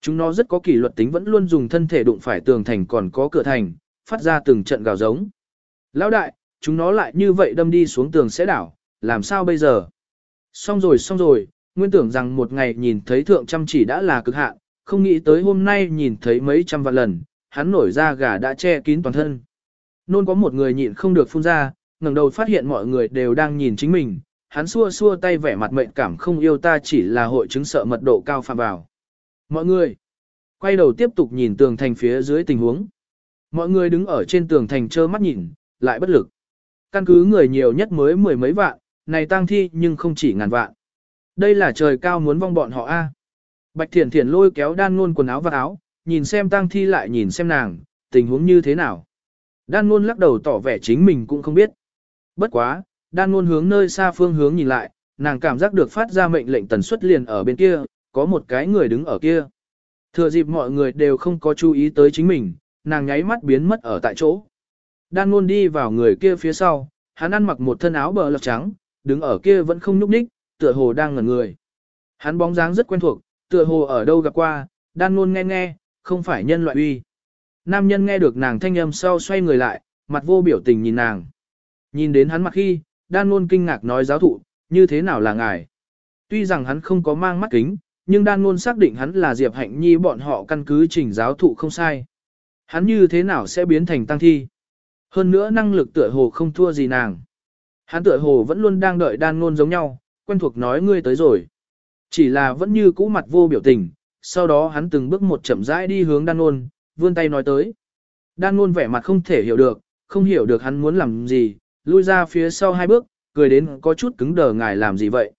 Chúng nó rất có kỷ luật tính vẫn luôn dùng thân thể đụng phải tường thành còn có cửa thành, phát ra từng trận gào giống. Lão đại, chúng nó lại như vậy đâm đi xuống tường sẽ đảo, làm sao bây giờ? Xong rồi xong rồi, nguyên tưởng rằng một ngày nhìn thấy thượng chăm chỉ đã là cực hạn, không nghĩ tới hôm nay nhìn thấy mấy trăm vạn lần, hắn nổi ra gà đã che kín toàn thân. Nôn có một người nhịn không được phun ra, ngẩng đầu phát hiện mọi người đều đang nhìn chính mình, hắn xua xua tay vẻ mặt mệnh cảm không yêu ta chỉ là hội chứng sợ mật độ cao phạm vào. Mọi người, quay đầu tiếp tục nhìn tường thành phía dưới tình huống. Mọi người đứng ở trên tường thành trơ mắt nhìn, lại bất lực. Căn cứ người nhiều nhất mới mười mấy vạn, này tang thi nhưng không chỉ ngàn vạn. Đây là trời cao muốn vong bọn họ a. Bạch Thiển Thiển lôi kéo đan luôn quần áo và áo, nhìn xem tang thi lại nhìn xem nàng, tình huống như thế nào. Đan luôn lắc đầu tỏ vẻ chính mình cũng không biết. Bất quá, đan luôn hướng nơi xa phương hướng nhìn lại, nàng cảm giác được phát ra mệnh lệnh tần suất liền ở bên kia, có một cái người đứng ở kia. Thừa dịp mọi người đều không có chú ý tới chính mình, nàng nháy mắt biến mất ở tại chỗ. Đan luôn đi vào người kia phía sau, hắn ăn mặc một thân áo bờ lọc trắng, đứng ở kia vẫn không nhúc nhích, tựa hồ đang ngẩn người. Hắn bóng dáng rất quen thuộc, tựa hồ ở đâu gặp qua, đan luôn nghe nghe, không phải nhân loại uy. Nam nhân nghe được nàng thanh âm sau xoay người lại, mặt vô biểu tình nhìn nàng. Nhìn đến hắn mặt khi, đan luôn kinh ngạc nói giáo thụ, như thế nào là ngài? Tuy rằng hắn không có mang mắt kính, nhưng đan ngôn xác định hắn là Diệp Hạnh Nhi bọn họ căn cứ trình giáo thụ không sai. Hắn như thế nào sẽ biến thành tăng thi? Hơn nữa năng lực tựa hồ không thua gì nàng. Hắn tựa hồ vẫn luôn đang đợi đan ngôn giống nhau, quen thuộc nói ngươi tới rồi. Chỉ là vẫn như cũ mặt vô biểu tình, sau đó hắn từng bước một chậm rãi đi hướng đan ngôn, vươn tay nói tới. Đan ngôn vẻ mặt không thể hiểu được, không hiểu được hắn muốn làm gì, lui ra phía sau hai bước, cười đến có chút cứng đờ ngài làm gì vậy.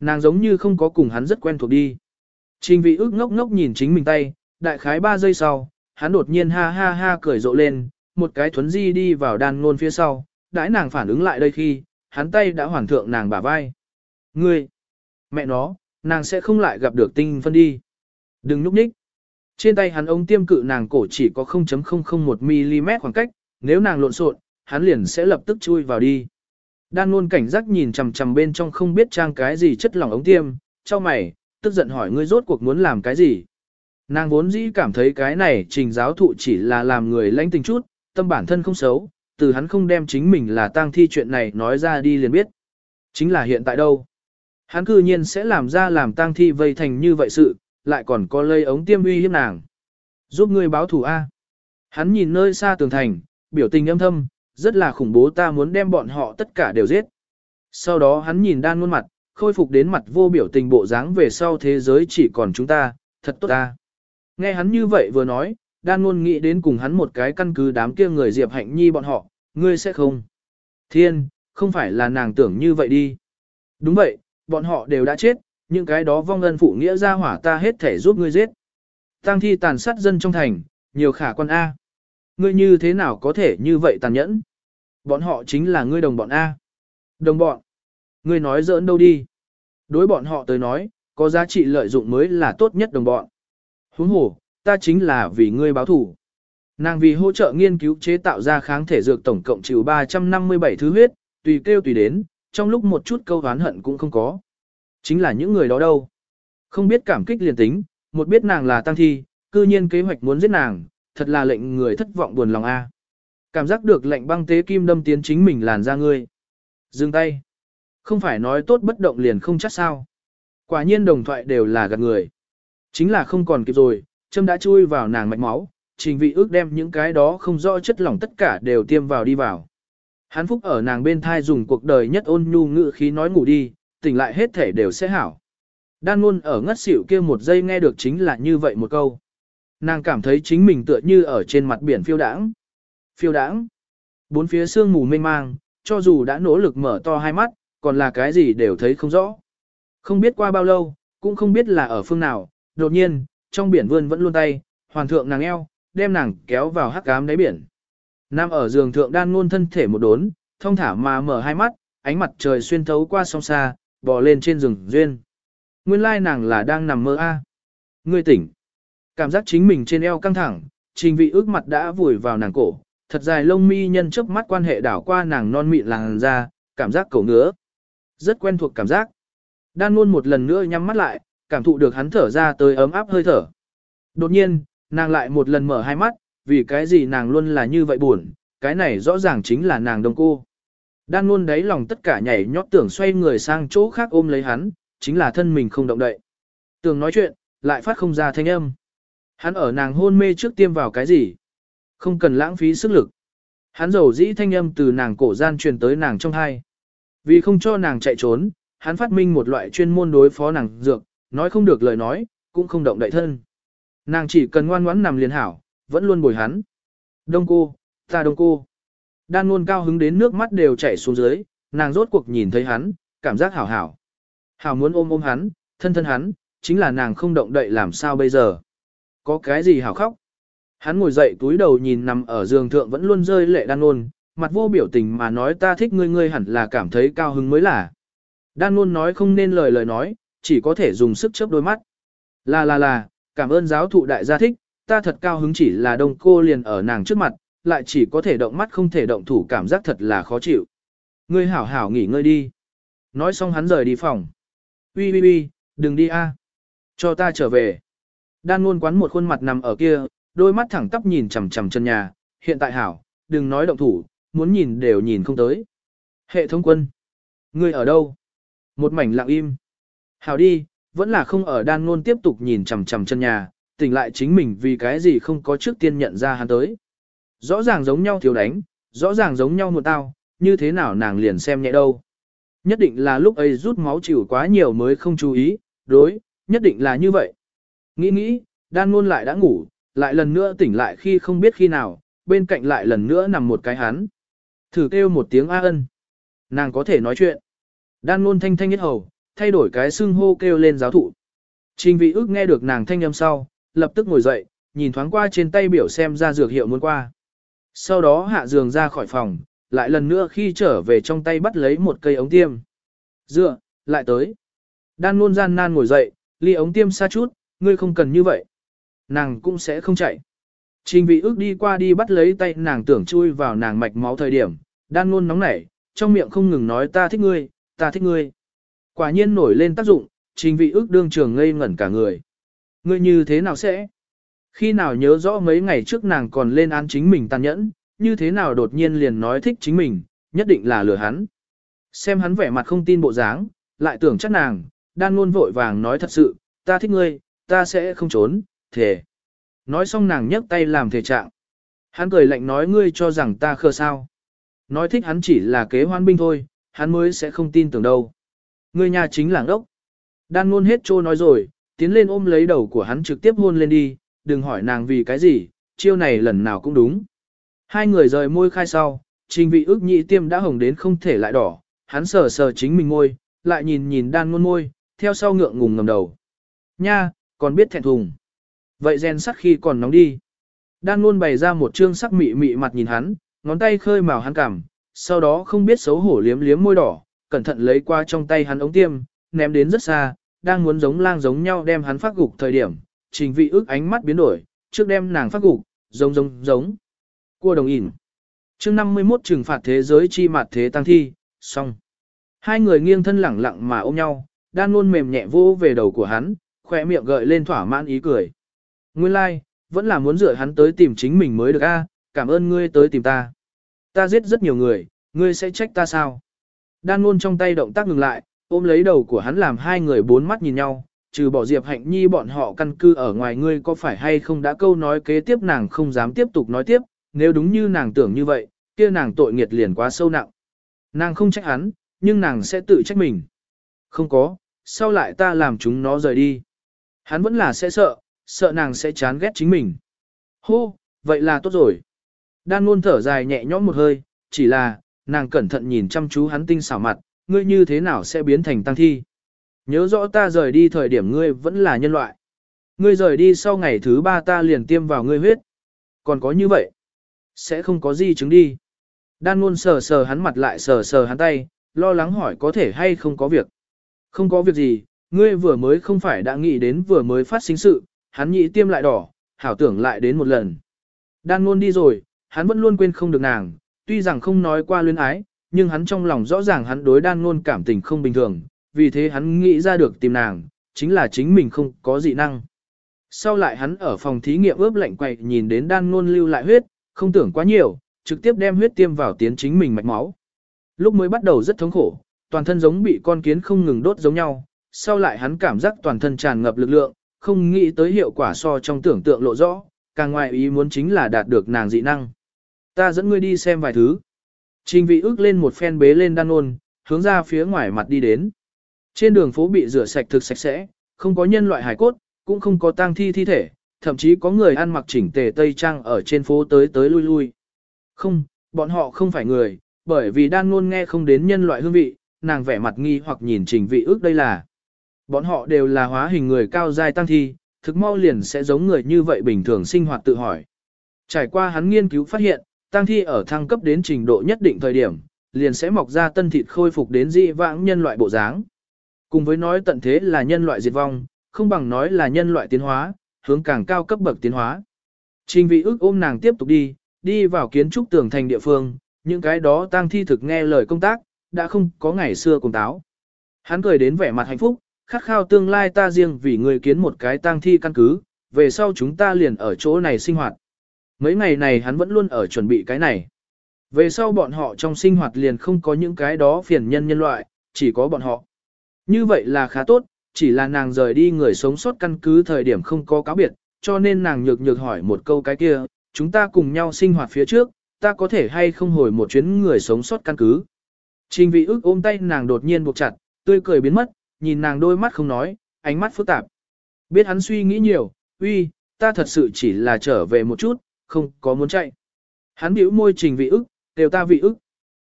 Nàng giống như không có cùng hắn rất quen thuộc đi. Trình vị ước ngốc ngốc nhìn chính mình tay, đại khái ba giây sau, hắn đột nhiên ha ha ha cười rộ lên, một cái thuấn di đi vào đan ngôn phía sau, đãi nàng phản ứng lại đây khi, hắn tay đã hoàn thượng nàng bả vai. Ngươi, mẹ nó, nàng sẽ không lại gặp được tinh phân đi. Đừng núp ních. Trên tay hắn ống tiêm cự nàng cổ chỉ có 0.001mm khoảng cách, nếu nàng lộn xộn, hắn liền sẽ lập tức chui vào đi. Đan luôn cảnh giác nhìn chằm chằm bên trong không biết trang cái gì chất lỏng ống tiêm, cho mày, tức giận hỏi ngươi rốt cuộc muốn làm cái gì. Nàng vốn dĩ cảm thấy cái này trình giáo thụ chỉ là làm người lãnh tình chút, tâm bản thân không xấu, từ hắn không đem chính mình là tang thi chuyện này nói ra đi liền biết. Chính là hiện tại đâu. Hắn cư nhiên sẽ làm ra làm tang thi vây thành như vậy sự, lại còn có lây ống tiêm uy hiếp nàng. Giúp ngươi báo thủ A. Hắn nhìn nơi xa tường thành, biểu tình âm thâm, rất là khủng bố ta muốn đem bọn họ tất cả đều giết. Sau đó hắn nhìn đan muôn mặt, khôi phục đến mặt vô biểu tình bộ dáng về sau thế giới chỉ còn chúng ta, thật tốt ta. Nghe hắn như vậy vừa nói, đan luôn nghĩ đến cùng hắn một cái căn cứ đám kia người Diệp Hạnh Nhi bọn họ, ngươi sẽ không. Thiên, không phải là nàng tưởng như vậy đi. Đúng vậy, bọn họ đều đã chết, những cái đó vong ân phụ nghĩa ra hỏa ta hết thể giúp ngươi giết. Tăng thi tàn sát dân trong thành, nhiều khả quan A. Ngươi như thế nào có thể như vậy tàn nhẫn? Bọn họ chính là ngươi đồng bọn A. Đồng bọn. Ngươi nói giỡn đâu đi. Đối bọn họ tới nói, có giá trị lợi dụng mới là tốt nhất đồng bọn. Huống hồ, ta chính là vì ngươi báo thủ. Nàng vì hỗ trợ nghiên cứu chế tạo ra kháng thể dược tổng cộng chịu 357 thứ huyết, tùy kêu tùy đến, trong lúc một chút câu oán hận cũng không có. Chính là những người đó đâu. Không biết cảm kích liền tính, một biết nàng là tăng thi, cư nhiên kế hoạch muốn giết nàng, thật là lệnh người thất vọng buồn lòng a. Cảm giác được lệnh băng tế kim đâm tiến chính mình làn ra ngươi. Dừng tay. Không phải nói tốt bất động liền không chắc sao. Quả nhiên đồng thoại đều là gạt người. Chính là không còn kịp rồi, châm đã chui vào nàng mạch máu, trình vị ước đem những cái đó không rõ chất lỏng tất cả đều tiêm vào đi vào. hán phúc ở nàng bên thai dùng cuộc đời nhất ôn nhu ngự khí nói ngủ đi, tỉnh lại hết thể đều sẽ hảo. Đan luôn ở ngất xỉu kia một giây nghe được chính là như vậy một câu. Nàng cảm thấy chính mình tựa như ở trên mặt biển phiêu đãng. Phiêu đãng. Bốn phía sương mù mênh mang, cho dù đã nỗ lực mở to hai mắt, còn là cái gì đều thấy không rõ. Không biết qua bao lâu, cũng không biết là ở phương nào, đột nhiên, trong biển vươn vẫn luôn tay, hoàn thượng nàng eo, đem nàng kéo vào hắc cám đáy biển. Nam ở giường thượng đan ngôn thân thể một đốn, thông thả mà mở hai mắt, ánh mặt trời xuyên thấu qua sông xa, bò lên trên rừng duyên. Nguyên lai nàng là đang nằm mơ a. À. Ngươi tỉnh. Cảm giác chính mình trên eo căng thẳng, trình vị ước mặt đã vùi vào nàng cổ, thật dài lông mi nhân chớp mắt quan hệ đảo qua nàng non mịn làn da, cảm giác cổ ngứa. Rất quen thuộc cảm giác. Đan luôn một lần nữa nhắm mắt lại, cảm thụ được hắn thở ra tới ấm áp hơi thở. Đột nhiên, nàng lại một lần mở hai mắt, vì cái gì nàng luôn là như vậy buồn, cái này rõ ràng chính là nàng đồng cô. Đan luôn đáy lòng tất cả nhảy nhót tưởng xoay người sang chỗ khác ôm lấy hắn, chính là thân mình không động đậy. Tưởng nói chuyện, lại phát không ra thanh âm. Hắn ở nàng hôn mê trước tiêm vào cái gì? Không cần lãng phí sức lực. Hắn dầu dĩ thanh âm từ nàng cổ gian truyền tới nàng trong hai. Vì không cho nàng chạy trốn, hắn phát minh một loại chuyên môn đối phó nàng dược, nói không được lời nói, cũng không động đậy thân. Nàng chỉ cần ngoan ngoãn nằm liền hảo, vẫn luôn bồi hắn. Đông cô, ta đông cô. Đan luôn cao hứng đến nước mắt đều chảy xuống dưới, nàng rốt cuộc nhìn thấy hắn, cảm giác hảo hảo. Hảo muốn ôm ôm hắn, thân thân hắn, chính là nàng không động đậy làm sao bây giờ. Có cái gì hảo khóc? Hắn ngồi dậy túi đầu nhìn nằm ở giường thượng vẫn luôn rơi lệ đan luôn, mặt vô biểu tình mà nói ta thích ngươi ngươi hẳn là cảm thấy cao hứng mới là. Đan luôn nói không nên lời lời nói, chỉ có thể dùng sức chớp đôi mắt. Là là là, cảm ơn giáo thụ đại gia thích, ta thật cao hứng chỉ là đông cô liền ở nàng trước mặt, lại chỉ có thể động mắt không thể động thủ cảm giác thật là khó chịu. Ngươi hảo hảo nghỉ ngơi đi. Nói xong hắn rời đi phòng. Ui ui ui, đừng đi a, Cho ta trở về. Đan luôn quán một khuôn mặt nằm ở kia, đôi mắt thẳng tắp nhìn chằm chằm chân nhà, hiện tại hảo, đừng nói động thủ, muốn nhìn đều nhìn không tới. Hệ thống quân. Ngươi ở đâu? Một mảnh lặng im. Hảo đi, vẫn là không ở đan ngôn tiếp tục nhìn chằm chằm chân nhà, tỉnh lại chính mình vì cái gì không có trước tiên nhận ra hắn tới. Rõ ràng giống nhau thiếu đánh, rõ ràng giống nhau một tao, như thế nào nàng liền xem nhẹ đâu. Nhất định là lúc ấy rút máu chịu quá nhiều mới không chú ý, đối, nhất định là như vậy. Nghĩ nghĩ, đan ngôn lại đã ngủ, lại lần nữa tỉnh lại khi không biết khi nào, bên cạnh lại lần nữa nằm một cái hắn. Thử kêu một tiếng A ân. Nàng có thể nói chuyện. Đan ngôn thanh thanh nhất hầu, thay đổi cái xưng hô kêu lên giáo thụ. Trình vị ước nghe được nàng thanh âm sau, lập tức ngồi dậy, nhìn thoáng qua trên tay biểu xem ra dược hiệu muốn qua. Sau đó hạ giường ra khỏi phòng, lại lần nữa khi trở về trong tay bắt lấy một cây ống tiêm. Dựa, lại tới. Đan luôn gian nan ngồi dậy, ly ống tiêm xa chút, ngươi không cần như vậy. Nàng cũng sẽ không chạy. Trình vị ước đi qua đi bắt lấy tay nàng tưởng chui vào nàng mạch máu thời điểm, đan luôn nóng nảy, trong miệng không ngừng nói ta thích ngươi, ta thích ngươi. Quả nhiên nổi lên tác dụng, trình vị ước đương trường ngây ngẩn cả người. Ngươi như thế nào sẽ? Khi nào nhớ rõ mấy ngày trước nàng còn lên án chính mình tàn nhẫn, như thế nào đột nhiên liền nói thích chính mình, nhất định là lừa hắn. Xem hắn vẻ mặt không tin bộ dáng, lại tưởng chắc nàng, đan luôn vội vàng nói thật sự, ta thích ngươi, ta sẽ không trốn, thề. Nói xong nàng nhấc tay làm thể trạng. Hắn cười lạnh nói ngươi cho rằng ta khờ sao. Nói thích hắn chỉ là kế hoan binh thôi, hắn mới sẽ không tin tưởng đâu. Ngươi nhà chính là đốc. Đan luôn hết trô nói rồi, tiến lên ôm lấy đầu của hắn trực tiếp hôn lên đi, đừng hỏi nàng vì cái gì, chiêu này lần nào cũng đúng. Hai người rời môi khai sau, trình vị ước nhị tiêm đã hồng đến không thể lại đỏ, hắn sờ sờ chính mình môi, lại nhìn nhìn đan ngôn môi, theo sau ngượng ngùng ngầm đầu. Nha, còn biết thẹn thùng. Vậy gen sắc khi còn nóng đi. Đan ngôn bày ra một trương sắc mị mị mặt nhìn hắn, ngón tay khơi màu hắn cảm, sau đó không biết xấu hổ liếm liếm môi đỏ, cẩn thận lấy qua trong tay hắn ống tiêm, ném đến rất xa, đang muốn giống lang giống nhau đem hắn phát gục thời điểm, trình vị ước ánh mắt biến đổi, trước đem nàng phát gục, giống giống giống. Cua đồng ỉn. chương 51 trừng phạt thế giới chi mặt thế tăng thi, xong. Hai người nghiêng thân lẳng lặng mà ôm nhau, đan luôn mềm nhẹ vô về đầu của hắn, khỏe miệng gợi lên thỏa mãn ý cười. Nguyên lai, like, vẫn là muốn rửa hắn tới tìm chính mình mới được a cảm ơn ngươi tới tìm ta. Ta giết rất nhiều người, ngươi sẽ trách ta sao? Đan ngôn trong tay động tác ngừng lại, ôm lấy đầu của hắn làm hai người bốn mắt nhìn nhau, trừ bỏ Diệp Hạnh Nhi bọn họ căn cư ở ngoài ngươi có phải hay không đã câu nói kế tiếp nàng không dám tiếp tục nói tiếp, nếu đúng như nàng tưởng như vậy, kia nàng tội nghiệt liền quá sâu nặng. Nàng không trách hắn, nhưng nàng sẽ tự trách mình. Không có, sau lại ta làm chúng nó rời đi. Hắn vẫn là sẽ sợ, sợ nàng sẽ chán ghét chính mình. Hô, vậy là tốt rồi. Đan luôn thở dài nhẹ nhõm một hơi, chỉ là, nàng cẩn thận nhìn chăm chú hắn tinh xảo mặt, ngươi như thế nào sẽ biến thành tăng thi. Nhớ rõ ta rời đi thời điểm ngươi vẫn là nhân loại. Ngươi rời đi sau ngày thứ ba ta liền tiêm vào ngươi huyết. Còn có như vậy, sẽ không có gì chứng đi. Đan luôn sờ sờ hắn mặt lại sờ sờ hắn tay, lo lắng hỏi có thể hay không có việc. Không có việc gì, ngươi vừa mới không phải đã nghĩ đến vừa mới phát sinh sự, hắn nhị tiêm lại đỏ, hảo tưởng lại đến một lần. Đan luôn đi rồi, hắn vẫn luôn quên không được nàng, tuy rằng không nói qua luyến ái, nhưng hắn trong lòng rõ ràng hắn đối đan ngôn cảm tình không bình thường, vì thế hắn nghĩ ra được tìm nàng, chính là chính mình không có dị năng. Sau lại hắn ở phòng thí nghiệm ướp lạnh quậy nhìn đến đan ngôn lưu lại huyết, không tưởng quá nhiều, trực tiếp đem huyết tiêm vào tiến chính mình mạch máu. Lúc mới bắt đầu rất thống khổ, toàn thân giống bị con kiến không ngừng đốt giống nhau, sau lại hắn cảm giác toàn thân tràn ngập lực lượng, không nghĩ tới hiệu quả so trong tưởng tượng lộ rõ, càng ngoài ý muốn chính là đạt được nàng dị năng. Ta dẫn ngươi đi xem vài thứ. Trình vị ước lên một phen bế lên đan ôn, hướng ra phía ngoài mặt đi đến. Trên đường phố bị rửa sạch thực sạch sẽ, không có nhân loại hải cốt, cũng không có tang thi thi thể, thậm chí có người ăn mặc chỉnh tề tây trang ở trên phố tới tới lui lui. Không, bọn họ không phải người, bởi vì đan ngôn nghe không đến nhân loại hương vị, nàng vẻ mặt nghi hoặc nhìn trình vị ước đây là. Bọn họ đều là hóa hình người cao dài tăng thi, thực mau liền sẽ giống người như vậy bình thường sinh hoạt tự hỏi. Trải qua hắn nghiên cứu phát hiện, tăng thi ở thăng cấp đến trình độ nhất định thời điểm, liền sẽ mọc ra tân thịt khôi phục đến dị vãng nhân loại bộ dáng. Cùng với nói tận thế là nhân loại diệt vong, không bằng nói là nhân loại tiến hóa, hướng càng cao cấp bậc tiến hóa. Trình vị ước ôm nàng tiếp tục đi, đi vào kiến trúc tường thành địa phương, những cái đó tang thi thực nghe lời công tác, đã không có ngày xưa cùng táo. Hắn cười đến vẻ mặt hạnh phúc, khát khao tương lai ta riêng vì người kiến một cái tang thi căn cứ, về sau chúng ta liền ở chỗ này sinh hoạt. Mấy ngày này hắn vẫn luôn ở chuẩn bị cái này. Về sau bọn họ trong sinh hoạt liền không có những cái đó phiền nhân nhân loại, chỉ có bọn họ. Như vậy là khá tốt, chỉ là nàng rời đi người sống sót căn cứ thời điểm không có cáo biệt, cho nên nàng nhược nhược hỏi một câu cái kia, chúng ta cùng nhau sinh hoạt phía trước, ta có thể hay không hồi một chuyến người sống sót căn cứ. Trình vị ước ôm tay nàng đột nhiên buộc chặt, tươi cười biến mất, nhìn nàng đôi mắt không nói, ánh mắt phức tạp. Biết hắn suy nghĩ nhiều, uy, ta thật sự chỉ là trở về một chút, không có muốn chạy. Hắn biểu môi trình vị ức, đều ta vị ức.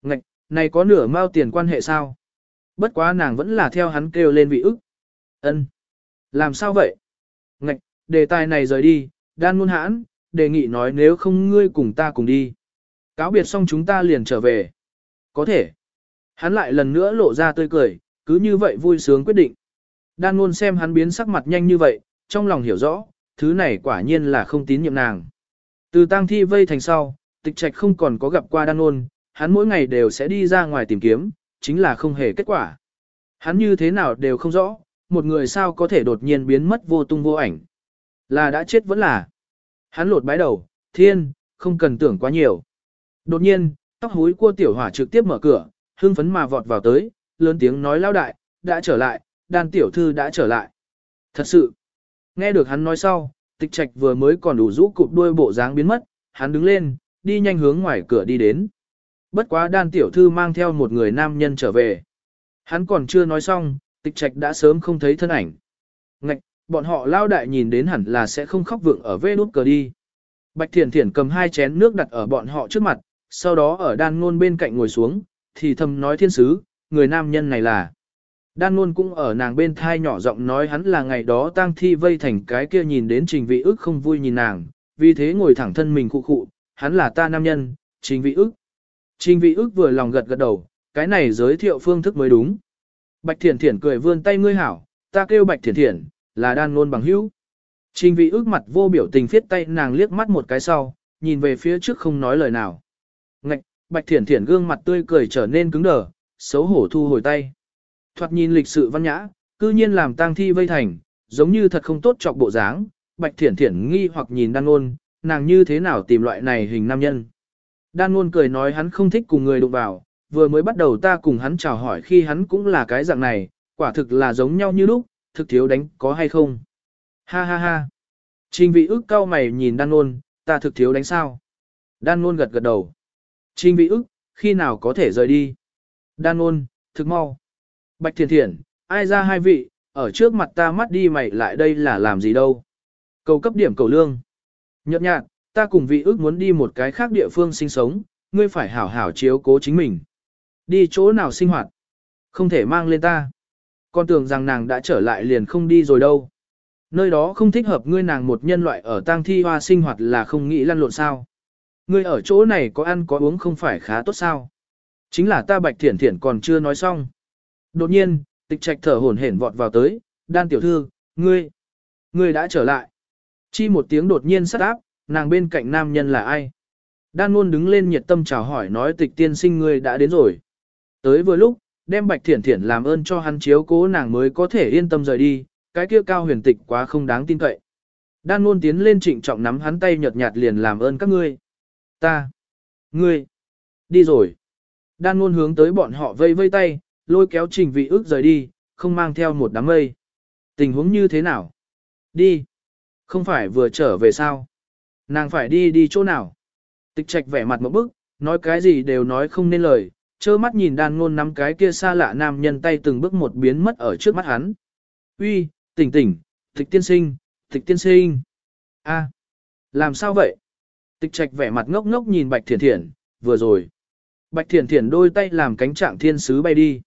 Ngạch, này có nửa mao tiền quan hệ sao? Bất quá nàng vẫn là theo hắn kêu lên vị ức. Ân, Làm sao vậy? Ngạch, đề tài này rời đi, đan muôn hãn, đề nghị nói nếu không ngươi cùng ta cùng đi. Cáo biệt xong chúng ta liền trở về. Có thể. Hắn lại lần nữa lộ ra tươi cười, cứ như vậy vui sướng quyết định. Đan luôn xem hắn biến sắc mặt nhanh như vậy, trong lòng hiểu rõ, thứ này quả nhiên là không tín nhiệm nàng. Từ tang thi vây thành sau, tịch trạch không còn có gặp qua đan ôn, hắn mỗi ngày đều sẽ đi ra ngoài tìm kiếm, chính là không hề kết quả. Hắn như thế nào đều không rõ, một người sao có thể đột nhiên biến mất vô tung vô ảnh. Là đã chết vẫn là. Hắn lột bái đầu, thiên, không cần tưởng quá nhiều. Đột nhiên, tóc húi cua tiểu hỏa trực tiếp mở cửa, hưng phấn mà vọt vào tới, lớn tiếng nói lao đại, đã trở lại, đan tiểu thư đã trở lại. Thật sự, nghe được hắn nói sau, tịch trạch vừa mới còn đủ rũ cụp đuôi bộ dáng biến mất, hắn đứng lên, đi nhanh hướng ngoài cửa đi đến. Bất quá đan tiểu thư mang theo một người nam nhân trở về. Hắn còn chưa nói xong, tịch trạch đã sớm không thấy thân ảnh. Ngạch, bọn họ lao đại nhìn đến hẳn là sẽ không khóc vượng ở vê nút cờ đi. Bạch Thiển Thiển cầm hai chén nước đặt ở bọn họ trước mặt, sau đó ở đan ngôn bên cạnh ngồi xuống, thì thầm nói thiên sứ, người nam nhân này là. Đan luôn cũng ở nàng bên thai nhỏ giọng nói hắn là ngày đó tang thi vây thành cái kia nhìn đến trình vị ức không vui nhìn nàng, vì thế ngồi thẳng thân mình khụ khụ, hắn là ta nam nhân, trình vị ức. Trình vị ức vừa lòng gật gật đầu, cái này giới thiệu phương thức mới đúng. Bạch Thiển Thiển cười vươn tay ngươi hảo, ta kêu Bạch Thiển Thiển, là đan luôn bằng hữu. Trình vị ức mặt vô biểu tình phiết tay nàng liếc mắt một cái sau, nhìn về phía trước không nói lời nào. Ngạch, Bạch Thiển Thiển gương mặt tươi cười trở nên cứng đờ, xấu hổ thu hồi tay. Thoạt nhìn lịch sự văn nhã, cư nhiên làm tang thi vây thành, giống như thật không tốt chọc bộ dáng. Bạch Thiển Thiển nghi hoặc nhìn đan ngôn, nàng như thế nào tìm loại này hình nam nhân. Đan ngôn cười nói hắn không thích cùng người đụng vào, vừa mới bắt đầu ta cùng hắn chào hỏi khi hắn cũng là cái dạng này, quả thực là giống nhau như lúc, thực thiếu đánh có hay không. Ha ha ha. Trình vị ức cao mày nhìn đan ngôn, ta thực thiếu đánh sao. Đan ngôn gật gật đầu. Trình vị ức, khi nào có thể rời đi. Đan ngôn, thực mau. Bạch thiền thiền, ai ra hai vị, ở trước mặt ta mắt đi mày lại đây là làm gì đâu. Cầu cấp điểm cầu lương. Nhậm nhạt, ta cùng vị ước muốn đi một cái khác địa phương sinh sống, ngươi phải hảo hảo chiếu cố chính mình. Đi chỗ nào sinh hoạt? Không thể mang lên ta. Con tưởng rằng nàng đã trở lại liền không đi rồi đâu. Nơi đó không thích hợp ngươi nàng một nhân loại ở tang thi hoa sinh hoạt là không nghĩ lăn lộn sao. Ngươi ở chỗ này có ăn có uống không phải khá tốt sao. Chính là ta bạch thiển thiển còn chưa nói xong. Đột nhiên, tịch trạch thở hổn hển vọt vào tới, đan tiểu thư, ngươi, ngươi đã trở lại. Chi một tiếng đột nhiên sắt áp, nàng bên cạnh nam nhân là ai? Đan luôn đứng lên nhiệt tâm chào hỏi nói tịch tiên sinh ngươi đã đến rồi. Tới vừa lúc, đem bạch thiển thiển làm ơn cho hắn chiếu cố nàng mới có thể yên tâm rời đi, cái kia cao huyền tịch quá không đáng tin cậy. Đan luôn tiến lên trịnh trọng nắm hắn tay nhợt nhạt liền làm ơn các ngươi. Ta. Ngươi. Đi rồi. Đan luôn hướng tới bọn họ vây vây tay, lôi kéo trình vị ước rời đi, không mang theo một đám mây. Tình huống như thế nào? Đi. Không phải vừa trở về sao? Nàng phải đi đi chỗ nào? Tịch trạch vẻ mặt một bức, nói cái gì đều nói không nên lời, trơ mắt nhìn đan ngôn nắm cái kia xa lạ nam nhân tay từng bước một biến mất ở trước mắt hắn. Uy, tỉnh tỉnh, tịch tiên sinh, tịch tiên sinh. a làm sao vậy? Tịch trạch vẻ mặt ngốc ngốc nhìn bạch Thiển Thiển, vừa rồi. Bạch Thiển Thiển đôi tay làm cánh trạng thiên sứ bay đi.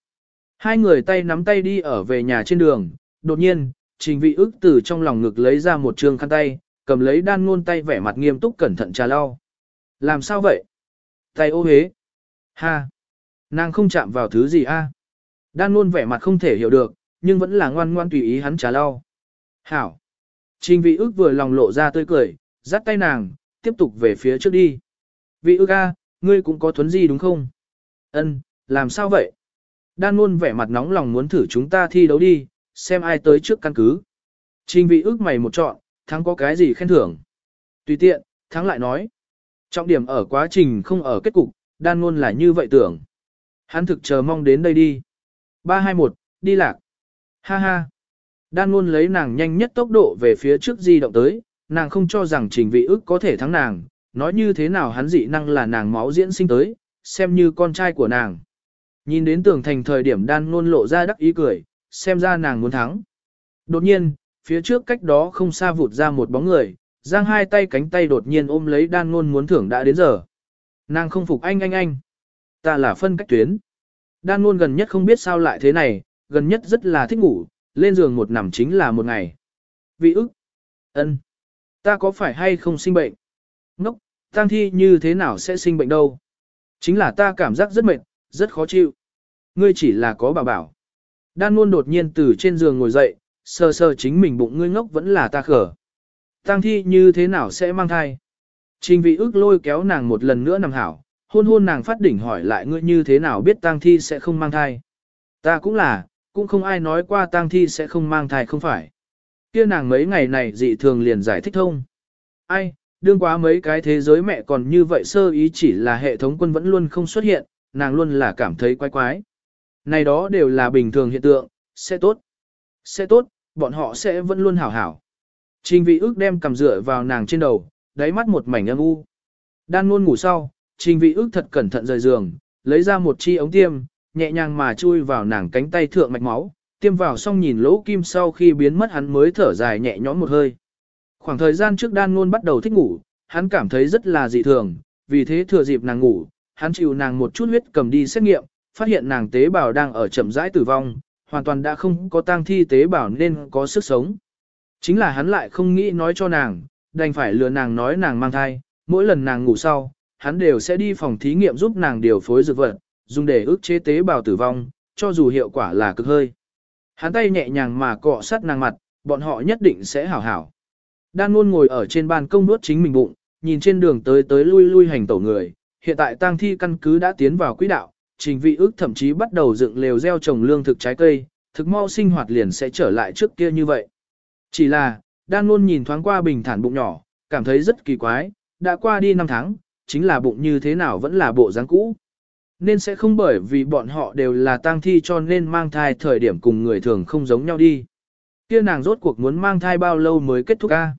Hai người tay nắm tay đi ở về nhà trên đường, đột nhiên, trình vị ức từ trong lòng ngực lấy ra một trường khăn tay, cầm lấy đan ngôn tay vẻ mặt nghiêm túc cẩn thận trà lau. Làm sao vậy? Tay ô hế. Ha. Nàng không chạm vào thứ gì a? Đan ngôn vẻ mặt không thể hiểu được, nhưng vẫn là ngoan ngoan tùy ý hắn trà lau. Hảo. Trình vị ức vừa lòng lộ ra tươi cười, dắt tay nàng, tiếp tục về phía trước đi. Vị ức a, ngươi cũng có thuấn gì đúng không? Ân, làm sao vậy? Đan luôn vẻ mặt nóng lòng muốn thử chúng ta thi đấu đi, xem ai tới trước căn cứ. Trình vị ước mày một chọn, thắng có cái gì khen thưởng. Tùy tiện, thắng lại nói. Trọng điểm ở quá trình không ở kết cục, đan luôn là như vậy tưởng. Hắn thực chờ mong đến đây đi. 321, đi lạc. Ha ha. Đan luôn lấy nàng nhanh nhất tốc độ về phía trước di động tới, nàng không cho rằng trình vị Ước có thể thắng nàng, nói như thế nào hắn dị năng là nàng máu diễn sinh tới, xem như con trai của nàng. Nhìn đến tường thành thời điểm đan luôn lộ ra đắc ý cười, xem ra nàng muốn thắng. Đột nhiên, phía trước cách đó không xa vụt ra một bóng người, giang hai tay cánh tay đột nhiên ôm lấy đan luôn muốn thưởng đã đến giờ. Nàng không phục anh anh anh. Ta là phân cách tuyến. Đan luôn gần nhất không biết sao lại thế này, gần nhất rất là thích ngủ, lên giường một nằm chính là một ngày. Vị ức. ân, Ta có phải hay không sinh bệnh? Ngốc, tang thi như thế nào sẽ sinh bệnh đâu? Chính là ta cảm giác rất mệt, rất khó chịu. Ngươi chỉ là có bảo bảo. Đan luôn đột nhiên từ trên giường ngồi dậy, sờ sờ chính mình bụng ngươi ngốc vẫn là ta khở. Tang thi như thế nào sẽ mang thai? Trình vị ước lôi kéo nàng một lần nữa nằm hảo, hôn hôn nàng phát đỉnh hỏi lại ngươi như thế nào biết tang thi sẽ không mang thai. Ta cũng là, cũng không ai nói qua tang thi sẽ không mang thai không phải. Kia nàng mấy ngày này dị thường liền giải thích thông. Ai, đương quá mấy cái thế giới mẹ còn như vậy sơ ý chỉ là hệ thống quân vẫn luôn không xuất hiện, nàng luôn là cảm thấy quái quái. Này đó đều là bình thường hiện tượng, sẽ tốt. Sẽ tốt, bọn họ sẽ vẫn luôn hảo hảo. Trình vị ước đem cầm dựa vào nàng trên đầu, đáy mắt một mảnh âm u. Đan luôn ngủ sau, trình vị ước thật cẩn thận rời giường, lấy ra một chi ống tiêm, nhẹ nhàng mà chui vào nàng cánh tay thượng mạch máu, tiêm vào xong nhìn lỗ kim sau khi biến mất hắn mới thở dài nhẹ nhõm một hơi. Khoảng thời gian trước đan luôn bắt đầu thích ngủ, hắn cảm thấy rất là dị thường, vì thế thừa dịp nàng ngủ, hắn chịu nàng một chút huyết cầm đi xét nghiệm, phát hiện nàng tế bào đang ở chậm rãi tử vong, hoàn toàn đã không có tang thi tế bào nên có sức sống. Chính là hắn lại không nghĩ nói cho nàng, đành phải lừa nàng nói nàng mang thai, mỗi lần nàng ngủ sau, hắn đều sẽ đi phòng thí nghiệm giúp nàng điều phối dược vật, dùng để ức chế tế bào tử vong, cho dù hiệu quả là cực hơi. Hắn tay nhẹ nhàng mà cọ sát nàng mặt, bọn họ nhất định sẽ hảo hảo. Đan luôn ngồi ở trên ban công nuốt chính mình bụng, nhìn trên đường tới tới lui lui hành tẩu người, hiện tại tang thi căn cứ đã tiến vào quỹ đạo, trình vị ước thậm chí bắt đầu dựng lều gieo trồng lương thực trái cây, thực mau sinh hoạt liền sẽ trở lại trước kia như vậy. Chỉ là, đang luôn nhìn thoáng qua bình thản bụng nhỏ, cảm thấy rất kỳ quái, đã qua đi năm tháng, chính là bụng như thế nào vẫn là bộ dáng cũ. Nên sẽ không bởi vì bọn họ đều là tang thi cho nên mang thai thời điểm cùng người thường không giống nhau đi. Kia nàng rốt cuộc muốn mang thai bao lâu mới kết thúc a?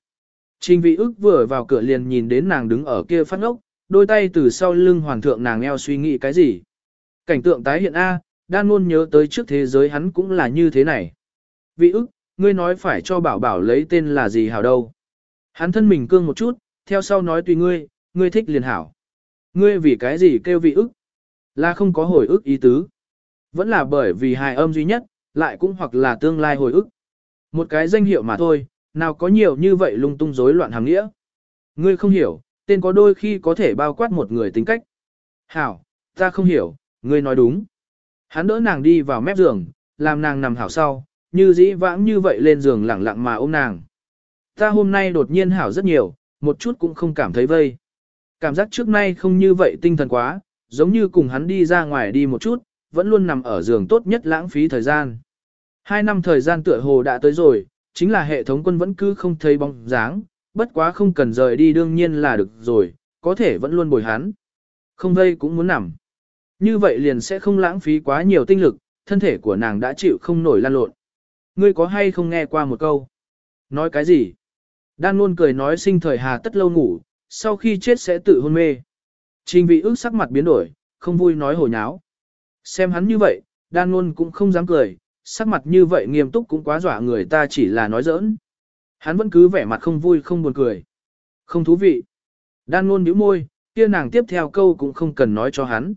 Trình vị ức vừa vào cửa liền nhìn đến nàng đứng ở kia phát ngốc, đôi tay từ sau lưng hoàn thượng nàng eo suy nghĩ cái gì. Cảnh tượng tái hiện A, đan luôn nhớ tới trước thế giới hắn cũng là như thế này. Vị ức, ngươi nói phải cho bảo bảo lấy tên là gì hảo đâu. Hắn thân mình cương một chút, theo sau nói tùy ngươi, ngươi thích liền hảo. Ngươi vì cái gì kêu vị ức? Là không có hồi ức ý tứ. Vẫn là bởi vì hài âm duy nhất, lại cũng hoặc là tương lai hồi ức. Một cái danh hiệu mà thôi, nào có nhiều như vậy lung tung rối loạn hàng nghĩa. Ngươi không hiểu, tên có đôi khi có thể bao quát một người tính cách. Hảo, ta không hiểu, ngươi nói đúng. Hắn đỡ nàng đi vào mép giường, làm nàng nằm hảo sau, như dĩ vãng như vậy lên giường lẳng lặng mà ôm nàng. Ta hôm nay đột nhiên hảo rất nhiều, một chút cũng không cảm thấy vây. Cảm giác trước nay không như vậy tinh thần quá, giống như cùng hắn đi ra ngoài đi một chút, vẫn luôn nằm ở giường tốt nhất lãng phí thời gian. Hai năm thời gian tựa hồ đã tới rồi, chính là hệ thống quân vẫn cứ không thấy bóng dáng, bất quá không cần rời đi đương nhiên là được rồi, có thể vẫn luôn bồi hắn. Không vây cũng muốn nằm. Như vậy liền sẽ không lãng phí quá nhiều tinh lực, thân thể của nàng đã chịu không nổi lan lộn. Ngươi có hay không nghe qua một câu? Nói cái gì? Đan luôn cười nói sinh thời hà tất lâu ngủ, sau khi chết sẽ tự hôn mê. Trình vị ước sắc mặt biến đổi, không vui nói hồ nháo. Xem hắn như vậy, đan luôn cũng không dám cười, sắc mặt như vậy nghiêm túc cũng quá dọa người ta chỉ là nói giỡn. Hắn vẫn cứ vẻ mặt không vui không buồn cười. Không thú vị. Đan luôn nhíu môi, kia nàng tiếp theo câu cũng không cần nói cho hắn.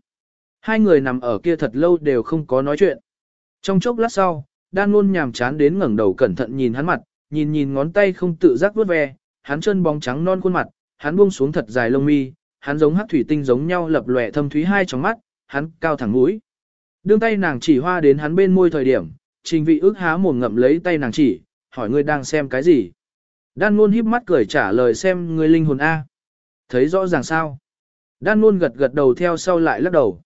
Hai người nằm ở kia thật lâu đều không có nói chuyện. Trong chốc lát sau, đan luôn nhàm chán đến ngẩng đầu cẩn thận nhìn hắn mặt, nhìn nhìn ngón tay không tự giác vuốt ve, hắn chân bóng trắng non khuôn mặt, hắn buông xuống thật dài lông mi, hắn giống hắc thủy tinh giống nhau lập lòe thâm thúy hai trong mắt, hắn cao thẳng mũi. Đương tay nàng chỉ hoa đến hắn bên môi thời điểm, trình vị ước há mồm ngậm lấy tay nàng chỉ, hỏi ngươi đang xem cái gì. Đan luôn híp mắt cười trả lời xem người linh hồn A. Thấy rõ ràng sao? Đan luôn gật gật đầu theo sau lại lắc đầu.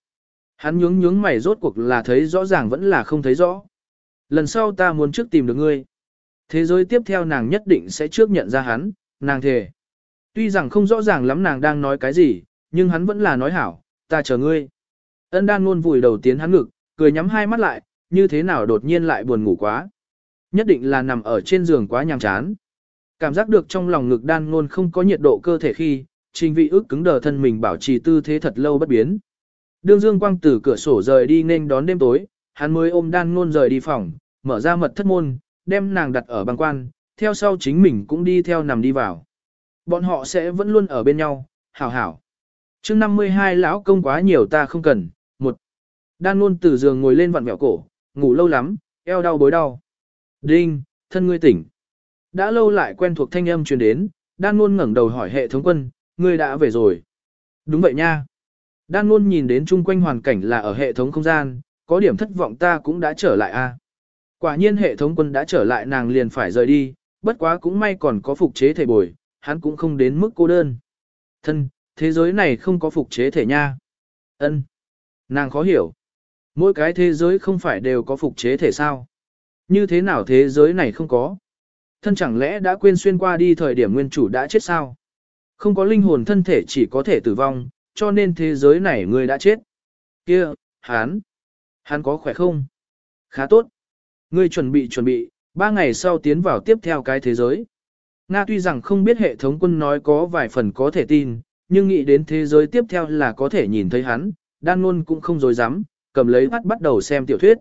Hắn nhướng nhướng mày rốt cuộc là thấy rõ ràng vẫn là không thấy rõ. Lần sau ta muốn trước tìm được ngươi. Thế giới tiếp theo nàng nhất định sẽ trước nhận ra hắn, nàng thề. Tuy rằng không rõ ràng lắm nàng đang nói cái gì, nhưng hắn vẫn là nói hảo, ta chờ ngươi. Ân đan luôn vùi đầu tiến hắn ngực, cười nhắm hai mắt lại, như thế nào đột nhiên lại buồn ngủ quá. Nhất định là nằm ở trên giường quá nhàm chán. Cảm giác được trong lòng ngực đan ngôn không có nhiệt độ cơ thể khi, trình vị ước cứng đờ thân mình bảo trì tư thế thật lâu bất biến. Đương Dương Quang từ cửa sổ rời đi nên đón đêm tối, hắn mới ôm đan ngôn rời đi phòng, mở ra mật thất môn, đem nàng đặt ở băng quan, theo sau chính mình cũng đi theo nằm đi vào. Bọn họ sẽ vẫn luôn ở bên nhau, hảo hảo. chương 52 lão công quá nhiều ta không cần, một. Đan ngôn từ giường ngồi lên vặn vẹo cổ, ngủ lâu lắm, eo đau bối đau. Đinh, thân ngươi tỉnh. Đã lâu lại quen thuộc thanh âm truyền đến, đan Nôn ngẩng đầu hỏi hệ thống quân, ngươi đã về rồi. Đúng vậy nha. Đan Nôn nhìn đến chung quanh hoàn cảnh là ở hệ thống không gian, có điểm thất vọng ta cũng đã trở lại a. Quả nhiên hệ thống quân đã trở lại nàng liền phải rời đi, bất quá cũng may còn có phục chế thể bồi, hắn cũng không đến mức cô đơn. Thân, thế giới này không có phục chế thể nha. Ân, Nàng khó hiểu. Mỗi cái thế giới không phải đều có phục chế thể sao? Như thế nào thế giới này không có? Thân chẳng lẽ đã quên xuyên qua đi thời điểm nguyên chủ đã chết sao? Không có linh hồn thân thể chỉ có thể tử vong, cho nên thế giới này người đã chết. Kia, hắn, hắn có khỏe không? Khá tốt. Ngươi chuẩn bị chuẩn bị, ba ngày sau tiến vào tiếp theo cái thế giới. Nga tuy rằng không biết hệ thống quân nói có vài phần có thể tin, nhưng nghĩ đến thế giới tiếp theo là có thể nhìn thấy hắn, đan luôn cũng không dối dám, cầm lấy bắt bắt đầu xem tiểu thuyết.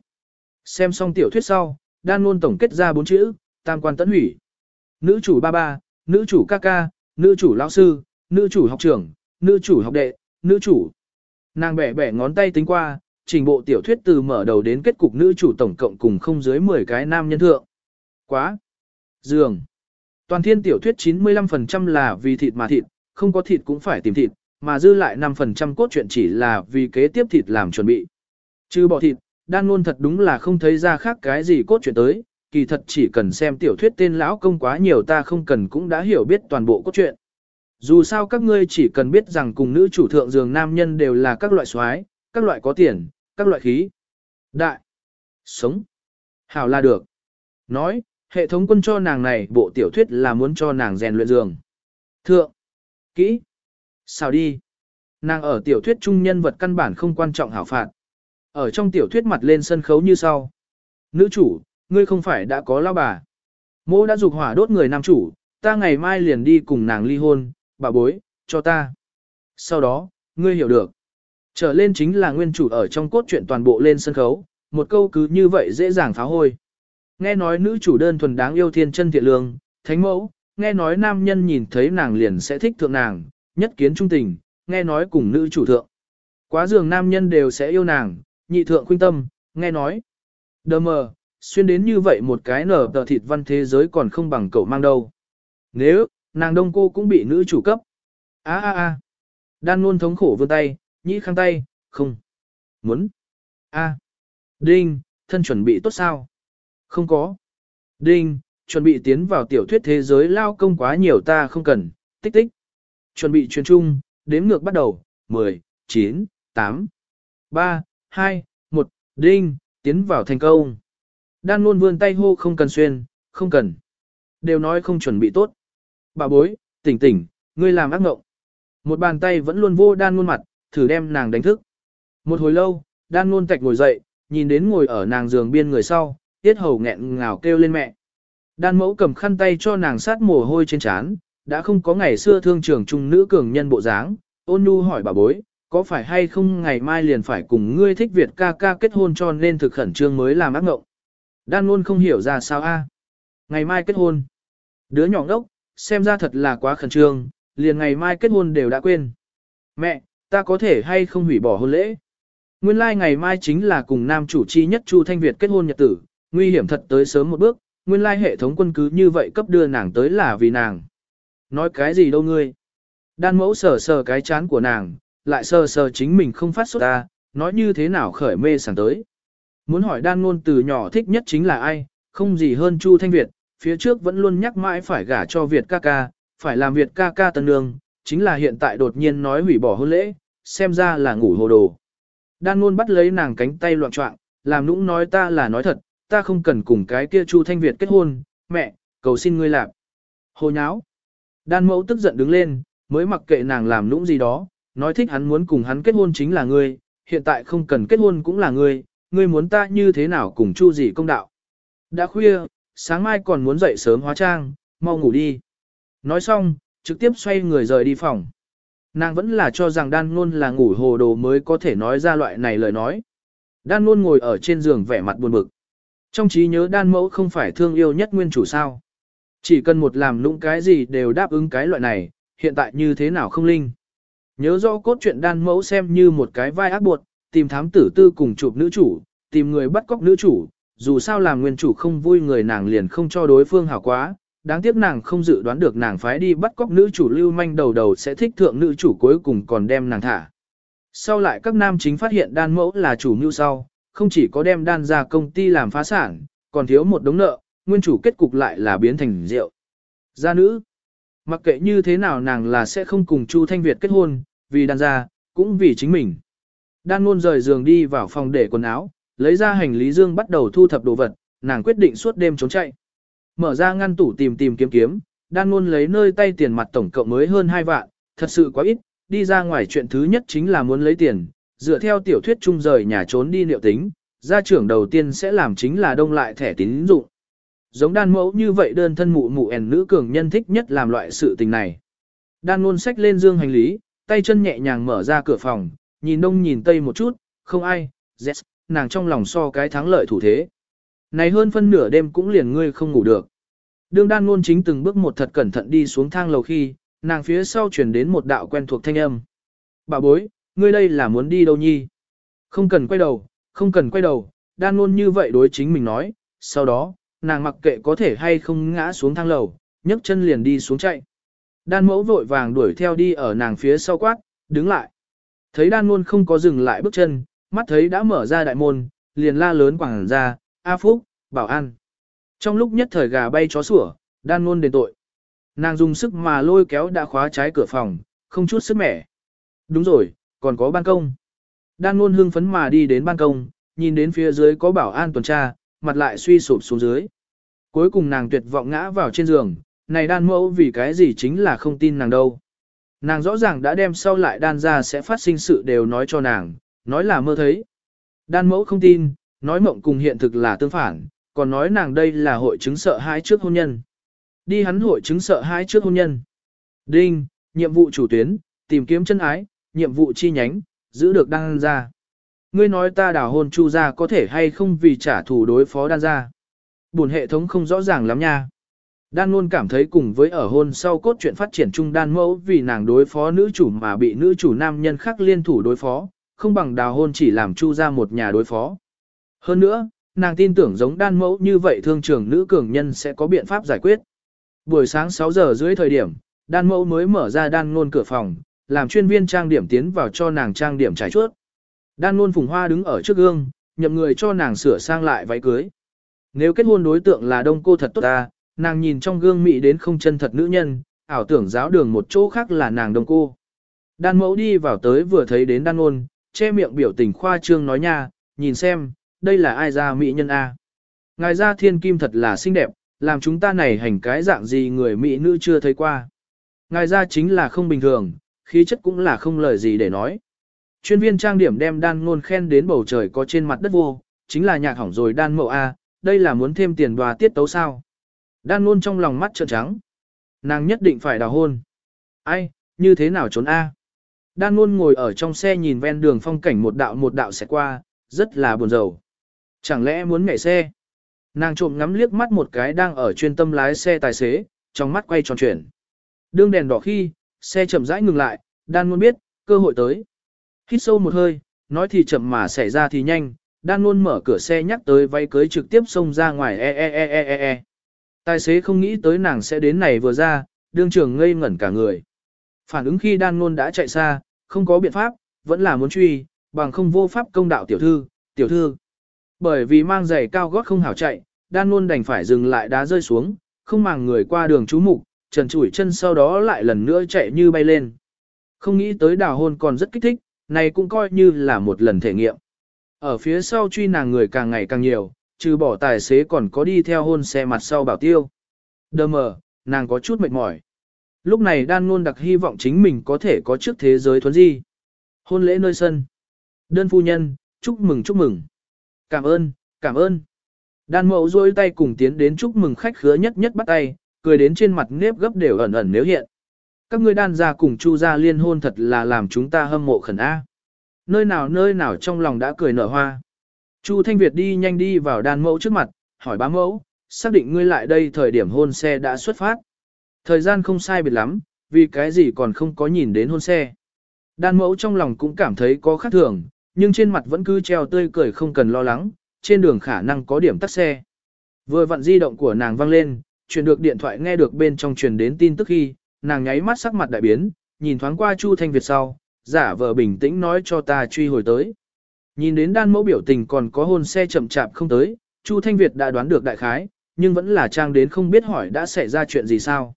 Xem xong tiểu thuyết sau, đan luôn tổng kết ra bốn chữ, tam quan tẫn hủy. Nữ chủ ba ba, nữ chủ ca ca, nữ chủ lão sư, nữ chủ học trưởng, nữ chủ học đệ, nữ chủ. Nàng bẻ bẻ ngón tay tính qua, trình bộ tiểu thuyết từ mở đầu đến kết cục nữ chủ tổng cộng cùng không dưới 10 cái nam nhân thượng. Quá! Dường! Toàn thiên tiểu thuyết 95% là vì thịt mà thịt, không có thịt cũng phải tìm thịt, mà dư lại 5% cốt truyện chỉ là vì kế tiếp thịt làm chuẩn bị. Chứ bỏ thịt, đan luôn thật đúng là không thấy ra khác cái gì cốt truyện tới, kỳ thật chỉ cần xem tiểu thuyết tên lão công quá nhiều ta không cần cũng đã hiểu biết toàn bộ cốt truyện. Dù sao các ngươi chỉ cần biết rằng cùng nữ chủ thượng giường nam nhân đều là các loại soái, các loại có tiền, các loại khí. Đại. Sống. Hảo là được. Nói, hệ thống quân cho nàng này bộ tiểu thuyết là muốn cho nàng rèn luyện giường. Thượng. Kỹ. Sao đi. Nàng ở tiểu thuyết trung nhân vật căn bản không quan trọng hảo phạt. Ở trong tiểu thuyết mặt lên sân khấu như sau. Nữ chủ, ngươi không phải đã có lao bà. Mô đã dục hỏa đốt người nam chủ, ta ngày mai liền đi cùng nàng ly hôn, bà bối, cho ta. Sau đó, ngươi hiểu được. Trở lên chính là nguyên chủ ở trong cốt truyện toàn bộ lên sân khấu, một câu cứ như vậy dễ dàng phá hôi. Nghe nói nữ chủ đơn thuần đáng yêu thiên chân thiện lương, thánh mẫu, nghe nói nam nhân nhìn thấy nàng liền sẽ thích thượng nàng, nhất kiến trung tình, nghe nói cùng nữ chủ thượng. Quá dường nam nhân đều sẽ yêu nàng, nhị thượng khuyên tâm, nghe nói. Đờ mờ, xuyên đến như vậy một cái nở tờ thịt văn thế giới còn không bằng cậu mang đâu. Nếu, nàng đông cô cũng bị nữ chủ cấp. a a a Đan luôn thống khổ vươn tay, nhĩ khang tay, không. Muốn. a Đinh, thân chuẩn bị tốt sao? Không có. Đinh, chuẩn bị tiến vào tiểu thuyết thế giới lao công quá nhiều ta không cần, tích tích. Chuẩn bị truyền trung, đếm ngược bắt đầu, 10, 9, 8, 3, 2, 1, đinh, tiến vào thành công. Đan luôn vươn tay hô không cần xuyên, không cần. Đều nói không chuẩn bị tốt. Bà bối, tỉnh tỉnh, ngươi làm ác ngộng. Một bàn tay vẫn luôn vô đan luôn mặt, thử đem nàng đánh thức. Một hồi lâu, đan luôn tạch ngồi dậy, nhìn đến ngồi ở nàng giường biên người sau, tiết hầu nghẹn ngào kêu lên mẹ. Đan mẫu cầm khăn tay cho nàng sát mồ hôi trên trán, đã không có ngày xưa thương trường trung nữ cường nhân bộ dáng, ôn nhu hỏi bà bối, có phải hay không ngày mai liền phải cùng ngươi thích Việt ca ca kết hôn cho nên thực khẩn trương mới làm ác ngộng. Đan luôn không hiểu ra sao a. Ngày mai kết hôn. Đứa nhỏ ngốc, xem ra thật là quá khẩn trương, liền ngày mai kết hôn đều đã quên. Mẹ, ta có thể hay không hủy bỏ hôn lễ? Nguyên lai like ngày mai chính là cùng nam chủ chi nhất Chu Thanh Việt kết hôn nhật tử, nguy hiểm thật tới sớm một bước, nguyên lai like hệ thống quân cứ như vậy cấp đưa nàng tới là vì nàng. Nói cái gì đâu ngươi? Đan mẫu sờ sờ cái chán của nàng, lại sờ sờ chính mình không phát xuất ta, nói như thế nào khởi mê sảng tới. Muốn hỏi đan ngôn từ nhỏ thích nhất chính là ai, không gì hơn Chu Thanh Việt, phía trước vẫn luôn nhắc mãi phải gả cho Việt ca ca, phải làm Việt ca ca tân nương, chính là hiện tại đột nhiên nói hủy bỏ hôn lễ, xem ra là ngủ hồ đồ. Đan ngôn bắt lấy nàng cánh tay loạn trọng, làm nũng nói ta là nói thật, ta không cần cùng cái kia Chu Thanh Việt kết hôn, mẹ, cầu xin ngươi làm. Hồ nháo. Đan mẫu tức giận đứng lên, mới mặc kệ nàng làm nũng gì đó, nói thích hắn muốn cùng hắn kết hôn chính là ngươi, hiện tại không cần kết hôn cũng là ngươi, ngươi muốn ta như thế nào cùng Chu gì công đạo. Đã khuya, sáng mai còn muốn dậy sớm hóa trang, mau ngủ đi. Nói xong, trực tiếp xoay người rời đi phòng. Nàng vẫn là cho rằng đan luôn là ngủ hồ đồ mới có thể nói ra loại này lời nói. Đan luôn ngồi ở trên giường vẻ mặt buồn bực. Trong trí nhớ đan mẫu không phải thương yêu nhất nguyên chủ sao. Chỉ cần một làm lũng cái gì đều đáp ứng cái loại này, hiện tại như thế nào không linh. Nhớ rõ cốt truyện đan mẫu xem như một cái vai ác buộc, tìm thám tử tư cùng chụp nữ chủ, tìm người bắt cóc nữ chủ, dù sao làm nguyên chủ không vui người nàng liền không cho đối phương hảo quá, đáng tiếc nàng không dự đoán được nàng phái đi bắt cóc nữ chủ lưu manh đầu đầu sẽ thích thượng nữ chủ cuối cùng còn đem nàng thả. Sau lại các nam chính phát hiện đan mẫu là chủ mưu sau, không chỉ có đem đan ra công ty làm phá sản, còn thiếu một đống nợ, nguyên chủ kết cục lại là biến thành rượu. Gia nữ, mặc kệ như thế nào nàng là sẽ không cùng Chu Thanh Việt kết hôn, vì đan ra, cũng vì chính mình. Đan luôn rời giường đi vào phòng để quần áo, lấy ra hành lý dương bắt đầu thu thập đồ vật, nàng quyết định suốt đêm trốn chạy. Mở ra ngăn tủ tìm tìm kiếm kiếm, đan luôn lấy nơi tay tiền mặt tổng cộng mới hơn 2 vạn, thật sự quá ít, đi ra ngoài chuyện thứ nhất chính là muốn lấy tiền, dựa theo tiểu thuyết chung rời nhà trốn đi liệu tính, gia trưởng đầu tiên sẽ làm chính là đông lại thẻ tín dụng. Giống đan mẫu như vậy đơn thân mụ mụ ẻn nữ cường nhân thích nhất làm loại sự tình này. Đan luôn xách lên dương hành lý, tay chân nhẹ nhàng mở ra cửa phòng, nhìn đông nhìn tây một chút, không ai, yes, nàng trong lòng so cái thắng lợi thủ thế. Này hơn phân nửa đêm cũng liền ngươi không ngủ được. Đương đan ngôn chính từng bước một thật cẩn thận đi xuống thang lầu khi, nàng phía sau chuyển đến một đạo quen thuộc thanh âm. Bà bối, ngươi đây là muốn đi đâu nhi? Không cần quay đầu, không cần quay đầu, đan ngôn như vậy đối chính mình nói, sau đó, nàng mặc kệ có thể hay không ngã xuống thang lầu, nhấc chân liền đi xuống chạy. Đan mẫu vội vàng đuổi theo đi ở nàng phía sau quát, đứng lại. Thấy đan luôn không có dừng lại bước chân, mắt thấy đã mở ra đại môn, liền la lớn quảng ra, A Phúc, bảo an. Trong lúc nhất thời gà bay chó sủa, đan luôn đền tội. Nàng dùng sức mà lôi kéo đã khóa trái cửa phòng, không chút sức mẻ. Đúng rồi, còn có ban công. Đan luôn hưng phấn mà đi đến ban công, nhìn đến phía dưới có bảo an tuần tra, mặt lại suy sụp xuống dưới. Cuối cùng nàng tuyệt vọng ngã vào trên giường, này đan mẫu vì cái gì chính là không tin nàng đâu. Nàng rõ ràng đã đem sau lại đan ra sẽ phát sinh sự đều nói cho nàng, nói là mơ thấy. Đan mẫu không tin, nói mộng cùng hiện thực là tương phản, còn nói nàng đây là hội chứng sợ hãi trước hôn nhân. Đi hắn hội chứng sợ hãi trước hôn nhân. Đinh, nhiệm vụ chủ tuyến, tìm kiếm chân ái, nhiệm vụ chi nhánh, giữ được đan ra. Ngươi nói ta đảo hôn chu ra có thể hay không vì trả thù đối phó đan ra. Buồn hệ thống không rõ ràng lắm nha. Đan luôn cảm thấy cùng với ở hôn sau cốt truyện phát triển chung đan mẫu vì nàng đối phó nữ chủ mà bị nữ chủ nam nhân khác liên thủ đối phó, không bằng đào hôn chỉ làm chu ra một nhà đối phó. Hơn nữa, nàng tin tưởng giống đan mẫu như vậy thương trường nữ cường nhân sẽ có biện pháp giải quyết. Buổi sáng 6 giờ dưới thời điểm, đan mẫu mới mở ra đan ngôn cửa phòng, làm chuyên viên trang điểm tiến vào cho nàng trang điểm trải chuốt. Đan ngôn phùng hoa đứng ở trước gương, nhậm người cho nàng sửa sang lại váy cưới. Nếu kết hôn đối tượng là đông cô thật tốt ta, nàng nhìn trong gương mị đến không chân thật nữ nhân, ảo tưởng giáo đường một chỗ khác là nàng đồng cô. Đan mẫu đi vào tới vừa thấy đến đan ôn, che miệng biểu tình khoa trương nói nha, nhìn xem, đây là ai ra mỹ nhân A. Ngài ra thiên kim thật là xinh đẹp, làm chúng ta này hành cái dạng gì người mỹ nữ chưa thấy qua. Ngài ra chính là không bình thường, khí chất cũng là không lời gì để nói. Chuyên viên trang điểm đem đan ngôn khen đến bầu trời có trên mặt đất vô, chính là nhạc hỏng rồi đan mẫu A, đây là muốn thêm tiền đoà tiết tấu sao. Đan luôn trong lòng mắt trợn trắng. Nàng nhất định phải đào hôn. Ai, như thế nào trốn A. Đan luôn ngồi ở trong xe nhìn ven đường phong cảnh một đạo một đạo sẽ qua, rất là buồn rầu. Chẳng lẽ muốn nhảy xe? Nàng trộm ngắm liếc mắt một cái đang ở chuyên tâm lái xe tài xế, trong mắt quay tròn chuyển. Đương đèn đỏ khi, xe chậm rãi ngừng lại, đan luôn biết, cơ hội tới. Hít sâu một hơi, nói thì chậm mà xảy ra thì nhanh, đan luôn mở cửa xe nhắc tới váy cưới trực tiếp xông ra ngoài e e e e e e. Tài xế không nghĩ tới nàng sẽ đến này vừa ra, đương trường ngây ngẩn cả người. Phản ứng khi đan ngôn đã chạy xa, không có biện pháp, vẫn là muốn truy, bằng không vô pháp công đạo tiểu thư, tiểu thư. Bởi vì mang giày cao gót không hảo chạy, đan ngôn đành phải dừng lại đá rơi xuống, không màng người qua đường chú mục, trần chủi chân sau đó lại lần nữa chạy như bay lên. Không nghĩ tới đào hôn còn rất kích thích, này cũng coi như là một lần thể nghiệm. Ở phía sau truy nàng người càng ngày càng nhiều, trừ bỏ tài xế còn có đi theo hôn xe mặt sau bảo tiêu. Đơ mờ, nàng có chút mệt mỏi. Lúc này đan luôn đặc hy vọng chính mình có thể có trước thế giới thuấn di. Hôn lễ nơi sân. Đơn phu nhân, chúc mừng chúc mừng. Cảm ơn, cảm ơn. Đan mẫu duỗi tay cùng tiến đến chúc mừng khách khứa nhất nhất bắt tay, cười đến trên mặt nếp gấp đều ẩn ẩn nếu hiện. Các ngươi đan ra cùng chu gia liên hôn thật là làm chúng ta hâm mộ khẩn A. Nơi nào nơi nào trong lòng đã cười nở hoa. Chu Thanh Việt đi nhanh đi vào đàn mẫu trước mặt, hỏi bá mẫu, xác định ngươi lại đây thời điểm hôn xe đã xuất phát. Thời gian không sai biệt lắm, vì cái gì còn không có nhìn đến hôn xe. Đan mẫu trong lòng cũng cảm thấy có khác thường, nhưng trên mặt vẫn cứ treo tươi cười không cần lo lắng, trên đường khả năng có điểm tắt xe. Vừa vặn di động của nàng vang lên, truyền được điện thoại nghe được bên trong truyền đến tin tức khi, nàng nháy mắt sắc mặt đại biến, nhìn thoáng qua Chu Thanh Việt sau, giả vờ bình tĩnh nói cho ta truy hồi tới. Nhìn đến đan mẫu biểu tình còn có hôn xe chậm chạp không tới, Chu Thanh Việt đã đoán được đại khái, nhưng vẫn là trang đến không biết hỏi đã xảy ra chuyện gì sao.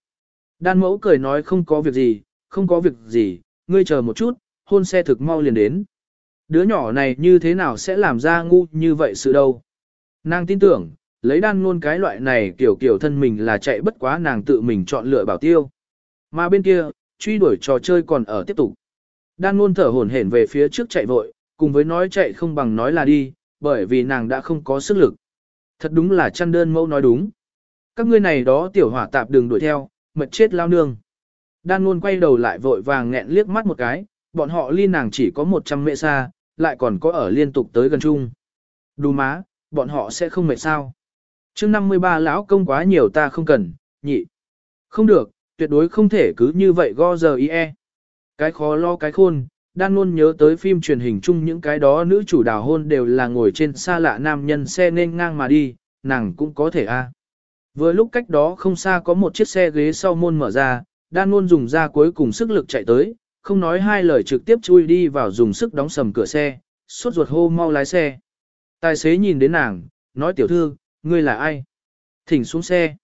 Đan mẫu cười nói không có việc gì, không có việc gì, ngươi chờ một chút, hôn xe thực mau liền đến. Đứa nhỏ này như thế nào sẽ làm ra ngu như vậy sự đâu. Nàng tin tưởng, lấy đan luôn cái loại này kiểu kiểu thân mình là chạy bất quá nàng tự mình chọn lựa bảo tiêu. Mà bên kia, truy đuổi trò chơi còn ở tiếp tục. Đan luôn thở hổn hển về phía trước chạy vội, cùng với nói chạy không bằng nói là đi, bởi vì nàng đã không có sức lực. Thật đúng là chăn đơn mẫu nói đúng. Các ngươi này đó tiểu hỏa tạp đừng đuổi theo, mệt chết lao nương. Đan luôn quay đầu lại vội vàng nghẹn liếc mắt một cái, bọn họ ly nàng chỉ có 100 mệ xa, lại còn có ở liên tục tới gần chung. Đù má, bọn họ sẽ không mệt sao. chương 53 lão công quá nhiều ta không cần, nhị. Không được, tuyệt đối không thể cứ như vậy go giờ ie. Cái khó lo cái khôn, đang luôn nhớ tới phim truyền hình chung những cái đó nữ chủ đào hôn đều là ngồi trên xa lạ nam nhân xe nên ngang mà đi, nàng cũng có thể a. Vừa lúc cách đó không xa có một chiếc xe ghế sau môn mở ra, đan luôn dùng ra cuối cùng sức lực chạy tới, không nói hai lời trực tiếp chui đi vào dùng sức đóng sầm cửa xe, suốt ruột hô mau lái xe. Tài xế nhìn đến nàng, nói tiểu thư, ngươi là ai? Thỉnh xuống xe.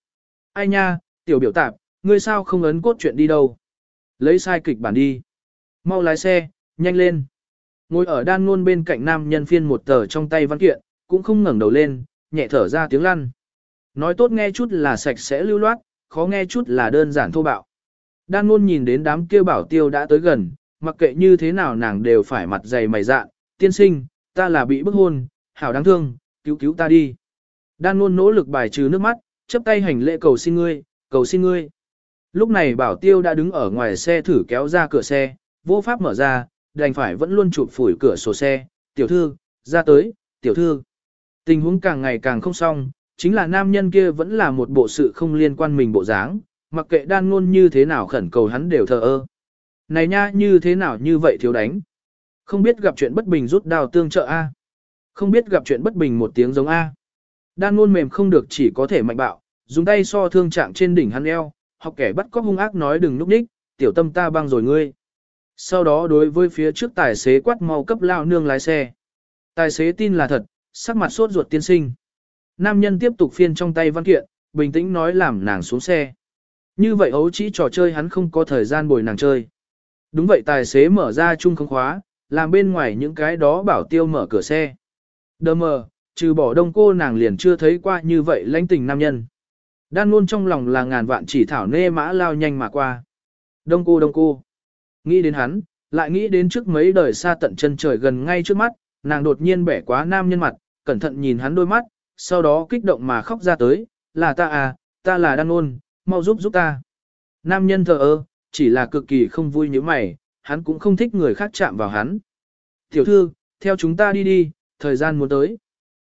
Ai nha, tiểu biểu tạp, ngươi sao không ấn cốt chuyện đi đâu? Lấy sai kịch bản đi. Mau lái xe, nhanh lên. Ngồi ở đan luôn bên cạnh nam nhân phiên một tờ trong tay văn kiện, cũng không ngẩng đầu lên, nhẹ thở ra tiếng lăn. Nói tốt nghe chút là sạch sẽ lưu loát, khó nghe chút là đơn giản thô bạo. Đan luôn nhìn đến đám kia bảo tiêu đã tới gần, mặc kệ như thế nào nàng đều phải mặt dày mày dạ, tiên sinh, ta là bị bức hôn, hảo đáng thương, cứu cứu ta đi. Đan luôn nỗ lực bài trừ nước mắt, chấp tay hành lễ cầu xin ngươi, cầu xin ngươi. Lúc này bảo tiêu đã đứng ở ngoài xe thử kéo ra cửa xe, vô pháp mở ra, đành phải vẫn luôn chụp phủi cửa sổ xe, tiểu thư, ra tới, tiểu thư. Tình huống càng ngày càng không xong, chính là nam nhân kia vẫn là một bộ sự không liên quan mình bộ dáng, mặc kệ đan ngôn như thế nào khẩn cầu hắn đều thờ ơ. Này nha như thế nào như vậy thiếu đánh. Không biết gặp chuyện bất bình rút đào tương trợ A. Không biết gặp chuyện bất bình một tiếng giống A. Đan ngôn mềm không được chỉ có thể mạnh bạo, dùng tay so thương trạng trên đỉnh hắn eo, học kẻ bắt cóc hung ác nói đừng núp đích, tiểu tâm ta băng rồi ngươi. Sau đó đối với phía trước tài xế quát mau cấp lao nương lái xe. Tài xế tin là thật, sắc mặt sốt ruột tiên sinh. Nam nhân tiếp tục phiên trong tay văn kiện, bình tĩnh nói làm nàng xuống xe. Như vậy ấu chỉ trò chơi hắn không có thời gian bồi nàng chơi. Đúng vậy tài xế mở ra chung không khóa, làm bên ngoài những cái đó bảo tiêu mở cửa xe. Đờ mờ, trừ bỏ đông cô nàng liền chưa thấy qua như vậy lãnh tình nam nhân. Đan luôn trong lòng là ngàn vạn chỉ thảo nê mã lao nhanh mà qua. Đông cô đông cô. Nghĩ đến hắn, lại nghĩ đến trước mấy đời xa tận chân trời gần ngay trước mắt, nàng đột nhiên bẻ quá nam nhân mặt, cẩn thận nhìn hắn đôi mắt, sau đó kích động mà khóc ra tới, là ta à, ta là đang ôn, mau giúp giúp ta. Nam nhân thờ ơ, chỉ là cực kỳ không vui như mày, hắn cũng không thích người khác chạm vào hắn. Tiểu thư, theo chúng ta đi đi, thời gian muốn tới.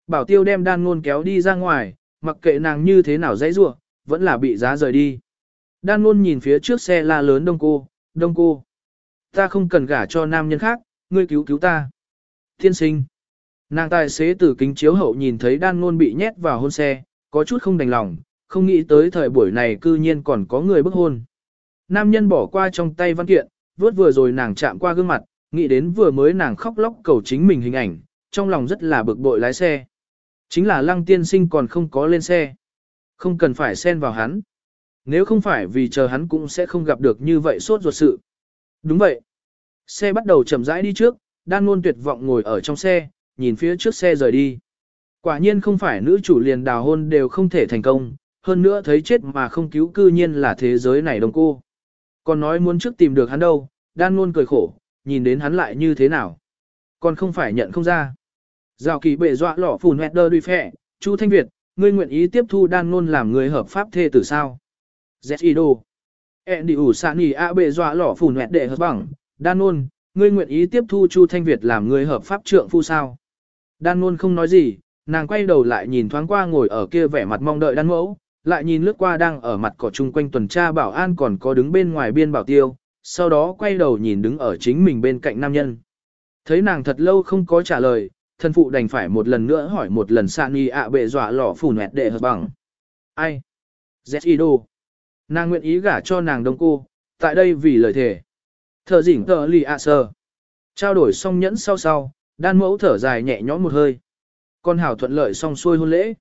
Bảo tiêu đem đan ngôn kéo đi ra ngoài, mặc kệ nàng như thế nào dãy rua, vẫn là bị giá rời đi. Đan ngôn nhìn phía trước xe la lớn đông cô, đông cô. Ta không cần gả cho nam nhân khác, ngươi cứu cứu ta. Thiên sinh. Nàng tài xế từ kính chiếu hậu nhìn thấy đan ngôn bị nhét vào hôn xe, có chút không đành lòng, không nghĩ tới thời buổi này cư nhiên còn có người bức hôn. Nam nhân bỏ qua trong tay văn kiện, vuốt vừa rồi nàng chạm qua gương mặt, nghĩ đến vừa mới nàng khóc lóc cầu chính mình hình ảnh, trong lòng rất là bực bội lái xe. Chính là lăng tiên sinh còn không có lên xe. Không cần phải xen vào hắn. Nếu không phải vì chờ hắn cũng sẽ không gặp được như vậy sốt ruột sự. Đúng vậy. Xe bắt đầu chậm rãi đi trước, đan ngôn tuyệt vọng ngồi ở trong xe, nhìn phía trước xe rời đi. Quả nhiên không phải nữ chủ liền đào hôn đều không thể thành công, hơn nữa thấy chết mà không cứu cư nhiên là thế giới này đồng cô. Còn nói muốn trước tìm được hắn đâu, đan luôn cười khổ, nhìn đến hắn lại như thế nào. Còn không phải nhận không ra. Giao kỳ bệ dọa lỏ phùn hẹt đơ đuôi phẹ, Chu Thanh Việt, ngươi nguyện ý tiếp thu đan ngôn làm người hợp pháp thê tử sao? Zetido. Ẹn đi ủ sạ nỉ ạ bệ dọa lỏ phủ nẹt đệ hợp bằng, đan nôn, ngươi nguyện ý tiếp thu Chu Thanh Việt làm người hợp pháp trượng phu sao? Đan nôn không nói gì, nàng quay đầu lại nhìn thoáng qua ngồi ở kia vẻ mặt mong đợi đan mẫu, lại nhìn lướt qua đang ở mặt cỏ chung quanh tuần tra bảo an còn có đứng bên ngoài biên bảo tiêu, sau đó quay đầu nhìn đứng ở chính mình bên cạnh nam nhân. Thấy nàng thật lâu không có trả lời, thân phụ đành phải một lần nữa hỏi một lần sạn nghi ạ bệ dọa lỏ phủ nẹt đệ hợp bằng. Ai? Zetido. Nàng nguyện ý gả cho nàng đông cô, tại đây vì lời thề. Thở dỉnh tờ lì ạ sờ. Trao đổi xong nhẫn sau sau, đan mẫu thở dài nhẹ nhõm một hơi. Con hảo thuận lợi xong xuôi hôn lễ.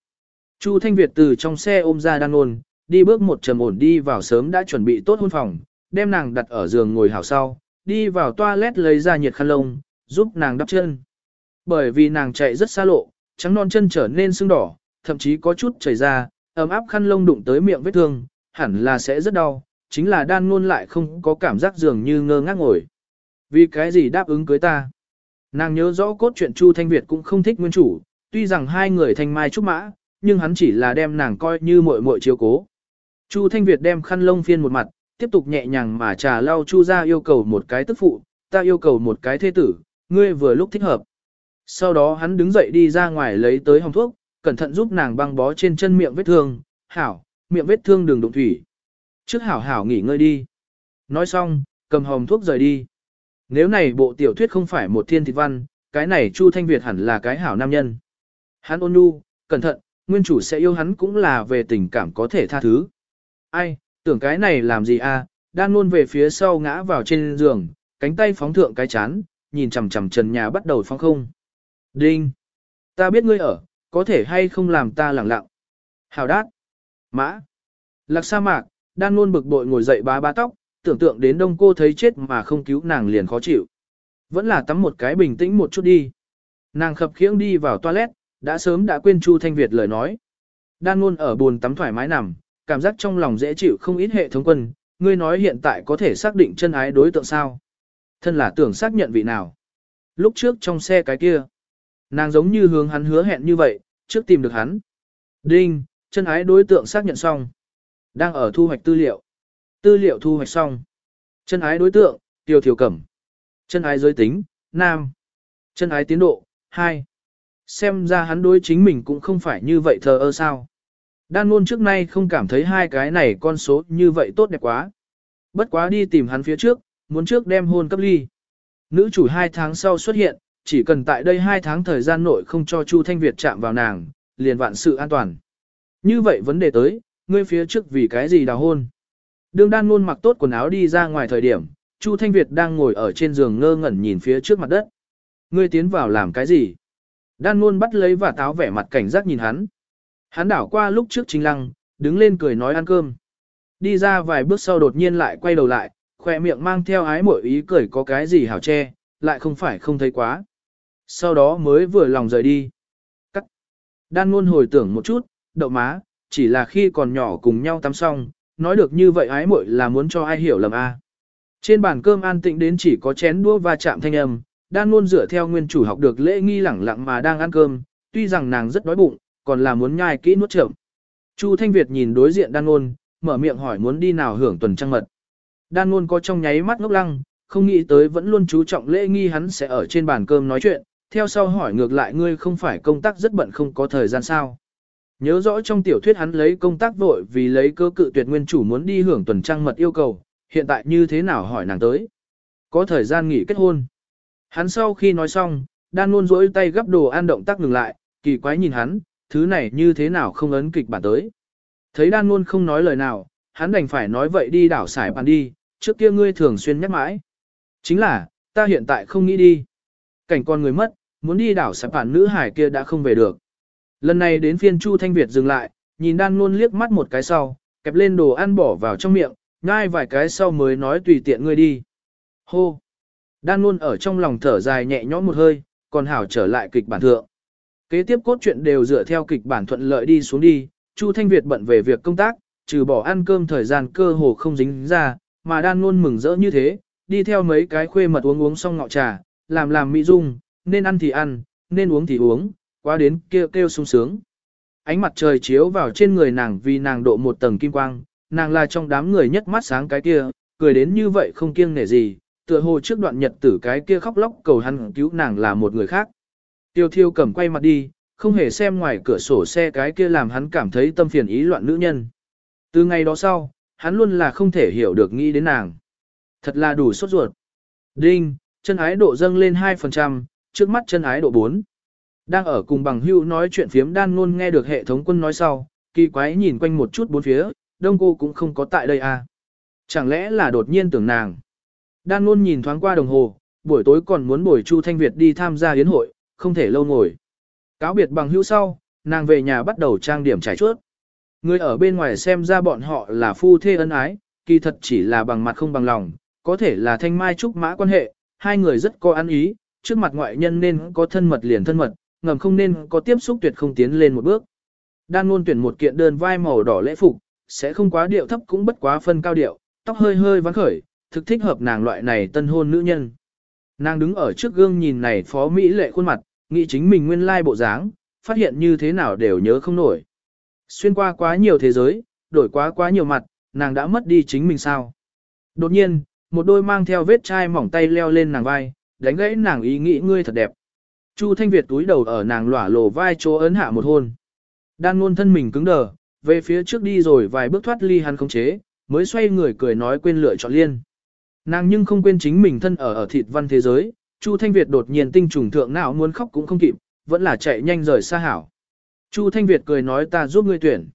Chu Thanh Việt từ trong xe ôm ra đan ôn, đi bước một trầm ổn đi vào sớm đã chuẩn bị tốt hôn phòng, đem nàng đặt ở giường ngồi hảo sau, đi vào toilet lấy ra nhiệt khăn lông, giúp nàng đắp chân. Bởi vì nàng chạy rất xa lộ, trắng non chân trở nên sưng đỏ, thậm chí có chút chảy ra, ấm áp khăn lông đụng tới miệng vết thương, hẳn là sẽ rất đau, chính là đan ngôn lại không có cảm giác dường như ngơ ngác ngồi. Vì cái gì đáp ứng cưới ta? Nàng nhớ rõ cốt truyện Chu Thanh Việt cũng không thích nguyên chủ, tuy rằng hai người thanh mai trúc mã, nhưng hắn chỉ là đem nàng coi như muội muội chiếu cố. Chu Thanh Việt đem khăn lông phiên một mặt, tiếp tục nhẹ nhàng mà trà lau Chu ra yêu cầu một cái tức phụ, ta yêu cầu một cái thế tử, ngươi vừa lúc thích hợp. Sau đó hắn đứng dậy đi ra ngoài lấy tới hồng thuốc, cẩn thận giúp nàng băng bó trên chân miệng vết thương, hảo, miệng vết thương đừng đụng thủy. Trước hảo hảo nghỉ ngơi đi. Nói xong, cầm hồng thuốc rời đi. Nếu này bộ tiểu thuyết không phải một thiên thịt văn, cái này Chu Thanh Việt hẳn là cái hảo nam nhân. Hắn ôn nhu, cẩn thận, nguyên chủ sẽ yêu hắn cũng là về tình cảm có thể tha thứ. Ai, tưởng cái này làm gì a? À? Đan luôn về phía sau ngã vào trên giường, cánh tay phóng thượng cái chán, nhìn chằm chằm trần nhà bắt đầu phóng không. Đinh! Ta biết ngươi ở, có thể hay không làm ta lẳng lặng. Hào đát! Mã! Lạc sa mạc, đan luôn bực bội ngồi dậy bá bá tóc, tưởng tượng đến đông cô thấy chết mà không cứu nàng liền khó chịu. Vẫn là tắm một cái bình tĩnh một chút đi. Nàng khập khiễng đi vào toilet, đã sớm đã quên Chu Thanh Việt lời nói. Đan luôn ở buồn tắm thoải mái nằm, cảm giác trong lòng dễ chịu không ít hệ thống quân, ngươi nói hiện tại có thể xác định chân ái đối tượng sao. Thân là tưởng xác nhận vị nào. Lúc trước trong xe cái kia, nàng giống như hướng hắn hứa hẹn như vậy, trước tìm được hắn. Đinh, chân ái đối tượng xác nhận xong. Đang ở thu hoạch tư liệu. Tư liệu thu hoạch xong. Chân ái đối tượng, tiêu thiểu cẩm. Chân ái giới tính, nam. Chân ái tiến độ, 2. Xem ra hắn đối chính mình cũng không phải như vậy thờ ơ sao. Đan luôn trước nay không cảm thấy hai cái này con số như vậy tốt đẹp quá. Bất quá đi tìm hắn phía trước, muốn trước đem hôn cấp ly. Nữ chủ hai tháng sau xuất hiện, chỉ cần tại đây hai tháng thời gian nội không cho Chu Thanh Việt chạm vào nàng, liền vạn sự an toàn. Như vậy vấn đề tới, ngươi phía trước vì cái gì đào hôn? Đường đan luôn mặc tốt quần áo đi ra ngoài thời điểm, Chu Thanh Việt đang ngồi ở trên giường ngơ ngẩn nhìn phía trước mặt đất. Ngươi tiến vào làm cái gì? Đan luôn bắt lấy và táo vẻ mặt cảnh giác nhìn hắn. Hắn đảo qua lúc trước chính lăng, đứng lên cười nói ăn cơm. Đi ra vài bước sau đột nhiên lại quay đầu lại, khỏe miệng mang theo ái mỗi ý cười có cái gì hảo che, lại không phải không thấy quá. Sau đó mới vừa lòng rời đi. Cắt. Đan luôn hồi tưởng một chút, đậu má, chỉ là khi còn nhỏ cùng nhau tắm xong, nói được như vậy ái muội là muốn cho ai hiểu lầm a. Trên bàn cơm an tĩnh đến chỉ có chén đũa và chạm thanh âm, đang luôn dựa theo nguyên chủ học được lễ nghi lẳng lặng mà đang ăn cơm, tuy rằng nàng rất đói bụng, còn là muốn nhai kỹ nuốt chậm. Chu Thanh Việt nhìn đối diện đan luôn, mở miệng hỏi muốn đi nào hưởng tuần trăng mật. Đan luôn có trong nháy mắt ngốc lăng, không nghĩ tới vẫn luôn chú trọng lễ nghi hắn sẽ ở trên bàn cơm nói chuyện, theo sau hỏi ngược lại ngươi không phải công tác rất bận không có thời gian sao. Nhớ rõ trong tiểu thuyết hắn lấy công tác vội vì lấy cơ cự tuyệt nguyên chủ muốn đi hưởng tuần trăng mật yêu cầu, hiện tại như thế nào hỏi nàng tới. Có thời gian nghỉ kết hôn. Hắn sau khi nói xong, đan luôn rỗi tay gấp đồ ăn động tác ngừng lại, kỳ quái nhìn hắn, thứ này như thế nào không ấn kịch bản tới. Thấy đan luôn không nói lời nào, hắn đành phải nói vậy đi đảo xài bàn đi, trước kia ngươi thường xuyên nhắc mãi. Chính là, ta hiện tại không nghĩ đi. Cảnh con người mất, muốn đi đảo xài bàn nữ hải kia đã không về được. Lần này đến phiên Chu Thanh Việt dừng lại, nhìn đan luôn liếc mắt một cái sau, kẹp lên đồ ăn bỏ vào trong miệng, ngai vài cái sau mới nói tùy tiện ngươi đi. Hô! Đan luôn ở trong lòng thở dài nhẹ nhõm một hơi, còn hảo trở lại kịch bản thượng. Kế tiếp cốt truyện đều dựa theo kịch bản thuận lợi đi xuống đi, Chu Thanh Việt bận về việc công tác, trừ bỏ ăn cơm thời gian cơ hồ không dính ra, mà đan luôn mừng rỡ như thế, đi theo mấy cái khuê mật uống uống xong ngọ trà, làm làm mỹ dung, nên ăn thì ăn, nên uống thì uống, quá đến kêu kêu sung sướng. ánh mặt trời chiếu vào trên người nàng vì nàng độ một tầng kim quang, nàng là trong đám người nhất mắt sáng cái kia, cười đến như vậy không kiêng nể gì, tựa hồ trước đoạn nhật tử cái kia khóc lóc cầu hắn cứu nàng là một người khác. Tiêu thiêu cầm quay mặt đi, không hề xem ngoài cửa sổ xe cái kia làm hắn cảm thấy tâm phiền ý loạn nữ nhân. Từ ngày đó sau, hắn luôn là không thể hiểu được nghĩ đến nàng. Thật là đủ sốt ruột. Đinh, chân ái độ dâng lên 2%, trước mắt chân ái độ 4. Đang ở cùng bằng hưu nói chuyện phiếm đan ngôn nghe được hệ thống quân nói sau, kỳ quái nhìn quanh một chút bốn phía, đông cô cũng không có tại đây à. Chẳng lẽ là đột nhiên tưởng nàng. Đan ngôn nhìn thoáng qua đồng hồ, buổi tối còn muốn buổi Chu Thanh Việt đi tham gia yến hội, không thể lâu ngồi. Cáo biệt bằng hữu sau, nàng về nhà bắt đầu trang điểm trải chuốt. Người ở bên ngoài xem ra bọn họ là phu thê ân ái, kỳ thật chỉ là bằng mặt không bằng lòng, có thể là thanh mai trúc mã quan hệ, hai người rất có ăn ý, trước mặt ngoại nhân nên có thân mật liền thân mật, ngầm không nên có tiếp xúc tuyệt không tiến lên một bước. Đan luôn tuyển một kiện đơn vai màu đỏ lễ phục, sẽ không quá điệu thấp cũng bất quá phân cao điệu, tóc hơi hơi vắng khởi, thực thích hợp nàng loại này tân hôn nữ nhân. Nàng đứng ở trước gương nhìn này phó Mỹ lệ khuôn mặt, nghĩ chính mình nguyên lai bộ dáng, phát hiện như thế nào đều nhớ không nổi. Xuyên qua quá nhiều thế giới, đổi quá quá nhiều mặt, nàng đã mất đi chính mình sao. Đột nhiên, một đôi mang theo vết chai mỏng tay leo lên nàng vai, đánh gãy nàng ý nghĩ ngươi thật đẹp. Chu Thanh Việt túi đầu ở nàng lỏa lồ vai chỗ ấn hạ một hôn. Đan ngôn thân mình cứng đờ, về phía trước đi rồi vài bước thoát ly hắn không chế, mới xoay người cười nói quên lựa chọn liên. Nàng nhưng không quên chính mình thân ở ở thịt văn thế giới, Chu Thanh Việt đột nhiên tinh trùng thượng não muốn khóc cũng không kịp, vẫn là chạy nhanh rời xa hảo. Chu Thanh Việt cười nói ta giúp ngươi tuyển.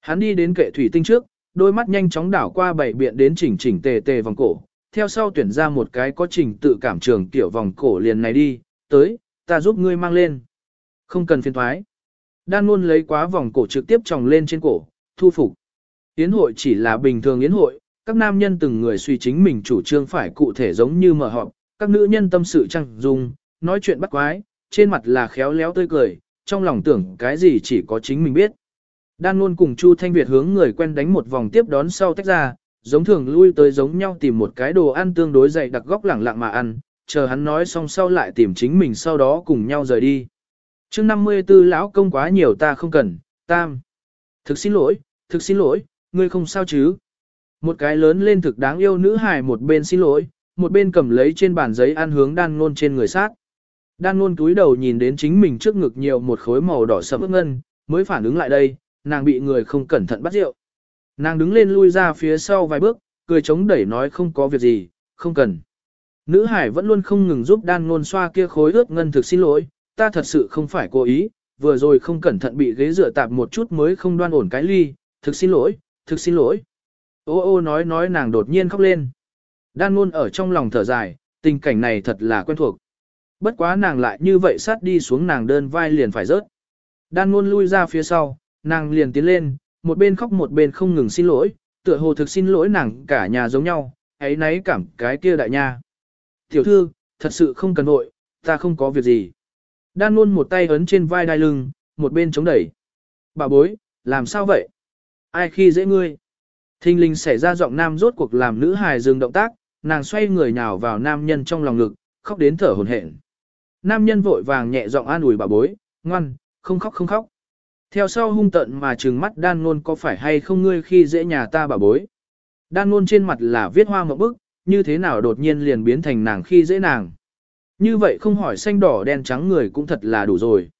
Hắn đi đến kệ thủy tinh trước, đôi mắt nhanh chóng đảo qua bảy biện đến chỉnh chỉnh tề tề vòng cổ, theo sau tuyển ra một cái có trình tự cảm trường tiểu vòng cổ liền này đi, tới, ta giúp ngươi mang lên. Không cần phiền thoái. Đan luôn lấy quá vòng cổ trực tiếp tròng lên trên cổ, thu phục. Yến hội chỉ là bình thường yến hội, các nam nhân từng người suy chính mình chủ trương phải cụ thể giống như mở họp, các nữ nhân tâm sự trăng dung, nói chuyện bắt quái, trên mặt là khéo léo tươi cười, trong lòng tưởng cái gì chỉ có chính mình biết. Đan luôn cùng Chu Thanh Việt hướng người quen đánh một vòng tiếp đón sau tách ra, giống thường lui tới giống nhau tìm một cái đồ ăn tương đối dày đặc góc lẳng lặng mà ăn, chờ hắn nói xong sau lại tìm chính mình sau đó cùng nhau rời đi. Trước 54 lão công quá nhiều ta không cần, tam. Thực xin lỗi, thực xin lỗi, ngươi không sao chứ. Một cái lớn lên thực đáng yêu nữ hài một bên xin lỗi, một bên cầm lấy trên bàn giấy ăn hướng đan ngôn trên người sát. Đan ngôn túi đầu nhìn đến chính mình trước ngực nhiều một khối màu đỏ sẫm ước ngân, mới phản ứng lại đây, nàng bị người không cẩn thận bắt rượu. Nàng đứng lên lui ra phía sau vài bước, cười chống đẩy nói không có việc gì, không cần. Nữ hải vẫn luôn không ngừng giúp đan ngôn xoa kia khối ướt ngân thực xin lỗi, ta thật sự không phải cố ý, vừa rồi không cẩn thận bị ghế dựa tạp một chút mới không đoan ổn cái ly, thực xin lỗi, thực xin lỗi. Ô ô nói nói nàng đột nhiên khóc lên. Đan ngôn ở trong lòng thở dài, tình cảnh này thật là quen thuộc. Bất quá nàng lại như vậy sát đi xuống nàng đơn vai liền phải rớt. Đan ngôn lui ra phía sau, nàng liền tiến lên, một bên khóc một bên không ngừng xin lỗi, tựa hồ thực xin lỗi nàng cả nhà giống nhau, ấy nấy cảm cái kia đại nha. Tiểu thư, thật sự không cần nội, ta không có việc gì. Đan luôn một tay ấn trên vai đai lưng, một bên chống đẩy. Bà bối, làm sao vậy? Ai khi dễ ngươi? Thinh linh xảy ra giọng nam rốt cuộc làm nữ hài dừng động tác, nàng xoay người nhào vào nam nhân trong lòng ngực, khóc đến thở hổn hển. Nam nhân vội vàng nhẹ giọng an ủi bà bối, ngoan, không khóc không khóc. Theo sau hung tận mà trừng mắt đan luôn có phải hay không ngươi khi dễ nhà ta bà bối. Đan luôn trên mặt là viết hoa một bức, như thế nào đột nhiên liền biến thành nàng khi dễ nàng. Như vậy không hỏi xanh đỏ đen trắng người cũng thật là đủ rồi.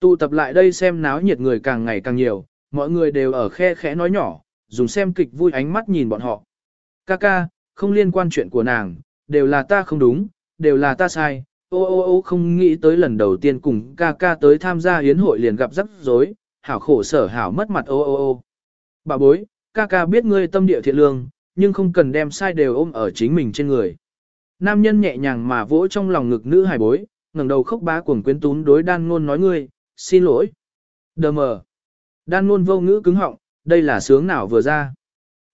Tụ tập lại đây xem náo nhiệt người càng ngày càng nhiều, mọi người đều ở khe khẽ nói nhỏ, dùng xem kịch vui ánh mắt nhìn bọn họ. Ca ca, không liên quan chuyện của nàng, đều là ta không đúng, đều là ta sai. Ô ô ô không nghĩ tới lần đầu tiên cùng ca ca tới tham gia hiến hội liền gặp rắc rối, hảo khổ sở hảo mất mặt ô ô ô. Bà bối, ca ca biết ngươi tâm địa thiện lương, nhưng không cần đem sai đều ôm ở chính mình trên người. Nam nhân nhẹ nhàng mà vỗ trong lòng ngực nữ hài bối, ngẩng đầu khóc bá cuồng quyến tún đối đan ngôn nói ngươi, xin lỗi. Đờ mờ. Đan ngôn vô ngữ cứng họng, đây là sướng nào vừa ra.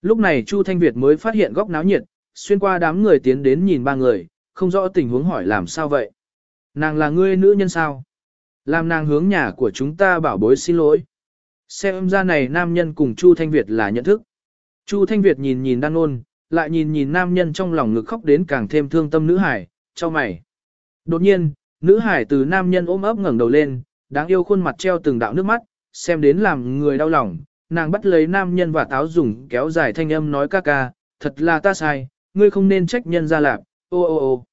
Lúc này Chu Thanh Việt mới phát hiện góc náo nhiệt, xuyên qua đám người tiến đến nhìn ba người, không rõ tình huống hỏi làm sao vậy. Nàng là ngươi nữ nhân sao? Làm nàng hướng nhà của chúng ta bảo bối xin lỗi. Xem ra này nam nhân cùng Chu Thanh Việt là nhận thức. Chu Thanh Việt nhìn nhìn đang ôn, lại nhìn nhìn nam nhân trong lòng ngực khóc đến càng thêm thương tâm nữ hải, cho mày. Đột nhiên, nữ hải từ nam nhân ôm ấp ngẩng đầu lên, đáng yêu khuôn mặt treo từng đạo nước mắt, xem đến làm người đau lòng, nàng bắt lấy nam nhân và táo dùng kéo dài thanh âm nói ca ca, thật là ta sai, ngươi không nên trách nhân ra lạp, ô ô ô.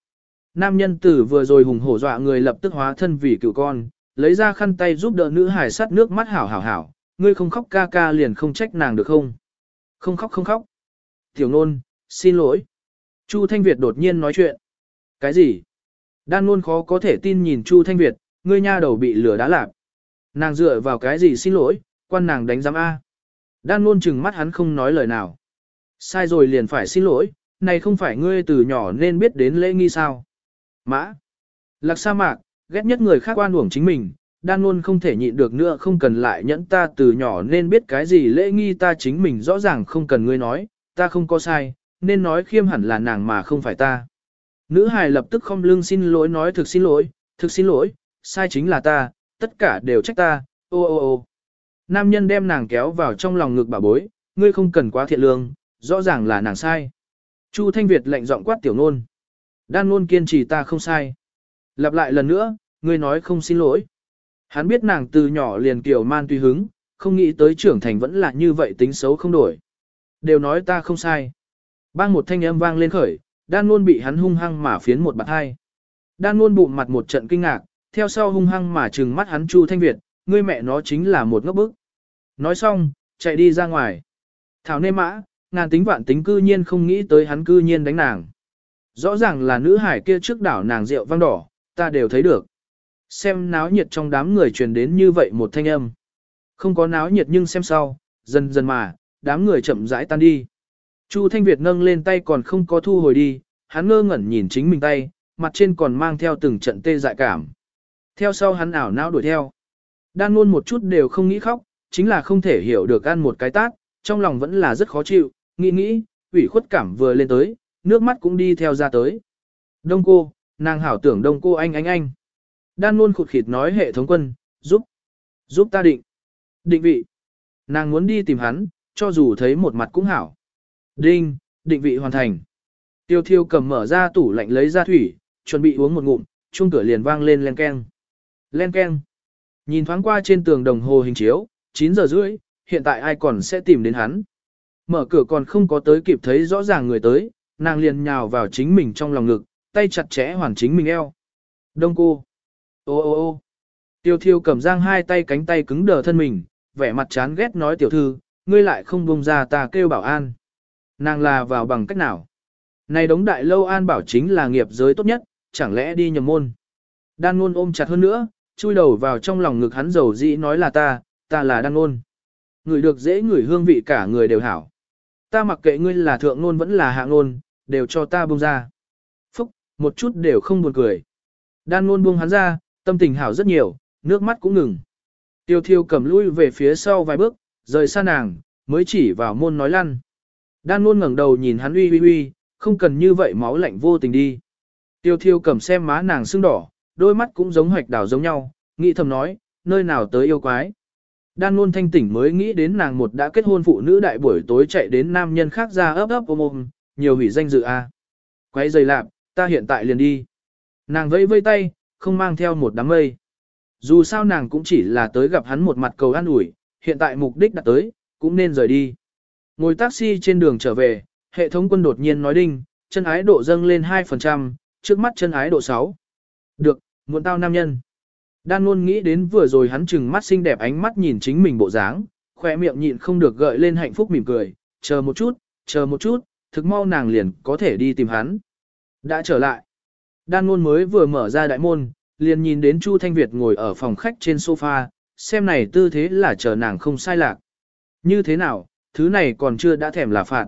Nam nhân tử vừa rồi hùng hổ dọa người lập tức hóa thân vì cựu con, lấy ra khăn tay giúp đỡ nữ hải sát nước mắt hảo hảo hảo, ngươi không khóc ca ca liền không trách nàng được không? Không khóc không khóc. Tiểu nôn, xin lỗi. Chu Thanh Việt đột nhiên nói chuyện. Cái gì? Đan nôn khó có thể tin nhìn Chu Thanh Việt, ngươi nha đầu bị lửa đá lạp. Nàng dựa vào cái gì xin lỗi, quan nàng đánh giám A. Đan nôn chừng mắt hắn không nói lời nào. Sai rồi liền phải xin lỗi, này không phải ngươi từ nhỏ nên biết đến lễ nghi sao. Mã. Lạc sa mạc, ghét nhất người khác oan uổng chính mình, đan luôn không thể nhịn được nữa không cần lại nhẫn ta từ nhỏ nên biết cái gì lễ nghi ta chính mình rõ ràng không cần ngươi nói, ta không có sai, nên nói khiêm hẳn là nàng mà không phải ta. Nữ hài lập tức không lưng xin lỗi nói thực xin lỗi, thực xin lỗi, sai chính là ta, tất cả đều trách ta, ô ô ô. Nam nhân đem nàng kéo vào trong lòng ngực bà bối, ngươi không cần quá thiện lương, rõ ràng là nàng sai. Chu Thanh Việt lệnh giọng quát tiểu nôn. Đan luôn kiên trì ta không sai. Lặp lại lần nữa, ngươi nói không xin lỗi. Hắn biết nàng từ nhỏ liền kiểu man tùy hứng, không nghĩ tới trưởng thành vẫn là như vậy tính xấu không đổi. Đều nói ta không sai. Bang một thanh âm vang lên khởi, đan luôn bị hắn hung hăng mà phiến một bạt hai. Đan luôn bụng mặt một trận kinh ngạc, theo sau hung hăng mà trừng mắt hắn Chu Thanh Việt, ngươi mẹ nó chính là một ngốc bức. Nói xong, chạy đi ra ngoài. Thảo nê mã, ngàn tính vạn tính cư nhiên không nghĩ tới hắn cư nhiên đánh nàng. Rõ ràng là nữ hải kia trước đảo nàng rượu vang đỏ, ta đều thấy được. Xem náo nhiệt trong đám người truyền đến như vậy một thanh âm. Không có náo nhiệt nhưng xem sau, dần dần mà, đám người chậm rãi tan đi. Chu Thanh Việt nâng lên tay còn không có thu hồi đi, hắn ngơ ngẩn nhìn chính mình tay, mặt trên còn mang theo từng trận tê dại cảm. Theo sau hắn ảo não đuổi theo. Đan luôn một chút đều không nghĩ khóc, chính là không thể hiểu được ăn một cái tát, trong lòng vẫn là rất khó chịu, nghĩ nghĩ, ủy khuất cảm vừa lên tới, nước mắt cũng đi theo ra tới. Đông cô, nàng hảo tưởng đông cô anh anh anh. Đan luôn khụt khịt nói hệ thống quân, giúp, giúp ta định. Định vị. Nàng muốn đi tìm hắn, cho dù thấy một mặt cũng hảo. Đinh, định vị hoàn thành. Tiêu thiêu cầm mở ra tủ lạnh lấy ra thủy, chuẩn bị uống một ngụm, chuông cửa liền vang lên len keng. Len keng. Nhìn thoáng qua trên tường đồng hồ hình chiếu, 9 giờ rưỡi, hiện tại ai còn sẽ tìm đến hắn. Mở cửa còn không có tới kịp thấy rõ ràng người tới, nàng liền nhào vào chính mình trong lòng ngực, tay chặt chẽ hoàn chính mình eo. Đông cô. Ô ô ô. Tiêu thiêu cầm giang hai tay cánh tay cứng đờ thân mình, vẻ mặt chán ghét nói tiểu thư, ngươi lại không buông ra ta kêu bảo an. Nàng là vào bằng cách nào? Này đống đại lâu an bảo chính là nghiệp giới tốt nhất, chẳng lẽ đi nhầm môn. Đan ngôn ôm chặt hơn nữa, chui đầu vào trong lòng ngực hắn dầu dĩ nói là ta, ta là đan ngôn. Người được dễ ngửi hương vị cả người đều hảo. Ta mặc kệ ngươi là thượng ngôn vẫn là hạ ngôn, đều cho ta buông ra. Phúc, một chút đều không buồn cười. Đan ngôn buông hắn ra, tâm tình hảo rất nhiều, nước mắt cũng ngừng. Tiêu thiêu cầm lui về phía sau vài bước, rời xa nàng, mới chỉ vào môn nói lăn. Đan luôn ngẩng đầu nhìn hắn uy uy uy, không cần như vậy máu lạnh vô tình đi. Tiêu thiêu cầm xem má nàng sưng đỏ, đôi mắt cũng giống hoạch đảo giống nhau, nghĩ thầm nói, nơi nào tới yêu quái. Đan luôn thanh tỉnh mới nghĩ đến nàng một đã kết hôn phụ nữ đại buổi tối chạy đến nam nhân khác ra ấp ấp ôm ôm, nhiều hủy danh dự a. À. Quấy giày lạp, ta hiện tại liền đi. Nàng vẫy vây tay, không mang theo một đám mây. Dù sao nàng cũng chỉ là tới gặp hắn một mặt cầu an ủi, hiện tại mục đích đã tới, cũng nên rời đi. Ngồi taxi trên đường trở về, hệ thống quân đột nhiên nói đinh, chân ái độ dâng lên 2%, trước mắt chân ái độ 6. Được, muộn tao nam nhân. Đan luôn nghĩ đến vừa rồi hắn chừng mắt xinh đẹp ánh mắt nhìn chính mình bộ dáng, khỏe miệng nhịn không được gợi lên hạnh phúc mỉm cười, chờ một chút, chờ một chút, thực mau nàng liền có thể đi tìm hắn. Đã trở lại. Đan luôn mới vừa mở ra đại môn, liền nhìn đến Chu Thanh Việt ngồi ở phòng khách trên sofa, xem này tư thế là chờ nàng không sai lạc. Như thế nào, thứ này còn chưa đã thèm là phạt.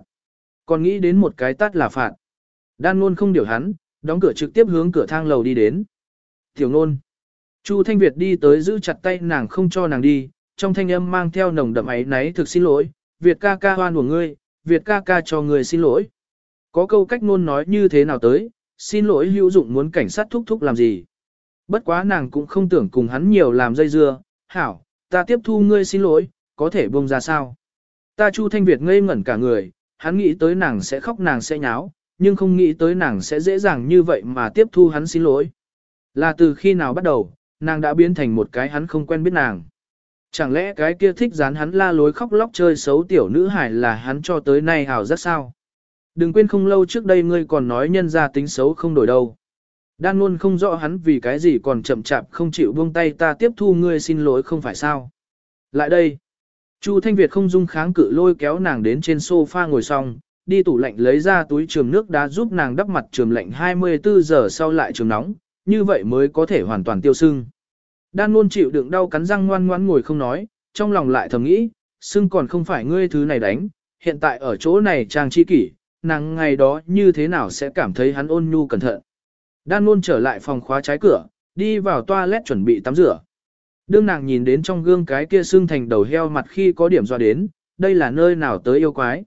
Còn nghĩ đến một cái tắt là phạt. Đan luôn không điều hắn, đóng cửa trực tiếp hướng cửa thang lầu đi đến. Tiểu nôn. Chu Thanh Việt đi tới giữ chặt tay nàng không cho nàng đi, trong thanh âm mang theo nồng đậm ấy náy thực xin lỗi, Việt ca ca hoan của ngươi, Việt ca ca cho ngươi xin lỗi. Có câu cách ngôn nói như thế nào tới, xin lỗi hữu dụng muốn cảnh sát thúc thúc làm gì. Bất quá nàng cũng không tưởng cùng hắn nhiều làm dây dưa, hảo, ta tiếp thu ngươi xin lỗi, có thể buông ra sao. Ta Chu Thanh Việt ngây ngẩn cả người, hắn nghĩ tới nàng sẽ khóc nàng sẽ nháo, nhưng không nghĩ tới nàng sẽ dễ dàng như vậy mà tiếp thu hắn xin lỗi. Là từ khi nào bắt đầu, nàng đã biến thành một cái hắn không quen biết nàng. Chẳng lẽ cái kia thích dán hắn la lối khóc lóc chơi xấu tiểu nữ hải là hắn cho tới nay hào rất sao? Đừng quên không lâu trước đây ngươi còn nói nhân ra tính xấu không đổi đâu. Đan luôn không rõ hắn vì cái gì còn chậm chạp không chịu buông tay ta tiếp thu ngươi xin lỗi không phải sao. Lại đây. Chu Thanh Việt không dung kháng cự lôi kéo nàng đến trên sofa ngồi xong, đi tủ lạnh lấy ra túi trường nước đá giúp nàng đắp mặt trường lạnh 24 giờ sau lại trường nóng, như vậy mới có thể hoàn toàn tiêu sưng. Đan luôn chịu đựng đau cắn răng ngoan ngoãn ngồi không nói, trong lòng lại thầm nghĩ, sưng còn không phải ngươi thứ này đánh, hiện tại ở chỗ này trang chi kỷ, nàng ngày đó như thế nào sẽ cảm thấy hắn ôn nhu cẩn thận. Đan luôn trở lại phòng khóa trái cửa, đi vào toilet chuẩn bị tắm rửa. Đương nàng nhìn đến trong gương cái kia xương thành đầu heo mặt khi có điểm do đến, đây là nơi nào tới yêu quái.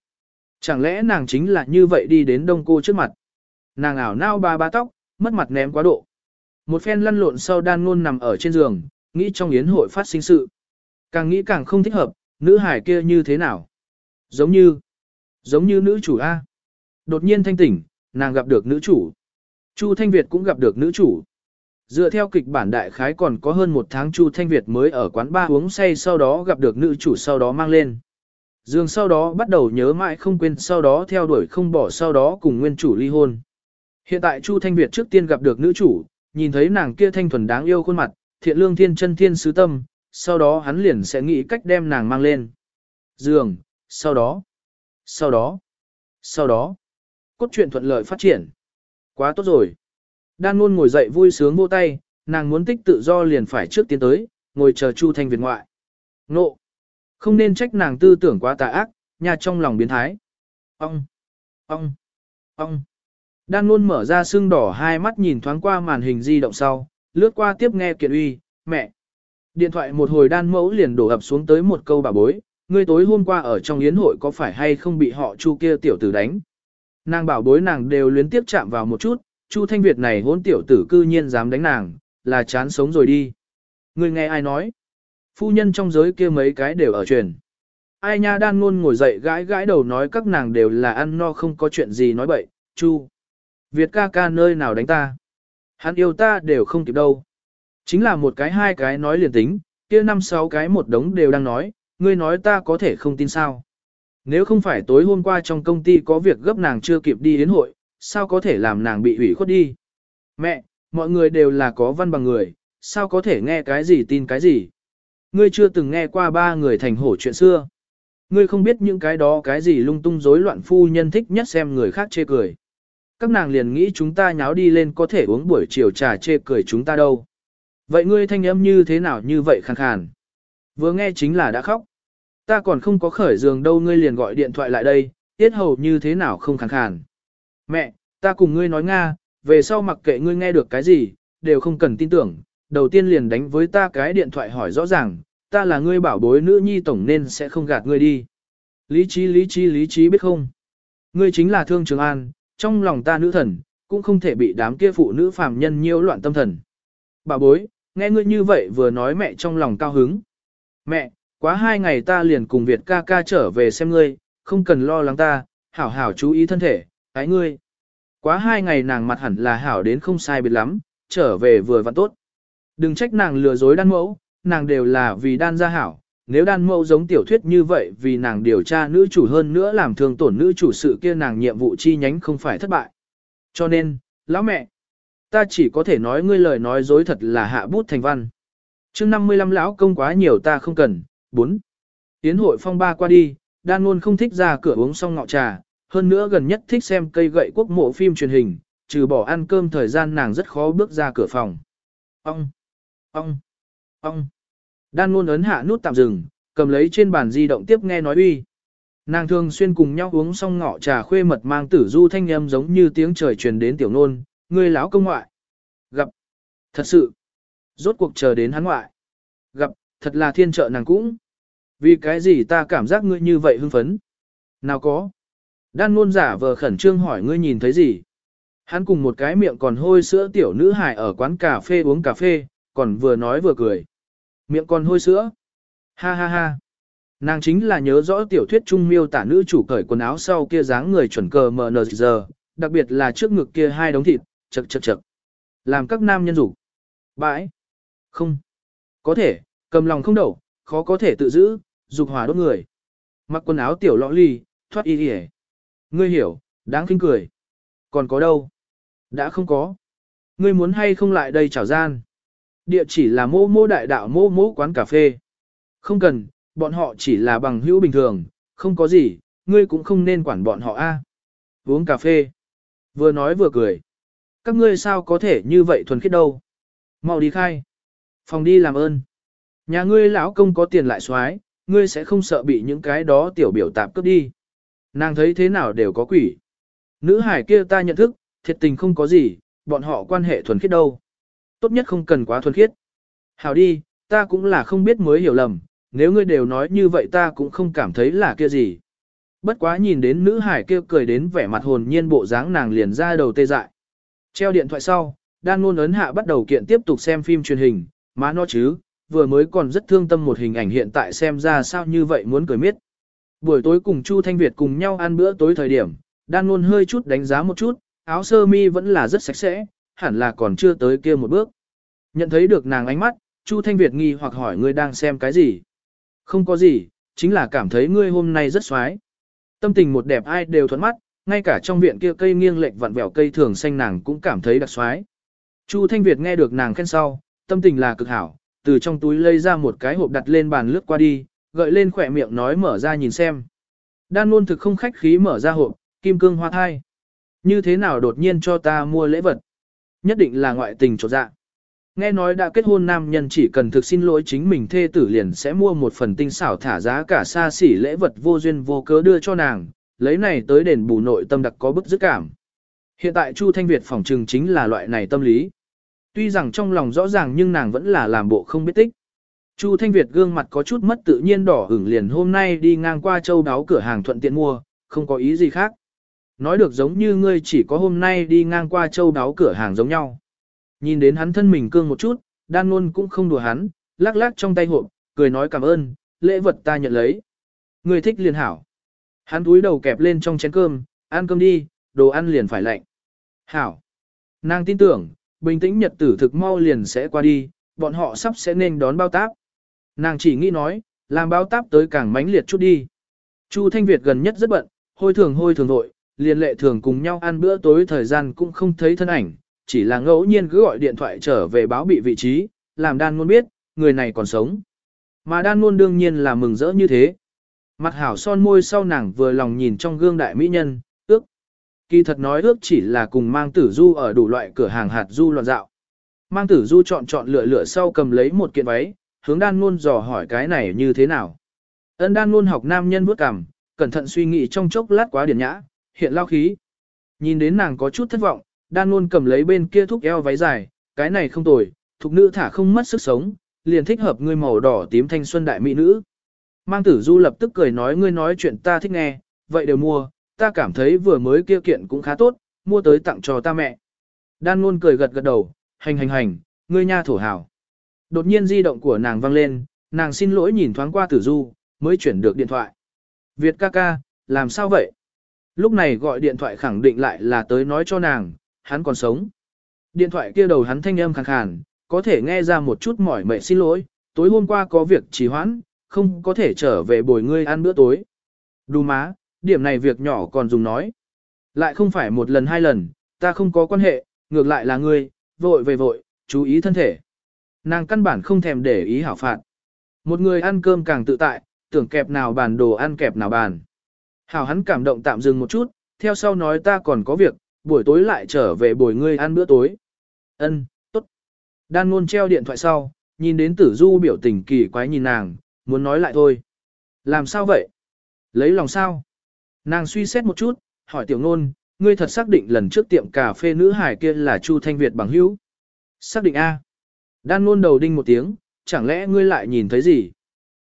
Chẳng lẽ nàng chính là như vậy đi đến đông cô trước mặt. Nàng ảo nao ba ba tóc, mất mặt ném quá độ. Một phen lăn lộn sau đan ngôn nằm ở trên giường, nghĩ trong yến hội phát sinh sự. Càng nghĩ càng không thích hợp, nữ hải kia như thế nào? Giống như, giống như nữ chủ A. Đột nhiên thanh tỉnh, nàng gặp được nữ chủ. Chu Thanh Việt cũng gặp được nữ chủ. Dựa theo kịch bản đại khái còn có hơn một tháng Chu Thanh Việt mới ở quán ba uống say sau đó gặp được nữ chủ sau đó mang lên. Dương sau đó bắt đầu nhớ mãi không quên sau đó theo đuổi không bỏ sau đó cùng nguyên chủ ly hôn. Hiện tại Chu Thanh Việt trước tiên gặp được nữ chủ, nhìn thấy nàng kia thanh thuần đáng yêu khuôn mặt, thiện lương thiên chân thiên sứ tâm, sau đó hắn liền sẽ nghĩ cách đem nàng mang lên. Dương, sau đó, sau đó, sau đó, cốt truyện thuận lợi phát triển. Quá tốt rồi. Đan luôn ngồi dậy vui sướng vô tay, nàng muốn tích tự do liền phải trước tiến tới, ngồi chờ Chu Thanh Việt ngoại. Nộ. Không nên trách nàng tư tưởng quá tà ác, nhà trong lòng biến thái. Ông. Ông. Ông. Đan luôn mở ra xương đỏ hai mắt nhìn thoáng qua màn hình di động sau, lướt qua tiếp nghe kiện uy, mẹ. Điện thoại một hồi đan mẫu liền đổ ập xuống tới một câu bà bối, ngươi tối hôm qua ở trong yến hội có phải hay không bị họ chu kia tiểu tử đánh. Nàng bảo bối nàng đều luyến tiếp chạm vào một chút, Chu Thanh Việt này hôn tiểu tử cư nhiên dám đánh nàng, là chán sống rồi đi. Người nghe ai nói? Phu nhân trong giới kia mấy cái đều ở truyền. Ai nha đan ngôn ngồi dậy gãi gãi đầu nói các nàng đều là ăn no không có chuyện gì nói bậy, Chu. Việt ca ca nơi nào đánh ta? Hắn yêu ta đều không kịp đâu. Chính là một cái hai cái nói liền tính, kia năm sáu cái một đống đều đang nói, ngươi nói ta có thể không tin sao. Nếu không phải tối hôm qua trong công ty có việc gấp nàng chưa kịp đi đến hội, sao có thể làm nàng bị hủy khuất đi? Mẹ, mọi người đều là có văn bằng người, sao có thể nghe cái gì tin cái gì? Ngươi chưa từng nghe qua ba người thành hổ chuyện xưa. Ngươi không biết những cái đó cái gì lung tung rối loạn phu nhân thích nhất xem người khác chê cười. Các nàng liền nghĩ chúng ta nháo đi lên có thể uống buổi chiều trà chê cười chúng ta đâu. Vậy ngươi thanh âm như thế nào như vậy khàn khàn? Vừa nghe chính là đã khóc. Ta còn không có khởi giường đâu ngươi liền gọi điện thoại lại đây, tiết hầu như thế nào không khàn khàn. Mẹ, ta cùng ngươi nói Nga, về sau mặc kệ ngươi nghe được cái gì, đều không cần tin tưởng, đầu tiên liền đánh với ta cái điện thoại hỏi rõ ràng, ta là ngươi bảo bối nữ nhi tổng nên sẽ không gạt ngươi đi. Lý trí lý trí lý trí biết không? Ngươi chính là thương trường an, trong lòng ta nữ thần, cũng không thể bị đám kia phụ nữ phàm nhân nhiễu loạn tâm thần. Bà bối, nghe ngươi như vậy vừa nói mẹ trong lòng cao hứng. Mẹ, quá hai ngày ta liền cùng Việt ca ca trở về xem ngươi, không cần lo lắng ta, hảo hảo chú ý thân thể, ái ngươi. Quá hai ngày nàng mặt hẳn là hảo đến không sai biệt lắm, trở về vừa vặn tốt. Đừng trách nàng lừa dối đan mẫu, nàng đều là vì đan gia hảo. Nếu đan mẫu giống tiểu thuyết như vậy vì nàng điều tra nữ chủ hơn nữa làm thương tổn nữ chủ sự kia nàng nhiệm vụ chi nhánh không phải thất bại. Cho nên, lão mẹ, ta chỉ có thể nói ngươi lời nói dối thật là hạ bút thành văn. chương 55 lão công quá nhiều ta không cần, 4. Tiến hội phong ba qua đi, đan luôn không thích ra cửa uống xong ngọ trà, hơn nữa gần nhất thích xem cây gậy quốc mộ phim truyền hình, trừ bỏ ăn cơm thời gian nàng rất khó bước ra cửa phòng. Ông! Ông! Ông! Đan luôn ấn hạ nút tạm dừng, cầm lấy trên bàn di động tiếp nghe nói uy. Nàng thường xuyên cùng nhau uống xong ngọ trà khuê mật mang tử du thanh âm giống như tiếng trời truyền đến tiểu nôn, người lão công ngoại. Gặp! Thật sự! Rốt cuộc chờ đến hắn ngoại. Gặp, thật là thiên trợ nàng cũng. Vì cái gì ta cảm giác ngươi như vậy hưng phấn? Nào có? Đan ngôn giả vờ khẩn trương hỏi ngươi nhìn thấy gì? Hắn cùng một cái miệng còn hôi sữa tiểu nữ hài ở quán cà phê uống cà phê, còn vừa nói vừa cười. Miệng còn hôi sữa. Ha ha ha. Nàng chính là nhớ rõ tiểu thuyết trung miêu tả nữ chủ cởi quần áo sau kia dáng người chuẩn cờ mờ nờ giờ, đặc biệt là trước ngực kia hai đống thịt, chật chật chật. Làm các nam nhân rủ. Bãi. Không. Có thể, cầm lòng không đậu, khó có thể tự giữ, dục hỏa đốt người. Mặc quần áo tiểu lọ ly, thoát y đi Ngươi hiểu, đáng kinh cười. Còn có đâu? Đã không có. Ngươi muốn hay không lại đây chào gian? Địa chỉ là mô mô đại đạo mô mô quán cà phê. Không cần, bọn họ chỉ là bằng hữu bình thường, không có gì, ngươi cũng không nên quản bọn họ a. À. Uống cà phê. Vừa nói vừa cười. Các ngươi sao có thể như vậy thuần khiết đâu? Mau đi khai. Phòng đi làm ơn. Nhà ngươi lão công có tiền lại xoái, ngươi sẽ không sợ bị những cái đó tiểu biểu tạp cướp đi. Nàng thấy thế nào đều có quỷ. Nữ hải kia ta nhận thức, thiệt tình không có gì, bọn họ quan hệ thuần khiết đâu. Tốt nhất không cần quá thuần khiết. Hảo đi, ta cũng là không biết mới hiểu lầm, nếu ngươi đều nói như vậy ta cũng không cảm thấy là kia gì. Bất quá nhìn đến nữ hải kia cười đến vẻ mặt hồn nhiên bộ dáng nàng liền ra đầu tê dại. Treo điện thoại sau, đang luôn ấn hạ bắt đầu kiện tiếp tục xem phim truyền hình, má nó chứ, vừa mới còn rất thương tâm một hình ảnh hiện tại xem ra sao như vậy muốn cười miết. Buổi tối cùng Chu Thanh Việt cùng nhau ăn bữa tối thời điểm, đan luôn hơi chút đánh giá một chút, áo sơ mi vẫn là rất sạch sẽ, hẳn là còn chưa tới kia một bước. Nhận thấy được nàng ánh mắt, Chu Thanh Việt nghi hoặc hỏi ngươi đang xem cái gì. Không có gì, chính là cảm thấy ngươi hôm nay rất xoái. Tâm tình một đẹp ai đều thuận mắt, ngay cả trong viện kia cây nghiêng lệch vặn vẹo cây thường xanh nàng cũng cảm thấy đặc xoái. Chu Thanh Việt nghe được nàng khen sau, tâm tình là cực hảo, từ trong túi lấy ra một cái hộp đặt lên bàn lướt qua đi, gợi lên khỏe miệng nói mở ra nhìn xem. Đan luôn thực không khách khí mở ra hộp, kim cương hoa thai. Như thế nào đột nhiên cho ta mua lễ vật? Nhất định là ngoại tình trột dạ. Nghe nói đã kết hôn nam nhân chỉ cần thực xin lỗi chính mình thê tử liền sẽ mua một phần tinh xảo thả giá cả xa xỉ lễ vật vô duyên vô cớ đưa cho nàng, lấy này tới đền bù nội tâm đặc có bức dứt cảm. Hiện tại Chu Thanh Việt phỏng trừng chính là loại này tâm lý. Tuy rằng trong lòng rõ ràng nhưng nàng vẫn là làm bộ không biết tích. Chu Thanh Việt gương mặt có chút mất tự nhiên đỏ ửng liền hôm nay đi ngang qua châu đáo cửa hàng thuận tiện mua, không có ý gì khác. Nói được giống như ngươi chỉ có hôm nay đi ngang qua châu đáo cửa hàng giống nhau. Nhìn đến hắn thân mình cương một chút, đan luôn cũng không đùa hắn, lắc lắc trong tay hộp, cười nói cảm ơn, lễ vật ta nhận lấy. Ngươi thích liền hảo. Hắn túi đầu kẹp lên trong chén cơm, ăn cơm đi, đồ ăn liền phải lạnh. Hảo. Nàng tin tưởng, bình tĩnh nhật tử thực mau liền sẽ qua đi, bọn họ sắp sẽ nên đón bao táp. Nàng chỉ nghĩ nói, làm bao táp tới càng mãnh liệt chút đi. Chu Thanh Việt gần nhất rất bận, hôi thường hôi thường nội, liền lệ thường cùng nhau ăn bữa tối thời gian cũng không thấy thân ảnh, chỉ là ngẫu nhiên cứ gọi điện thoại trở về báo bị vị trí, làm đan ngôn biết, người này còn sống. Mà đan ngôn đương nhiên là mừng rỡ như thế. Mặt hảo son môi sau nàng vừa lòng nhìn trong gương đại mỹ nhân. Kỳ thật nói ước chỉ là cùng mang tử du ở đủ loại cửa hàng hạt du loạn dạo. Mang tử du chọn chọn lựa lựa sau cầm lấy một kiện váy, hướng đan ngôn dò hỏi cái này như thế nào. Ân đan ngôn học nam nhân bước cằm, cẩn thận suy nghĩ trong chốc lát quá điển nhã, hiện lao khí. Nhìn đến nàng có chút thất vọng, đan ngôn cầm lấy bên kia thúc eo váy dài, cái này không tồi, thục nữ thả không mất sức sống, liền thích hợp ngươi màu đỏ tím thanh xuân đại mỹ nữ. Mang tử du lập tức cười nói ngươi nói chuyện ta thích nghe, vậy đều mua, ta cảm thấy vừa mới kia kiện cũng khá tốt, mua tới tặng cho ta mẹ. Đan luôn cười gật gật đầu, hành hành hành, ngươi nha thổ hảo. Đột nhiên di động của nàng vang lên, nàng xin lỗi nhìn thoáng qua tử du, mới chuyển được điện thoại. Việt ca ca, làm sao vậy? Lúc này gọi điện thoại khẳng định lại là tới nói cho nàng, hắn còn sống. Điện thoại kia đầu hắn thanh âm khàn khàn, có thể nghe ra một chút mỏi mệt xin lỗi, tối hôm qua có việc trì hoãn, không có thể trở về bồi ngươi ăn bữa tối. Đù má, điểm này việc nhỏ còn dùng nói. Lại không phải một lần hai lần, ta không có quan hệ, ngược lại là ngươi, vội về vội, chú ý thân thể. Nàng căn bản không thèm để ý hảo phạt. Một người ăn cơm càng tự tại, tưởng kẹp nào bàn đồ ăn kẹp nào bàn. Hảo hắn cảm động tạm dừng một chút, theo sau nói ta còn có việc, buổi tối lại trở về bồi ngươi ăn bữa tối. Ân, tốt. Đan ngôn treo điện thoại sau, nhìn đến tử du biểu tình kỳ quái nhìn nàng, muốn nói lại thôi. Làm sao vậy? Lấy lòng sao? Nàng suy xét một chút, hỏi tiểu ngôn, ngươi thật xác định lần trước tiệm cà phê nữ hải kia là Chu Thanh Việt bằng hữu? Xác định A. Đan ngôn đầu đinh một tiếng, chẳng lẽ ngươi lại nhìn thấy gì?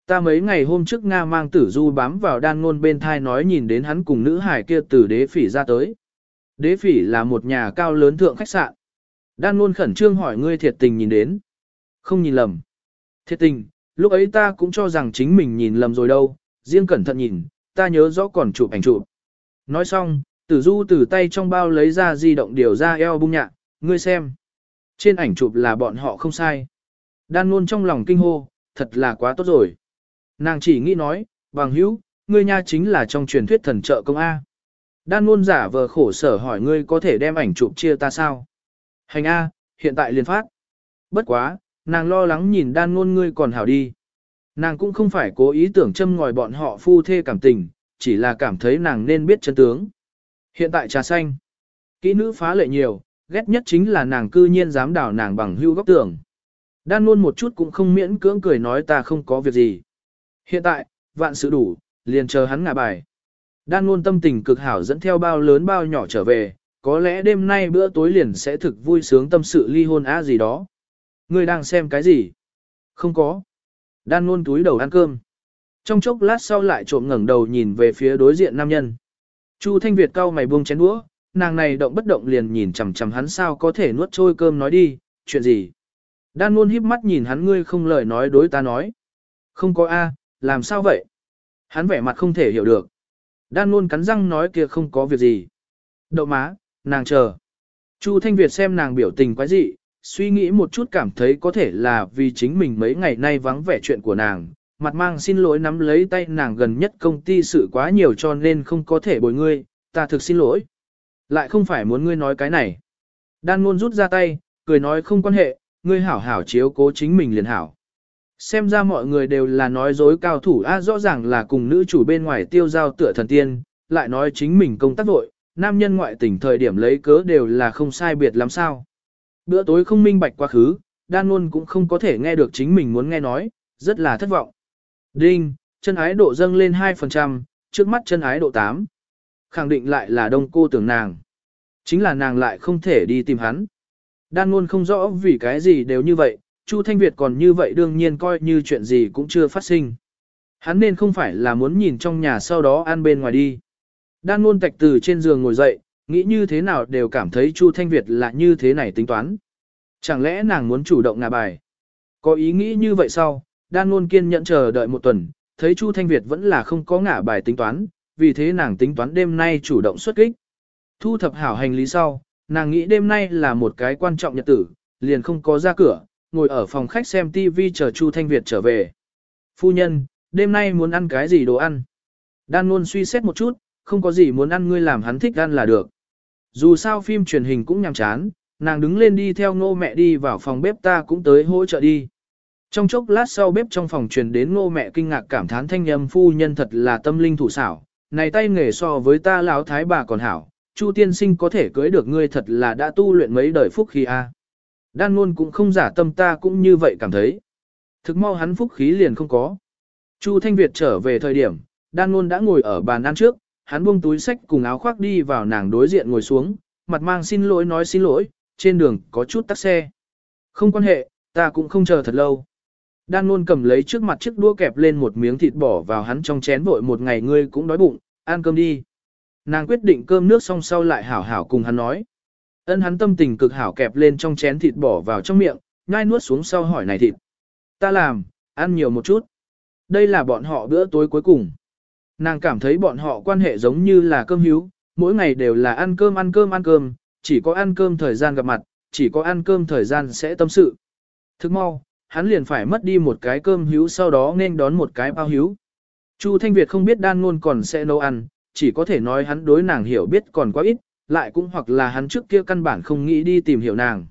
Ta mấy ngày hôm trước Nga mang tử du bám vào đan ngôn bên thai nói nhìn đến hắn cùng nữ hải kia từ đế phỉ ra tới. Đế phỉ là một nhà cao lớn thượng khách sạn. Đan ngôn khẩn trương hỏi ngươi thiệt tình nhìn đến. Không nhìn lầm. Thiệt tình, lúc ấy ta cũng cho rằng chính mình nhìn lầm rồi đâu, riêng cẩn thận nhìn, ta nhớ rõ còn chụp ảnh chụp. Nói xong, tử du từ tay trong bao lấy ra di động điều ra eo bung nhạc, ngươi xem. Trên ảnh chụp là bọn họ không sai. Đan luôn trong lòng kinh hô, thật là quá tốt rồi. Nàng chỉ nghĩ nói, bằng hữu, ngươi nha chính là trong truyền thuyết thần trợ công A. Đan luôn giả vờ khổ sở hỏi ngươi có thể đem ảnh chụp chia ta sao? Hành A, hiện tại liền phát. Bất quá, nàng lo lắng nhìn đan luôn ngươi còn hảo đi. Nàng cũng không phải cố ý tưởng châm ngòi bọn họ phu thê cảm tình, chỉ là cảm thấy nàng nên biết chân tướng. Hiện tại trà xanh, kỹ nữ phá lệ nhiều, ghét nhất chính là nàng cư nhiên dám đảo nàng bằng hưu góc tưởng Đan luôn một chút cũng không miễn cưỡng cười nói ta không có việc gì. Hiện tại, vạn sự đủ, liền chờ hắn ngả bài. Đan luôn tâm tình cực hảo dẫn theo bao lớn bao nhỏ trở về, có lẽ đêm nay bữa tối liền sẽ thực vui sướng tâm sự ly hôn á gì đó. Ngươi đang xem cái gì? Không có. Đan luôn túi đầu ăn cơm. Trong chốc lát sau lại trộm ngẩng đầu nhìn về phía đối diện nam nhân. Chu Thanh Việt cau mày buông chén đũa, nàng này động bất động liền nhìn chằm chằm hắn sao có thể nuốt trôi cơm nói đi, chuyện gì? Đan luôn híp mắt nhìn hắn ngươi không lời nói đối ta nói. Không có A, làm sao vậy? Hắn vẻ mặt không thể hiểu được. Đan luôn cắn răng nói kia không có việc gì. Đậu má, nàng chờ. Chu Thanh Việt xem nàng biểu tình quái dị, suy nghĩ một chút cảm thấy có thể là vì chính mình mấy ngày nay vắng vẻ chuyện của nàng, mặt mang xin lỗi nắm lấy tay nàng gần nhất công ty sự quá nhiều cho nên không có thể bồi ngươi, ta thực xin lỗi. Lại không phải muốn ngươi nói cái này. Đan ngôn rút ra tay, cười nói không quan hệ, ngươi hảo hảo chiếu cố chính mình liền hảo. Xem ra mọi người đều là nói dối cao thủ a rõ ràng là cùng nữ chủ bên ngoài tiêu giao tựa thần tiên, lại nói chính mình công tác vội, nam nhân ngoại tình thời điểm lấy cớ đều là không sai biệt lắm sao. Bữa tối không minh bạch quá khứ, đan luôn cũng không có thể nghe được chính mình muốn nghe nói, rất là thất vọng. Đinh, chân ái độ dâng lên 2%, trước mắt chân ái độ 8. Khẳng định lại là đông cô tưởng nàng. Chính là nàng lại không thể đi tìm hắn. Đan luôn không rõ vì cái gì đều như vậy, Chu Thanh Việt còn như vậy đương nhiên coi như chuyện gì cũng chưa phát sinh. Hắn nên không phải là muốn nhìn trong nhà sau đó ăn bên ngoài đi. Đan luôn tạch từ trên giường ngồi dậy, nghĩ như thế nào đều cảm thấy Chu Thanh Việt là như thế này tính toán. Chẳng lẽ nàng muốn chủ động ngả bài? Có ý nghĩ như vậy sau, đan luôn kiên nhẫn chờ đợi một tuần, thấy Chu Thanh Việt vẫn là không có ngả bài tính toán, vì thế nàng tính toán đêm nay chủ động xuất kích. Thu thập hảo hành lý sau, nàng nghĩ đêm nay là một cái quan trọng nhật tử, liền không có ra cửa, ngồi ở phòng khách xem TV chờ Chu Thanh Việt trở về. Phu nhân, đêm nay muốn ăn cái gì đồ ăn? Đan luôn suy xét một chút, không có gì muốn ăn ngươi làm hắn thích ăn là được. Dù sao phim truyền hình cũng nhàm chán, nàng đứng lên đi theo ngô mẹ đi vào phòng bếp ta cũng tới hỗ trợ đi. Trong chốc lát sau bếp trong phòng truyền đến ngô mẹ kinh ngạc cảm thán thanh âm phu nhân thật là tâm linh thủ xảo, này tay nghề so với ta lão thái bà còn hảo, Chu tiên sinh có thể cưới được ngươi thật là đã tu luyện mấy đời phúc khí a. Đan luôn cũng không giả tâm ta cũng như vậy cảm thấy. Thực mau hắn phúc khí liền không có. Chu Thanh Việt trở về thời điểm, Đan luôn đã ngồi ở bàn ăn trước, hắn buông túi sách cùng áo khoác đi vào nàng đối diện ngồi xuống, mặt mang xin lỗi nói xin lỗi, trên đường có chút tắc xe. Không quan hệ, ta cũng không chờ thật lâu. Đan luôn cầm lấy trước mặt chiếc đũa kẹp lên một miếng thịt bỏ vào hắn trong chén vội một ngày ngươi cũng đói bụng, ăn cơm đi. Nàng quyết định cơm nước xong sau lại hảo hảo cùng hắn nói. Ân hắn tâm tình cực hảo kẹp lên trong chén thịt bỏ vào trong miệng, nhai nuốt xuống sau hỏi này thịt. Ta làm, ăn nhiều một chút. Đây là bọn họ bữa tối cuối cùng. Nàng cảm thấy bọn họ quan hệ giống như là cơm hiếu, mỗi ngày đều là ăn cơm ăn cơm ăn cơm, chỉ có ăn cơm thời gian gặp mặt, chỉ có ăn cơm thời gian sẽ tâm sự. Thức mau, hắn liền phải mất đi một cái cơm hiếu sau đó nên đón một cái bao hiếu. Chu Thanh Việt không biết đan ngôn còn sẽ nấu ăn, chỉ có thể nói hắn đối nàng hiểu biết còn quá ít, lại cũng hoặc là hắn trước kia căn bản không nghĩ đi tìm hiểu nàng.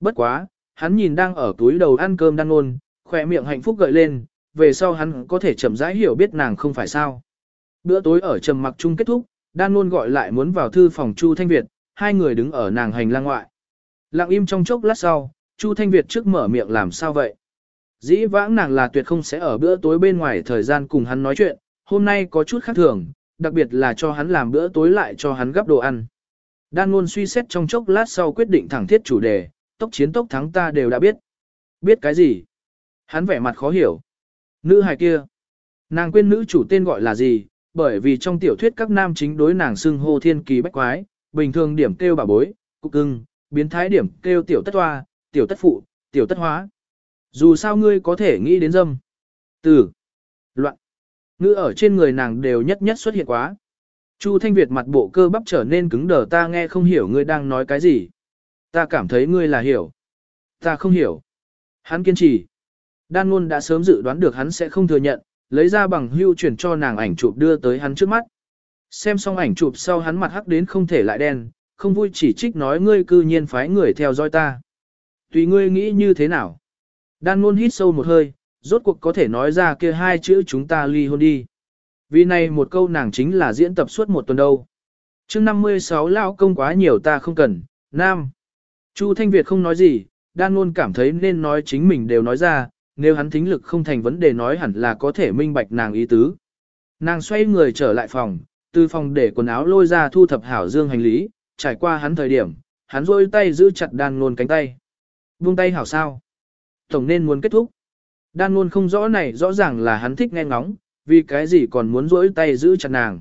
Bất quá, hắn nhìn đang ở túi đầu ăn cơm đan ngôn, khỏe miệng hạnh phúc gợi lên, về sau hắn có thể chậm rãi hiểu biết nàng không phải sao. Bữa tối ở trầm mặc chung kết thúc, đan luôn gọi lại muốn vào thư phòng Chu Thanh Việt, hai người đứng ở nàng hành lang ngoại. Lặng im trong chốc lát sau, Chu Thanh Việt trước mở miệng làm sao vậy? Dĩ vãng nàng là tuyệt không sẽ ở bữa tối bên ngoài thời gian cùng hắn nói chuyện, hôm nay có chút khác thường, đặc biệt là cho hắn làm bữa tối lại cho hắn gấp đồ ăn. Đan luôn suy xét trong chốc lát sau quyết định thẳng thiết chủ đề, tốc chiến tốc thắng ta đều đã biết. Biết cái gì? Hắn vẻ mặt khó hiểu. Nữ hài kia. Nàng quên nữ chủ tên gọi là gì, bởi vì trong tiểu thuyết các nam chính đối nàng xưng hô thiên kỳ bách quái, bình thường điểm kêu bà bối, cục cưng, biến thái điểm kêu tiểu tất hoa, tiểu tất phụ, tiểu tất hóa. Dù sao ngươi có thể nghĩ đến dâm. Từ. Loạn. Ngữ ở trên người nàng đều nhất nhất xuất hiện quá. Chu Thanh Việt mặt bộ cơ bắp trở nên cứng đờ ta nghe không hiểu ngươi đang nói cái gì. Ta cảm thấy ngươi là hiểu. Ta không hiểu. Hắn kiên trì. Đan luôn đã sớm dự đoán được hắn sẽ không thừa nhận, lấy ra bằng hưu chuyển cho nàng ảnh chụp đưa tới hắn trước mắt. Xem xong ảnh chụp sau hắn mặt hắc đến không thể lại đen, không vui chỉ trích nói ngươi cư nhiên phái người theo dõi ta. Tùy ngươi nghĩ như thế nào. Đan luôn hít sâu một hơi, rốt cuộc có thể nói ra kia hai chữ chúng ta ly hôn đi. Vì này một câu nàng chính là diễn tập suốt một tuần đâu. mươi 56 lão công quá nhiều ta không cần, nam. Chu Thanh Việt không nói gì, đan luôn cảm thấy nên nói chính mình đều nói ra, nếu hắn thính lực không thành vấn đề nói hẳn là có thể minh bạch nàng ý tứ. Nàng xoay người trở lại phòng, từ phòng để quần áo lôi ra thu thập hảo dương hành lý, trải qua hắn thời điểm, hắn rôi tay giữ chặt đan luôn cánh tay. Buông tay hảo sao? Tổng nên muốn kết thúc. Đan luôn không rõ này rõ ràng là hắn thích nghe ngóng, vì cái gì còn muốn rỗi tay giữ chặt nàng.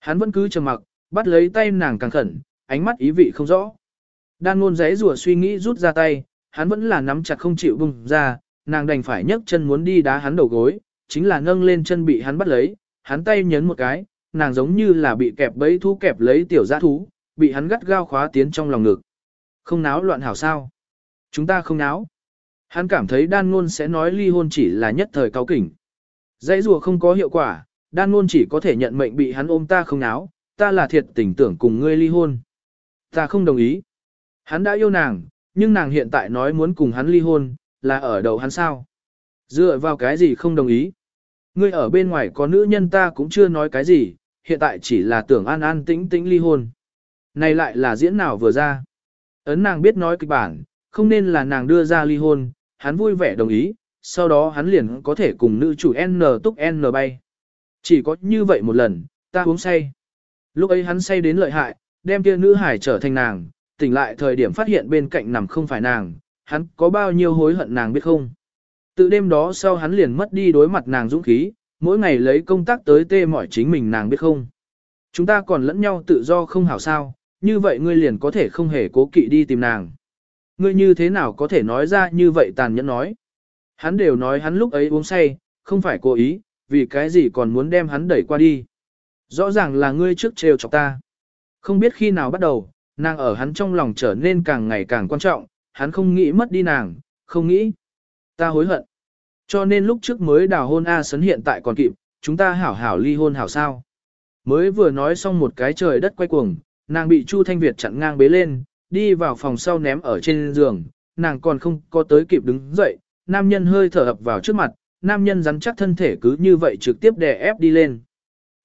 Hắn vẫn cứ trầm mặc, bắt lấy tay nàng càng khẩn, ánh mắt ý vị không rõ. Đan luôn giấy rùa suy nghĩ rút ra tay, hắn vẫn là nắm chặt không chịu buông ra, nàng đành phải nhấc chân muốn đi đá hắn đầu gối, chính là nâng lên chân bị hắn bắt lấy, hắn tay nhấn một cái, nàng giống như là bị kẹp bẫy thú kẹp lấy tiểu giã thú, bị hắn gắt gao khóa tiến trong lòng ngực. Không náo loạn hảo sao? Chúng ta không náo. Hắn cảm thấy đan ngôn sẽ nói ly hôn chỉ là nhất thời cao kỉnh. Dãy rùa không có hiệu quả, đan ngôn chỉ có thể nhận mệnh bị hắn ôm ta không náo, ta là thiệt tình tưởng cùng ngươi ly hôn. Ta không đồng ý. Hắn đã yêu nàng, nhưng nàng hiện tại nói muốn cùng hắn ly hôn, là ở đầu hắn sao? Dựa vào cái gì không đồng ý? Ngươi ở bên ngoài có nữ nhân ta cũng chưa nói cái gì, hiện tại chỉ là tưởng an an tĩnh tĩnh ly hôn. Này lại là diễn nào vừa ra? Ấn nàng biết nói kịch bản, không nên là nàng đưa ra ly hôn, hắn vui vẻ đồng ý, sau đó hắn liền có thể cùng nữ chủ N túc N bay. Chỉ có như vậy một lần, ta uống say. Lúc ấy hắn say đến lợi hại, đem kia nữ hải trở thành nàng, tỉnh lại thời điểm phát hiện bên cạnh nằm không phải nàng, hắn có bao nhiêu hối hận nàng biết không. Từ đêm đó sau hắn liền mất đi đối mặt nàng dũng khí, mỗi ngày lấy công tác tới tê mỏi chính mình nàng biết không. Chúng ta còn lẫn nhau tự do không hảo sao, như vậy ngươi liền có thể không hề cố kỵ đi tìm nàng. Ngươi như thế nào có thể nói ra như vậy tàn nhẫn nói. Hắn đều nói hắn lúc ấy uống say, không phải cố ý, vì cái gì còn muốn đem hắn đẩy qua đi. Rõ ràng là ngươi trước trêu chọc ta. Không biết khi nào bắt đầu, nàng ở hắn trong lòng trở nên càng ngày càng quan trọng, hắn không nghĩ mất đi nàng, không nghĩ. Ta hối hận. Cho nên lúc trước mới đào hôn A sấn hiện tại còn kịp, chúng ta hảo hảo ly hôn hảo sao. Mới vừa nói xong một cái trời đất quay cuồng, nàng bị Chu Thanh Việt chặn ngang bế lên, đi vào phòng sau ném ở trên giường, nàng còn không có tới kịp đứng dậy, nam nhân hơi thở ập vào trước mặt, nam nhân rắn chắc thân thể cứ như vậy trực tiếp đè ép đi lên.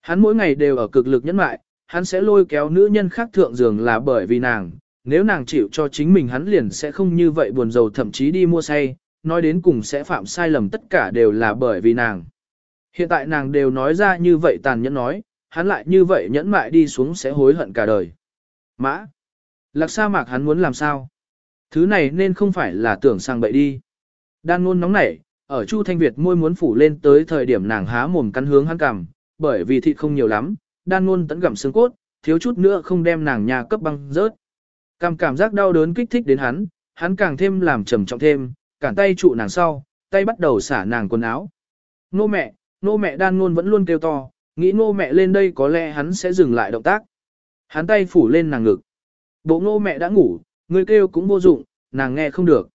Hắn mỗi ngày đều ở cực lực nhẫn mại, hắn sẽ lôi kéo nữ nhân khác thượng giường là bởi vì nàng, nếu nàng chịu cho chính mình hắn liền sẽ không như vậy buồn rầu thậm chí đi mua say, nói đến cùng sẽ phạm sai lầm tất cả đều là bởi vì nàng. Hiện tại nàng đều nói ra như vậy tàn nhẫn nói, hắn lại như vậy nhẫn mại đi xuống sẽ hối hận cả đời. Mã. Lạc sa mạc hắn muốn làm sao? Thứ này nên không phải là tưởng sang bậy đi. Đan ngôn nóng nảy, ở Chu Thanh Việt môi muốn phủ lên tới thời điểm nàng há mồm cắn hướng hắn cằm, bởi vì thịt không nhiều lắm, đan ngôn tẫn gặm xương cốt, thiếu chút nữa không đem nàng nhà cấp băng rớt. Cảm cảm giác đau đớn kích thích đến hắn, hắn càng thêm làm trầm trọng thêm, cản tay trụ nàng sau, tay bắt đầu xả nàng quần áo. Nô mẹ, nô mẹ đan ngôn vẫn luôn kêu to, nghĩ nô mẹ lên đây có lẽ hắn sẽ dừng lại động tác. Hắn tay phủ lên nàng ngực. Bộ nô mẹ đã ngủ, người kêu cũng vô dụng, nàng nghe không được.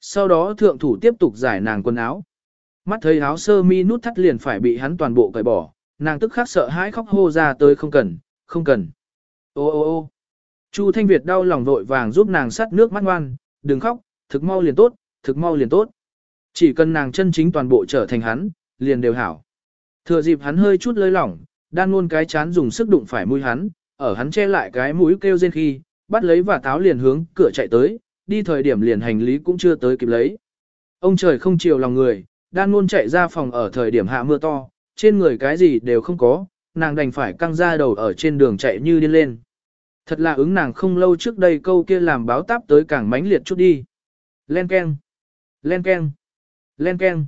Sau đó thượng thủ tiếp tục giải nàng quần áo. Mắt thấy áo sơ mi nút thắt liền phải bị hắn toàn bộ cởi bỏ, nàng tức khắc sợ hãi khóc hô ra tới không cần, không cần. Ô ô ô Chu Thanh Việt đau lòng vội vàng giúp nàng sắt nước mắt ngoan, đừng khóc, thực mau liền tốt, thực mau liền tốt. Chỉ cần nàng chân chính toàn bộ trở thành hắn, liền đều hảo. Thừa dịp hắn hơi chút lơi lỏng, đang luôn cái chán dùng sức đụng phải mũi hắn, ở hắn che lại cái mũi kêu rên khi, bắt lấy và táo liền hướng cửa chạy tới, đi thời điểm liền hành lý cũng chưa tới kịp lấy. Ông trời không chiều lòng người, đan luôn chạy ra phòng ở thời điểm hạ mưa to, trên người cái gì đều không có, nàng đành phải căng ra đầu ở trên đường chạy như điên lên. Thật là ứng nàng không lâu trước đây câu kia làm báo táp tới càng mãnh liệt chút đi. Len keng, len keng, len keng.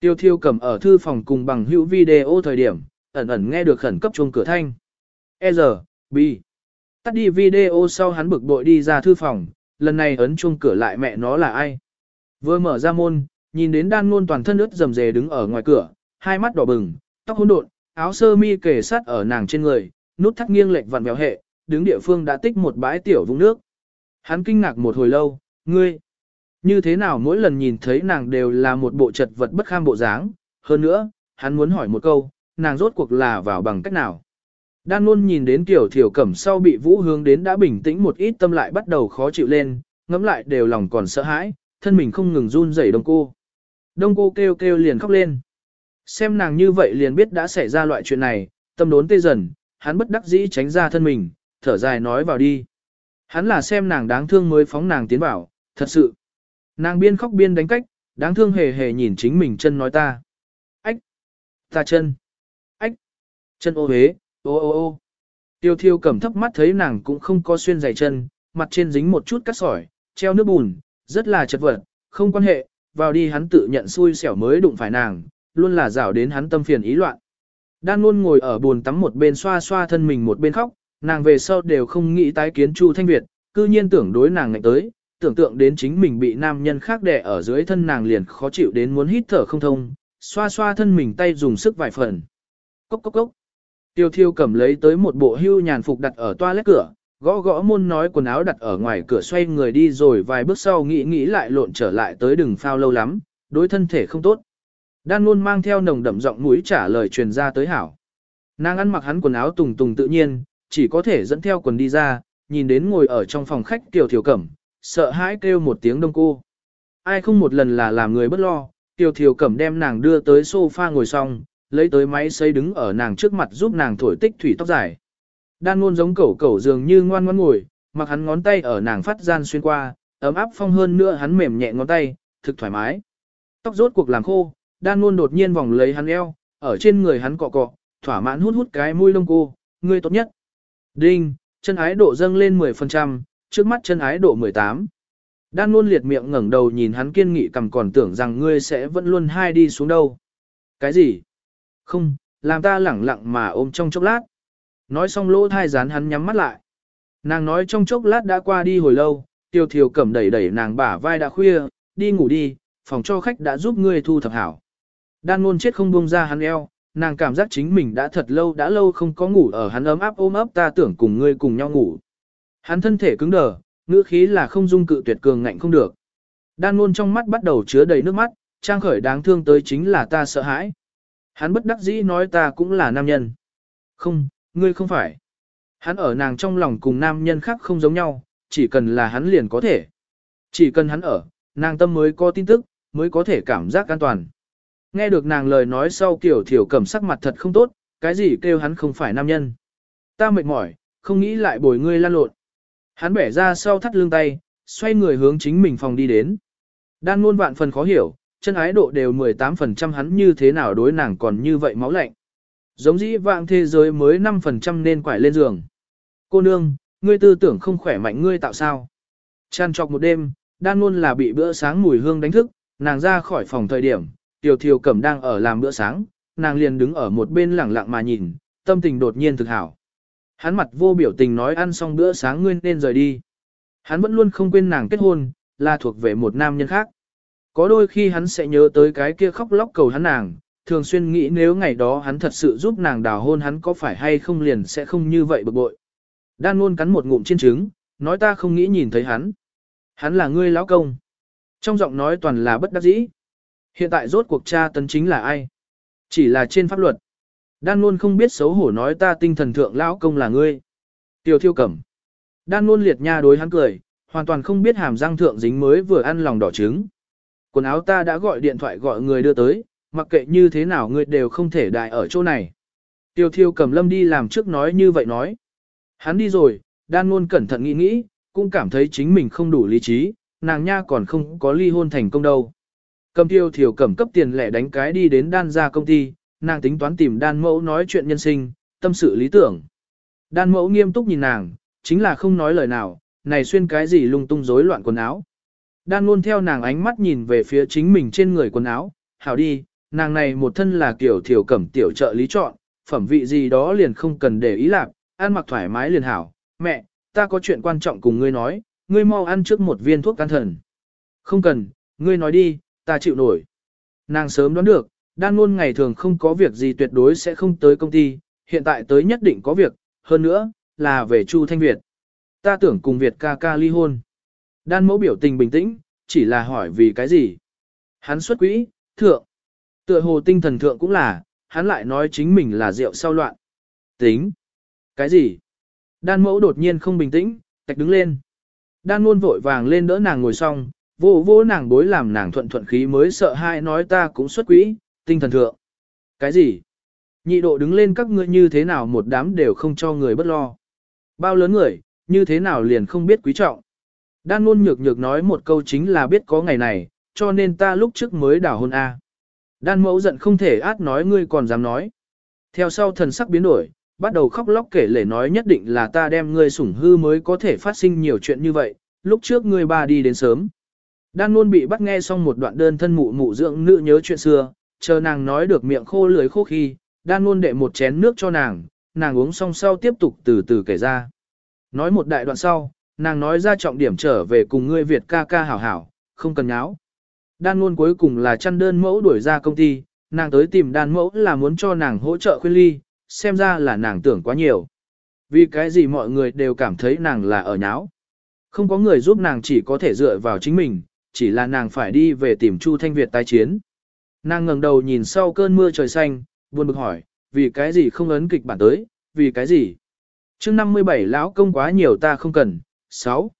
Tiêu thiêu cầm ở thư phòng cùng bằng hữu video thời điểm, ẩn ẩn nghe được khẩn cấp chuông cửa thanh. E giờ, B. Tắt đi video sau hắn bực bội đi ra thư phòng, lần này ấn chuông cửa lại mẹ nó là ai. Vừa mở ra môn, nhìn đến đan ngôn toàn thân ướt rầm rề đứng ở ngoài cửa, hai mắt đỏ bừng, tóc hỗn độn, áo sơ mi kề sát ở nàng trên người, nút thắt nghiêng lệch vặn vẹo hệ, đứng địa phương đã tích một bãi tiểu vũng nước. Hắn kinh ngạc một hồi lâu, ngươi, như thế nào mỗi lần nhìn thấy nàng đều là một bộ trật vật bất kham bộ dáng, hơn nữa, hắn muốn hỏi một câu, nàng rốt cuộc là vào bằng cách nào. Đan luôn nhìn đến tiểu thiểu cẩm sau bị vũ hướng đến đã bình tĩnh một ít tâm lại bắt đầu khó chịu lên, ngẫm lại đều lòng còn sợ hãi, thân mình không ngừng run rẩy đông cô. Đông cô kêu kêu liền khóc lên. Xem nàng như vậy liền biết đã xảy ra loại chuyện này, tâm đốn tê dần, hắn bất đắc dĩ tránh ra thân mình, thở dài nói vào đi. Hắn là xem nàng đáng thương mới phóng nàng tiến vào, thật sự. Nàng biên khóc biên đánh cách, đáng thương hề hề nhìn chính mình chân nói ta. Ách! Ta chân! Ách! Chân ô hế, ô ô ô! Tiêu thiêu cầm thấp mắt thấy nàng cũng không có xuyên giày chân, mặt trên dính một chút cắt sỏi, treo nước bùn, rất là chật vật, không quan hệ, vào đi hắn tự nhận xui xẻo mới đụng phải nàng, luôn là rảo đến hắn tâm phiền ý loạn. Đan luôn ngồi ở bồn tắm một bên xoa xoa thân mình một bên khóc, nàng về sau đều không nghĩ tái kiến Chu Thanh Việt, cư nhiên tưởng đối nàng ngạnh tới, tưởng tượng đến chính mình bị nam nhân khác đè ở dưới thân nàng liền khó chịu đến muốn hít thở không thông, xoa xoa thân mình tay dùng sức vài phần. Cốc cốc cốc. Tiêu thiêu cầm lấy tới một bộ hưu nhàn phục đặt ở toilet cửa, gõ gõ môn nói quần áo đặt ở ngoài cửa xoay người đi rồi vài bước sau nghĩ nghĩ lại lộn trở lại tới đừng phao lâu lắm, đối thân thể không tốt. Đan luôn mang theo nồng đậm giọng mũi trả lời truyền ra tới hảo. Nàng ăn mặc hắn quần áo tùng tùng tự nhiên, chỉ có thể dẫn theo quần đi ra, nhìn đến ngồi ở trong phòng khách tiểu Thiều cẩm, sợ hãi kêu một tiếng đông cô. Ai không một lần là làm người bất lo, tiểu Thiều cẩm đem nàng đưa tới sofa ngồi xong, lấy tới máy xây đứng ở nàng trước mặt giúp nàng thổi tích thủy tóc dài. Đan luôn giống cẩu cẩu dường như ngoan ngoãn ngồi, mặc hắn ngón tay ở nàng phát gian xuyên qua, ấm áp phong hơn nữa hắn mềm nhẹ ngón tay, thực thoải mái. Tóc rốt cuộc làm khô, đan luôn đột nhiên vòng lấy hắn eo, ở trên người hắn cọ cọ, thỏa mãn hút hút cái mũi lông cô, ngươi tốt nhất. Đinh, chân ái độ dâng lên 10%, trước mắt chân ái độ 18. Đan luôn liệt miệng ngẩng đầu nhìn hắn kiên nghị cầm còn tưởng rằng ngươi sẽ vẫn luôn hai đi xuống đâu. Cái gì? Không, làm ta lẳng lặng mà ôm trong chốc lát. Nói xong lỗ thai rán hắn nhắm mắt lại. Nàng nói trong chốc lát đã qua đi hồi lâu, tiêu thiều cầm đẩy đẩy nàng bả vai đã khuya, đi ngủ đi, phòng cho khách đã giúp ngươi thu thập hảo. Đan luôn chết không buông ra hắn eo, nàng cảm giác chính mình đã thật lâu đã lâu không có ngủ ở hắn ấm áp ôm ấp ta tưởng cùng ngươi cùng nhau ngủ. Hắn thân thể cứng đờ, ngữ khí là không dung cự tuyệt cường ngạnh không được. Đan luôn trong mắt bắt đầu chứa đầy nước mắt, trang khởi đáng thương tới chính là ta sợ hãi. Hắn bất đắc dĩ nói ta cũng là nam nhân. Không, ngươi không phải. Hắn ở nàng trong lòng cùng nam nhân khác không giống nhau, chỉ cần là hắn liền có thể. Chỉ cần hắn ở, nàng tâm mới có tin tức, mới có thể cảm giác an toàn. Nghe được nàng lời nói sau kiểu thiểu cầm sắc mặt thật không tốt, cái gì kêu hắn không phải nam nhân. Ta mệt mỏi, không nghĩ lại bồi ngươi lan lộn. Hắn bẻ ra sau thắt lưng tay, xoay người hướng chính mình phòng đi đến. Đan luôn vạn phần khó hiểu, chân ái độ đều 18% hắn như thế nào đối nàng còn như vậy máu lạnh. Giống dĩ vạng thế giới mới 5% nên quải lên giường. Cô nương, ngươi tư tưởng không khỏe mạnh ngươi tạo sao. Chăn trọc một đêm, đan luôn là bị bữa sáng mùi hương đánh thức, nàng ra khỏi phòng thời điểm, Tiểu Thiều Cẩm đang ở làm bữa sáng, nàng liền đứng ở một bên lẳng lặng mà nhìn, tâm tình đột nhiên thực hảo. Hắn mặt vô biểu tình nói ăn xong bữa sáng ngươi nên rời đi. Hắn vẫn luôn không quên nàng kết hôn, là thuộc về một nam nhân khác. Có đôi khi hắn sẽ nhớ tới cái kia khóc lóc cầu hắn nàng, thường xuyên nghĩ nếu ngày đó hắn thật sự giúp nàng đào hôn hắn có phải hay không liền sẽ không như vậy bực bội. Đan luôn cắn một ngụm trên trứng, nói ta không nghĩ nhìn thấy hắn. Hắn là ngươi lão công. Trong giọng nói toàn là bất đắc dĩ. Hiện tại rốt cuộc cha tấn chính là ai? Chỉ là trên pháp luật. Đan luôn không biết xấu hổ nói ta tinh thần thượng lão công là ngươi. Tiêu thiêu cẩm. Đan luôn liệt nha đối hắn cười, hoàn toàn không biết hàm răng thượng dính mới vừa ăn lòng đỏ trứng. Quần áo ta đã gọi điện thoại gọi người đưa tới, mặc kệ như thế nào ngươi đều không thể đại ở chỗ này. Tiêu thiêu cầm lâm đi làm trước nói như vậy nói. Hắn đi rồi, đan luôn cẩn thận nghĩ nghĩ, cũng cảm thấy chính mình không đủ lý trí, nàng nha còn không có ly hôn thành công đâu. Cầm tiêu thiểu cẩm cấp tiền lẻ đánh cái đi đến đan ra công ty, nàng tính toán tìm đan mẫu nói chuyện nhân sinh, tâm sự lý tưởng. Đan mẫu nghiêm túc nhìn nàng, chính là không nói lời nào, này xuyên cái gì lung tung rối loạn quần áo. Đan luôn theo nàng ánh mắt nhìn về phía chính mình trên người quần áo, hảo đi, nàng này một thân là kiểu thiểu cẩm tiểu trợ lý chọn, phẩm vị gì đó liền không cần để ý lạc, ăn mặc thoải mái liền hảo. Mẹ, ta có chuyện quan trọng cùng ngươi nói, ngươi mau ăn trước một viên thuốc can thần. Không cần, ngươi nói đi, ta chịu nổi. Nàng sớm đoán được, đan luôn ngày thường không có việc gì tuyệt đối sẽ không tới công ty, hiện tại tới nhất định có việc, hơn nữa, là về Chu Thanh Việt. Ta tưởng cùng Việt ca ca ly hôn. Đan mẫu biểu tình bình tĩnh, chỉ là hỏi vì cái gì. Hắn xuất quỹ, thượng. Tựa hồ tinh thần thượng cũng là, hắn lại nói chính mình là rượu sau loạn. Tính. Cái gì? Đan mẫu đột nhiên không bình tĩnh, tạch đứng lên. Đan luôn vội vàng lên đỡ nàng ngồi xong, vô vô nàng bối làm nàng thuận thuận khí mới sợ hai nói ta cũng xuất quỹ, tinh thần thượng. Cái gì? Nhị độ đứng lên các ngươi như thế nào một đám đều không cho người bất lo. Bao lớn người, như thế nào liền không biết quý trọng. Đan luôn nhược nhược nói một câu chính là biết có ngày này, cho nên ta lúc trước mới đảo hôn A. Đan mẫu giận không thể át nói ngươi còn dám nói. Theo sau thần sắc biến đổi, bắt đầu khóc lóc kể lể nói nhất định là ta đem ngươi sủng hư mới có thể phát sinh nhiều chuyện như vậy, lúc trước ngươi ba đi đến sớm. Đan luôn bị bắt nghe xong một đoạn đơn thân mụ mụ dưỡng nữ nhớ chuyện xưa, chờ nàng nói được miệng khô lưỡi khô khi, đan luôn đệ một chén nước cho nàng, nàng uống xong sau tiếp tục từ từ kể ra. Nói một đại đoạn sau, nàng nói ra trọng điểm trở về cùng ngươi Việt ca ca hảo hảo, không cần nháo. Đan luôn cuối cùng là chăn đơn mẫu đuổi ra công ty, nàng tới tìm đan mẫu là muốn cho nàng hỗ trợ khuyên ly, xem ra là nàng tưởng quá nhiều. Vì cái gì mọi người đều cảm thấy nàng là ở nháo. Không có người giúp nàng chỉ có thể dựa vào chính mình, chỉ là nàng phải đi về tìm Chu Thanh Việt tái chiến. Nàng ngẩng đầu nhìn sau cơn mưa trời xanh, buồn bực hỏi, vì cái gì không ấn kịch bản tới, vì cái gì? chương 57 lão công quá nhiều ta không cần. 6.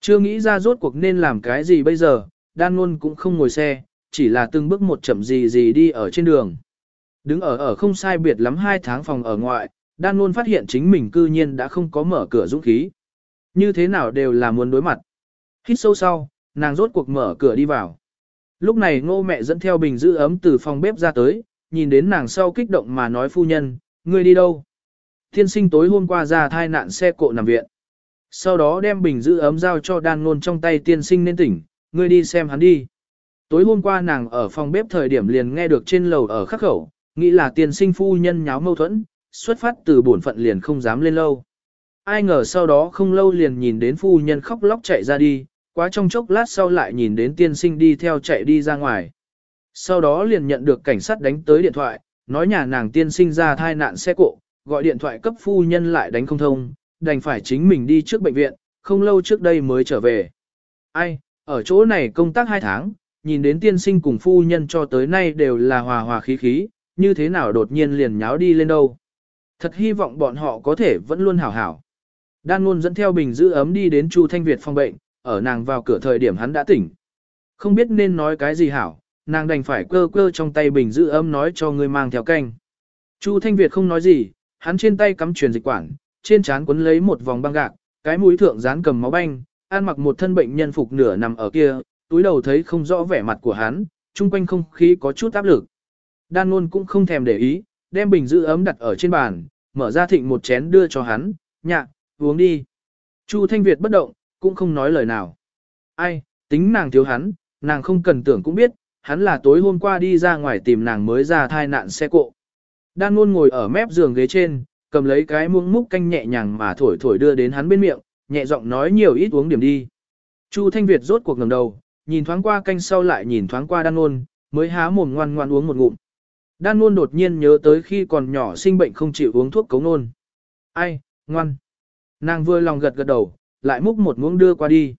Chưa nghĩ ra rốt cuộc nên làm cái gì bây giờ, đan luôn cũng không ngồi xe, chỉ là từng bước một chậm gì gì đi ở trên đường. Đứng ở ở không sai biệt lắm hai tháng phòng ở ngoại, đan luôn phát hiện chính mình cư nhiên đã không có mở cửa dũng khí. Như thế nào đều là muốn đối mặt. Hít sâu sau, nàng rốt cuộc mở cửa đi vào. Lúc này ngô mẹ dẫn theo bình giữ ấm từ phòng bếp ra tới, nhìn đến nàng sau kích động mà nói phu nhân, ngươi đi đâu? Thiên sinh tối hôm qua ra thai nạn xe cộ nằm viện. Sau đó đem bình giữ ấm giao cho đan ngôn trong tay tiên sinh nên tỉnh, ngươi đi xem hắn đi. Tối hôm qua nàng ở phòng bếp thời điểm liền nghe được trên lầu ở khắc khẩu, nghĩ là tiên sinh phu nhân nháo mâu thuẫn, xuất phát từ bổn phận liền không dám lên lâu. Ai ngờ sau đó không lâu liền nhìn đến phu nhân khóc lóc chạy ra đi, quá trong chốc lát sau lại nhìn đến tiên sinh đi theo chạy đi ra ngoài. Sau đó liền nhận được cảnh sát đánh tới điện thoại, nói nhà nàng tiên sinh ra thai nạn xe cộ, gọi điện thoại cấp phu nhân lại đánh không thông, đành phải chính mình đi trước bệnh viện, không lâu trước đây mới trở về. Ai, ở chỗ này công tác 2 tháng, nhìn đến tiên sinh cùng phu nhân cho tới nay đều là hòa hòa khí khí, như thế nào đột nhiên liền nháo đi lên đâu. Thật hy vọng bọn họ có thể vẫn luôn hảo hảo. Đan luôn dẫn theo bình giữ ấm đi đến Chu Thanh Việt phòng bệnh, ở nàng vào cửa thời điểm hắn đã tỉnh. Không biết nên nói cái gì hảo, nàng đành phải cơ cơ trong tay bình giữ ấm nói cho người mang theo canh. Chu Thanh Việt không nói gì, hắn trên tay cắm truyền dịch quản, trên trán quấn lấy một vòng băng gạc, cái mũi thượng dán cầm máu banh, an mặc một thân bệnh nhân phục nửa nằm ở kia, túi đầu thấy không rõ vẻ mặt của hắn, chung quanh không khí có chút áp lực. Đan luôn cũng không thèm để ý, đem bình giữ ấm đặt ở trên bàn, mở ra thịnh một chén đưa cho hắn, nhạ, uống đi. Chu Thanh Việt bất động, cũng không nói lời nào. Ai, tính nàng thiếu hắn, nàng không cần tưởng cũng biết, hắn là tối hôm qua đi ra ngoài tìm nàng mới ra thai nạn xe cộ. Đan luôn ngồi ở mép giường ghế trên, cầm lấy cái muỗng múc canh nhẹ nhàng mà thổi thổi đưa đến hắn bên miệng, nhẹ giọng nói nhiều ít uống điểm đi. Chu Thanh Việt rốt cuộc ngẩng đầu, nhìn thoáng qua canh sau lại nhìn thoáng qua Đan luôn, mới há mồm ngoan ngoan uống một ngụm. Đan luôn đột nhiên nhớ tới khi còn nhỏ sinh bệnh không chịu uống thuốc cống nôn. Ai, ngoan. Nàng vừa lòng gật gật đầu, lại múc một muỗng đưa qua đi.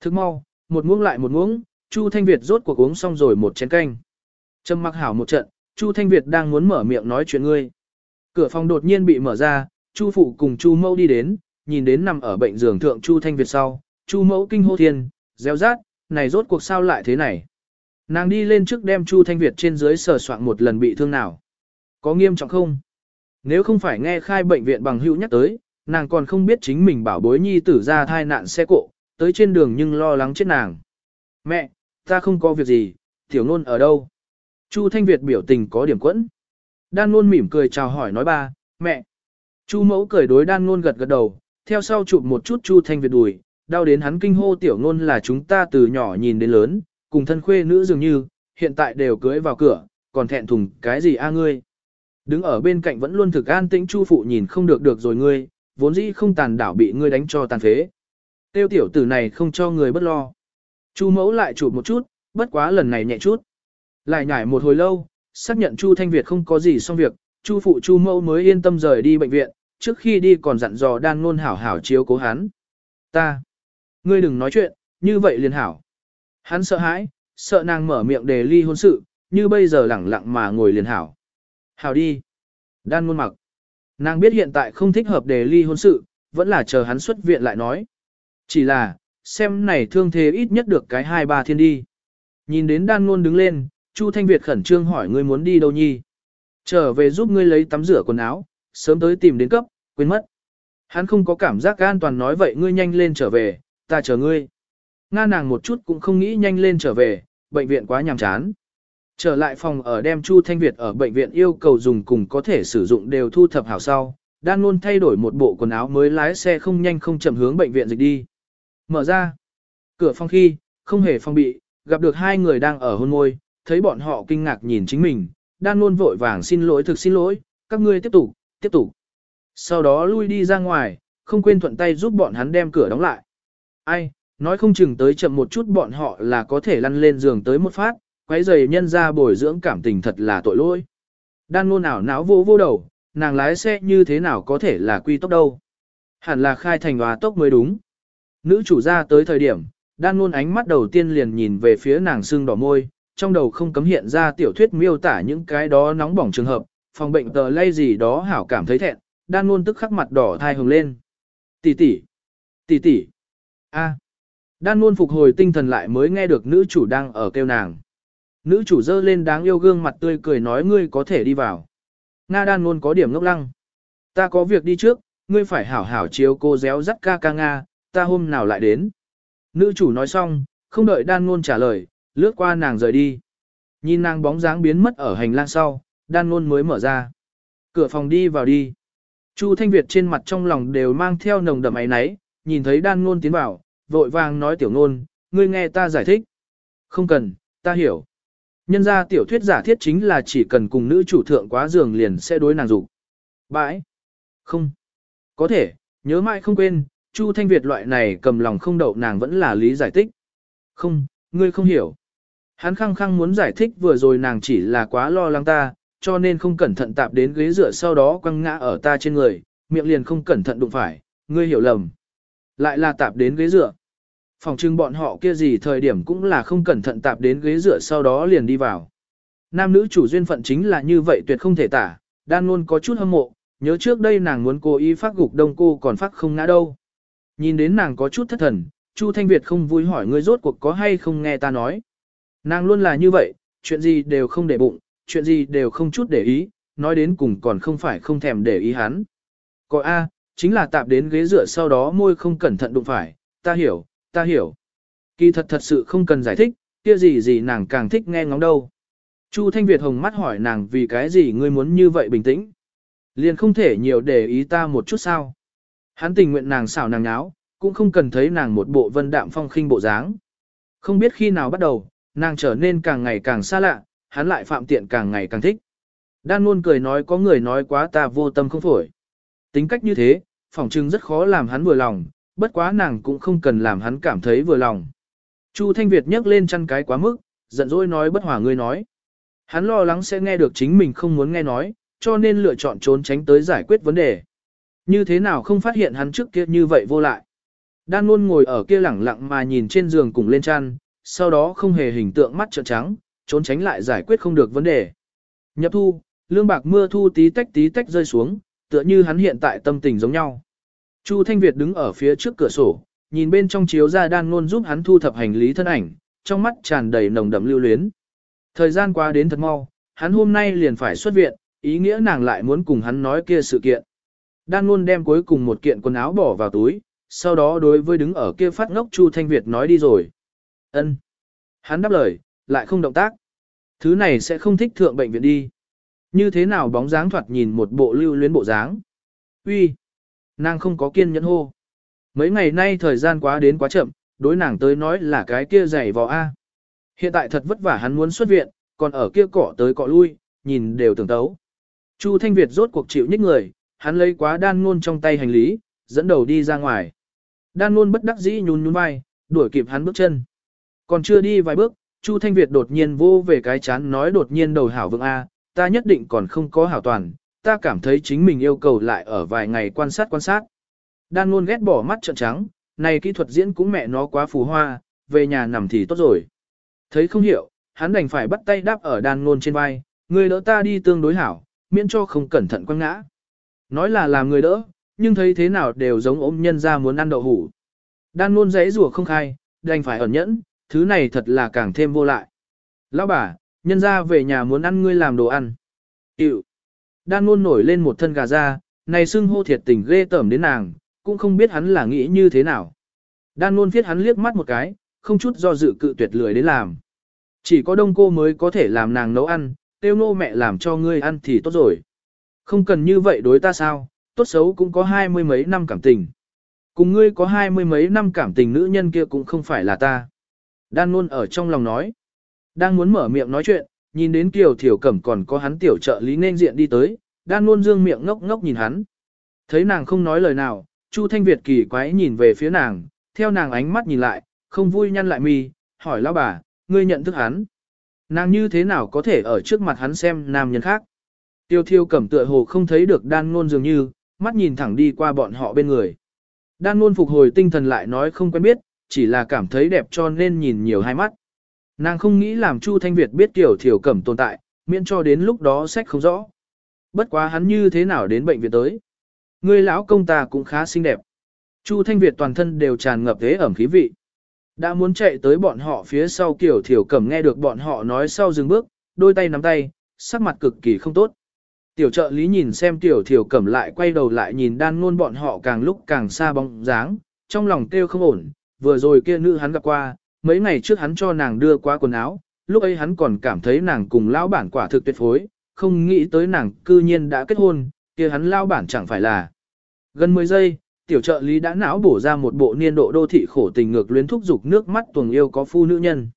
Thức mau, một muỗng lại một muỗng, Chu Thanh Việt rốt cuộc uống xong rồi một chén canh. Trầm mặc hảo một trận, Chu Thanh Việt đang muốn mở miệng nói chuyện ngươi. Cửa phòng đột nhiên bị mở ra, Chu phụ cùng Chu Mẫu đi đến, nhìn đến nằm ở bệnh giường thượng Chu Thanh Việt sau, Chu Mẫu kinh hô thiên, réo rát, này rốt cuộc sao lại thế này. Nàng đi lên trước đem Chu Thanh Việt trên dưới sờ soạn một lần bị thương nào. Có nghiêm trọng không? Nếu không phải nghe khai bệnh viện bằng hữu nhắc tới, nàng còn không biết chính mình bảo bối nhi tử ra thai nạn xe cộ, tới trên đường nhưng lo lắng chết nàng. Mẹ, ta không có việc gì, tiểu nôn ở đâu? Chu Thanh Việt biểu tình có điểm quẫn. Đan nôn mỉm cười chào hỏi nói ba, mẹ. Chu mẫu cười đối đan nôn gật gật đầu, theo sau chụp một chút Chu Thanh Việt đùi, đau đến hắn kinh hô tiểu nôn là chúng ta từ nhỏ nhìn đến lớn, cùng thân khuê nữ dường như, hiện tại đều cưới vào cửa, còn thẹn thùng cái gì a ngươi. Đứng ở bên cạnh vẫn luôn thực an tĩnh Chu phụ nhìn không được được rồi ngươi, vốn dĩ không tàn đảo bị ngươi đánh cho tàn phế. Tiêu tiểu tử này không cho người bất lo. Chu mẫu lại chụp một chút, bất quá lần này nhẹ chút. Lại nhảy một hồi lâu, xác nhận Chu Thanh Việt không có gì xong việc, Chu phụ Chu mẫu mới yên tâm rời đi bệnh viện, trước khi đi còn dặn dò đan ngôn hảo hảo chiếu cố hắn. Ta, ngươi đừng nói chuyện, như vậy liền hảo. Hắn sợ hãi, sợ nàng mở miệng đề ly hôn sự, như bây giờ lẳng lặng mà ngồi liền hảo. hảo đi. Đan ngôn mặc. Nàng biết hiện tại không thích hợp để ly hôn sự, vẫn là chờ hắn xuất viện lại nói. Chỉ là, xem này thương thế ít nhất được cái hai ba thiên đi. Nhìn đến đan ngôn đứng lên, Chu Thanh Việt khẩn trương hỏi ngươi muốn đi đâu nhi. Trở về giúp ngươi lấy tắm rửa quần áo, sớm tới tìm đến cấp, quên mất. Hắn không có cảm giác an toàn nói vậy ngươi nhanh lên trở về, ta chờ ngươi. Nga nàng một chút cũng không nghĩ nhanh lên trở về, bệnh viện quá nhàm chán. Trở lại phòng ở đem Chu Thanh Việt ở bệnh viện yêu cầu dùng cùng có thể sử dụng đều thu thập hảo sau, đang luôn thay đổi một bộ quần áo mới lái xe không nhanh không chậm hướng bệnh viện dịch đi. Mở ra, cửa phòng khi, không hề phong bị, gặp được hai người đang ở hôn môi, thấy bọn họ kinh ngạc nhìn chính mình, đang luôn vội vàng xin lỗi thực xin lỗi, các ngươi tiếp tục, tiếp tục. Sau đó lui đi ra ngoài, không quên thuận tay giúp bọn hắn đem cửa đóng lại. Ai, nói không chừng tới chậm một chút bọn họ là có thể lăn lên giường tới một phát, quấy giày nhân ra bồi dưỡng cảm tình thật là tội lỗi. Đan luôn ảo não vô vô đầu, nàng lái xe như thế nào có thể là quy tốc đâu. Hẳn là khai thành hòa tốc mới đúng. Nữ chủ ra tới thời điểm, đan luôn ánh mắt đầu tiên liền nhìn về phía nàng sưng đỏ môi, trong đầu không cấm hiện ra tiểu thuyết miêu tả những cái đó nóng bỏng trường hợp, phòng bệnh tờ lay gì đó hảo cảm thấy thẹn, đan luôn tức khắc mặt đỏ thai hồng lên. Tỷ tỷ, tỷ tỷ, a. Đan luôn phục hồi tinh thần lại mới nghe được nữ chủ đang ở kêu nàng. Nữ chủ dơ lên đáng yêu gương mặt tươi cười nói ngươi có thể đi vào. Nga đan luôn có điểm ngốc lăng. Ta có việc đi trước, ngươi phải hảo hảo chiếu cô réo dắt ca ca Nga, ta hôm nào lại đến. Nữ chủ nói xong, không đợi đan ngôn trả lời, lướt qua nàng rời đi. Nhìn nàng bóng dáng biến mất ở hành lang sau, đan ngôn mới mở ra. Cửa phòng đi vào đi. Chu Thanh Việt trên mặt trong lòng đều mang theo nồng đậm ấy náy, nhìn thấy đan ngôn tiến vào, vội vàng nói tiểu ngôn, ngươi nghe ta giải thích. Không cần, ta hiểu. Nhân ra tiểu thuyết giả thiết chính là chỉ cần cùng nữ chủ thượng quá giường liền sẽ đối nàng dục Bãi. Không. Có thể, nhớ mãi không quên, Chu Thanh Việt loại này cầm lòng không đậu nàng vẫn là lý giải thích. Không, ngươi không hiểu. Hắn khăng khăng muốn giải thích vừa rồi nàng chỉ là quá lo lắng ta, cho nên không cẩn thận tạp đến ghế dựa sau đó quăng ngã ở ta trên người, miệng liền không cẩn thận đụng phải, ngươi hiểu lầm. Lại là tạp đến ghế dựa. Phòng trưng bọn họ kia gì thời điểm cũng là không cẩn thận tạp đến ghế rửa sau đó liền đi vào. Nam nữ chủ duyên phận chính là như vậy tuyệt không thể tả, đan luôn có chút hâm mộ, nhớ trước đây nàng muốn cố ý phát gục đông cô còn phát không ngã đâu. Nhìn đến nàng có chút thất thần, Chu Thanh Việt không vui hỏi ngươi rốt cuộc có hay không nghe ta nói. Nàng luôn là như vậy, chuyện gì đều không để bụng, chuyện gì đều không chút để ý, nói đến cùng còn không phải không thèm để ý hắn. Có A, chính là tạp đến ghế dựa sau đó môi không cẩn thận đụng phải, ta hiểu, ta hiểu. Kỳ thật thật sự không cần giải thích, kia gì gì nàng càng thích nghe ngóng đâu. Chu Thanh Việt hồng mắt hỏi nàng vì cái gì ngươi muốn như vậy bình tĩnh. Liền không thể nhiều để ý ta một chút sao. Hắn tình nguyện nàng xảo nàng nháo, cũng không cần thấy nàng một bộ vân đạm phong khinh bộ dáng. Không biết khi nào bắt đầu, nàng trở nên càng ngày càng xa lạ, hắn lại phạm tiện càng ngày càng thích. Đan luôn cười nói có người nói quá ta vô tâm không phổi. Tính cách như thế, phỏng chừng rất khó làm hắn vừa lòng, bất quá nàng cũng không cần làm hắn cảm thấy vừa lòng. Chu Thanh Việt nhấc lên chăn cái quá mức, giận dỗi nói bất hòa ngươi nói. Hắn lo lắng sẽ nghe được chính mình không muốn nghe nói, cho nên lựa chọn trốn tránh tới giải quyết vấn đề. Như thế nào không phát hiện hắn trước kia như vậy vô lại. Đan luôn ngồi ở kia lẳng lặng mà nhìn trên giường cùng lên chăn, sau đó không hề hình tượng mắt trợn trắng, trốn tránh lại giải quyết không được vấn đề. Nhập thu, lương bạc mưa thu tí tách tí tách rơi xuống, tựa như hắn hiện tại tâm tình giống nhau. Chu Thanh Việt đứng ở phía trước cửa sổ, nhìn bên trong chiếu ra đan ngôn giúp hắn thu thập hành lý thân ảnh, trong mắt tràn đầy nồng đậm lưu luyến. Thời gian qua đến thật mau, hắn hôm nay liền phải xuất viện, ý nghĩa nàng lại muốn cùng hắn nói kia sự kiện. Đan ngôn đem cuối cùng một kiện quần áo bỏ vào túi, sau đó đối với đứng ở kia phát ngốc Chu Thanh Việt nói đi rồi. Ân. Hắn đáp lời, lại không động tác. Thứ này sẽ không thích thượng bệnh viện đi. Như thế nào bóng dáng thoạt nhìn một bộ lưu luyến bộ dáng. Uy, Nàng không có kiên nhẫn hô. Mấy ngày nay thời gian quá đến quá chậm, đối nàng tới nói là cái kia dày vò A. Hiện tại thật vất vả hắn muốn xuất viện, còn ở kia cỏ tới cọ lui, nhìn đều tưởng tấu. Chu Thanh Việt rốt cuộc chịu nhích người, hắn lấy quá đan ngôn trong tay hành lý, dẫn đầu đi ra ngoài. Đan ngôn bất đắc dĩ nhún nhún vai, đuổi kịp hắn bước chân. Còn chưa đi vài bước, Chu Thanh Việt đột nhiên vô về cái chán nói đột nhiên đầu hảo vượng A, ta nhất định còn không có hảo toàn, ta cảm thấy chính mình yêu cầu lại ở vài ngày quan sát quan sát. Đan luôn ghét bỏ mắt trợn trắng, này kỹ thuật diễn cũng mẹ nó quá phù hoa, về nhà nằm thì tốt rồi. Thấy không hiểu, hắn đành phải bắt tay đáp ở đan ngôn trên vai, người đỡ ta đi tương đối hảo, miễn cho không cẩn thận quăng ngã. Nói là làm người đỡ, nhưng thấy thế nào đều giống ôm nhân ra muốn ăn đậu hủ. Đan luôn giấy rùa không khai, đành phải ẩn nhẫn, thứ này thật là càng thêm vô lại. Lão bà, nhân ra về nhà muốn ăn ngươi làm đồ ăn. Yêu. Đan luôn nổi lên một thân gà da, này xưng hô thiệt tình ghê tởm đến nàng, cũng không biết hắn là nghĩ như thế nào. Đan luôn viết hắn liếc mắt một cái, không chút do dự cự tuyệt lười đến làm. Chỉ có đông cô mới có thể làm nàng nấu ăn, tiêu nô mẹ làm cho ngươi ăn thì tốt rồi. Không cần như vậy đối ta sao, tốt xấu cũng có hai mươi mấy năm cảm tình. Cùng ngươi có hai mươi mấy năm cảm tình nữ nhân kia cũng không phải là ta. Đan luôn ở trong lòng nói. Đang muốn mở miệng nói chuyện, nhìn đến Kiều Thiểu Cẩm còn có hắn tiểu trợ lý nên diện đi tới, đang luôn dương miệng ngốc ngốc nhìn hắn. Thấy nàng không nói lời nào, Chu Thanh Việt kỳ quái nhìn về phía nàng, theo nàng ánh mắt nhìn lại, không vui nhăn lại mi, hỏi lão bà, ngươi nhận thức hắn. Nàng như thế nào có thể ở trước mặt hắn xem nam nhân khác. Tiêu thiêu cẩm tựa hồ không thấy được đan ngôn dường như, mắt nhìn thẳng đi qua bọn họ bên người. Đan ngôn phục hồi tinh thần lại nói không quen biết, chỉ là cảm thấy đẹp cho nên nhìn nhiều hai mắt. Nàng không nghĩ làm Chu Thanh Việt biết tiểu thiểu cẩm tồn tại, miễn cho đến lúc đó sách không rõ. Bất quá hắn như thế nào đến bệnh viện tới. Người lão công ta cũng khá xinh đẹp. Chu Thanh Việt toàn thân đều tràn ngập thế ẩm khí vị. Đã muốn chạy tới bọn họ phía sau kiểu thiểu cẩm nghe được bọn họ nói sau dừng bước, đôi tay nắm tay, sắc mặt cực kỳ không tốt. Tiểu trợ lý nhìn xem tiểu thiểu cẩm lại quay đầu lại nhìn đan ngôn bọn họ càng lúc càng xa bóng dáng, trong lòng kêu không ổn, vừa rồi kia nữ hắn gặp qua, mấy ngày trước hắn cho nàng đưa qua quần áo, lúc ấy hắn còn cảm thấy nàng cùng lão bản quả thực tuyệt phối, không nghĩ tới nàng cư nhiên đã kết hôn, kia hắn lão bản chẳng phải là. Gần 10 giây, tiểu trợ lý đã não bổ ra một bộ niên độ đô thị khổ tình ngược luyến thúc dục nước mắt tuồng yêu có phu nữ nhân.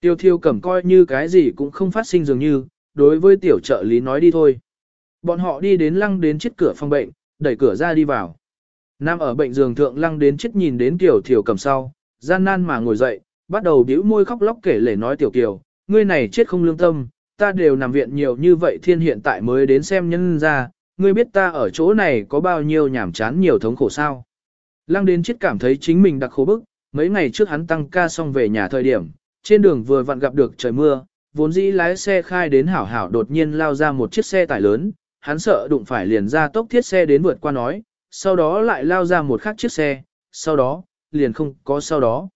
Tiêu thiêu cẩm coi như cái gì cũng không phát sinh dường như, đối với tiểu trợ lý nói đi thôi. Bọn họ đi đến lăng đến chiếc cửa phòng bệnh, đẩy cửa ra đi vào. Nam ở bệnh giường thượng lăng đến chết nhìn đến tiểu thiểu cầm sau, gian nan mà ngồi dậy, bắt đầu bĩu môi khóc lóc kể lể nói tiểu kiều, ngươi này chết không lương tâm, ta đều nằm viện nhiều như vậy thiên hiện tại mới đến xem nhân ra, ngươi biết ta ở chỗ này có bao nhiêu nhảm chán nhiều thống khổ sao. Lăng đến chết cảm thấy chính mình đặc khổ bức, mấy ngày trước hắn tăng ca xong về nhà thời điểm, trên đường vừa vặn gặp được trời mưa, vốn dĩ lái xe khai đến hảo hảo đột nhiên lao ra một chiếc xe tải lớn, hắn sợ đụng phải liền ra tốc thiết xe đến vượt qua nói, sau đó lại lao ra một khác chiếc xe, sau đó, liền không có sau đó.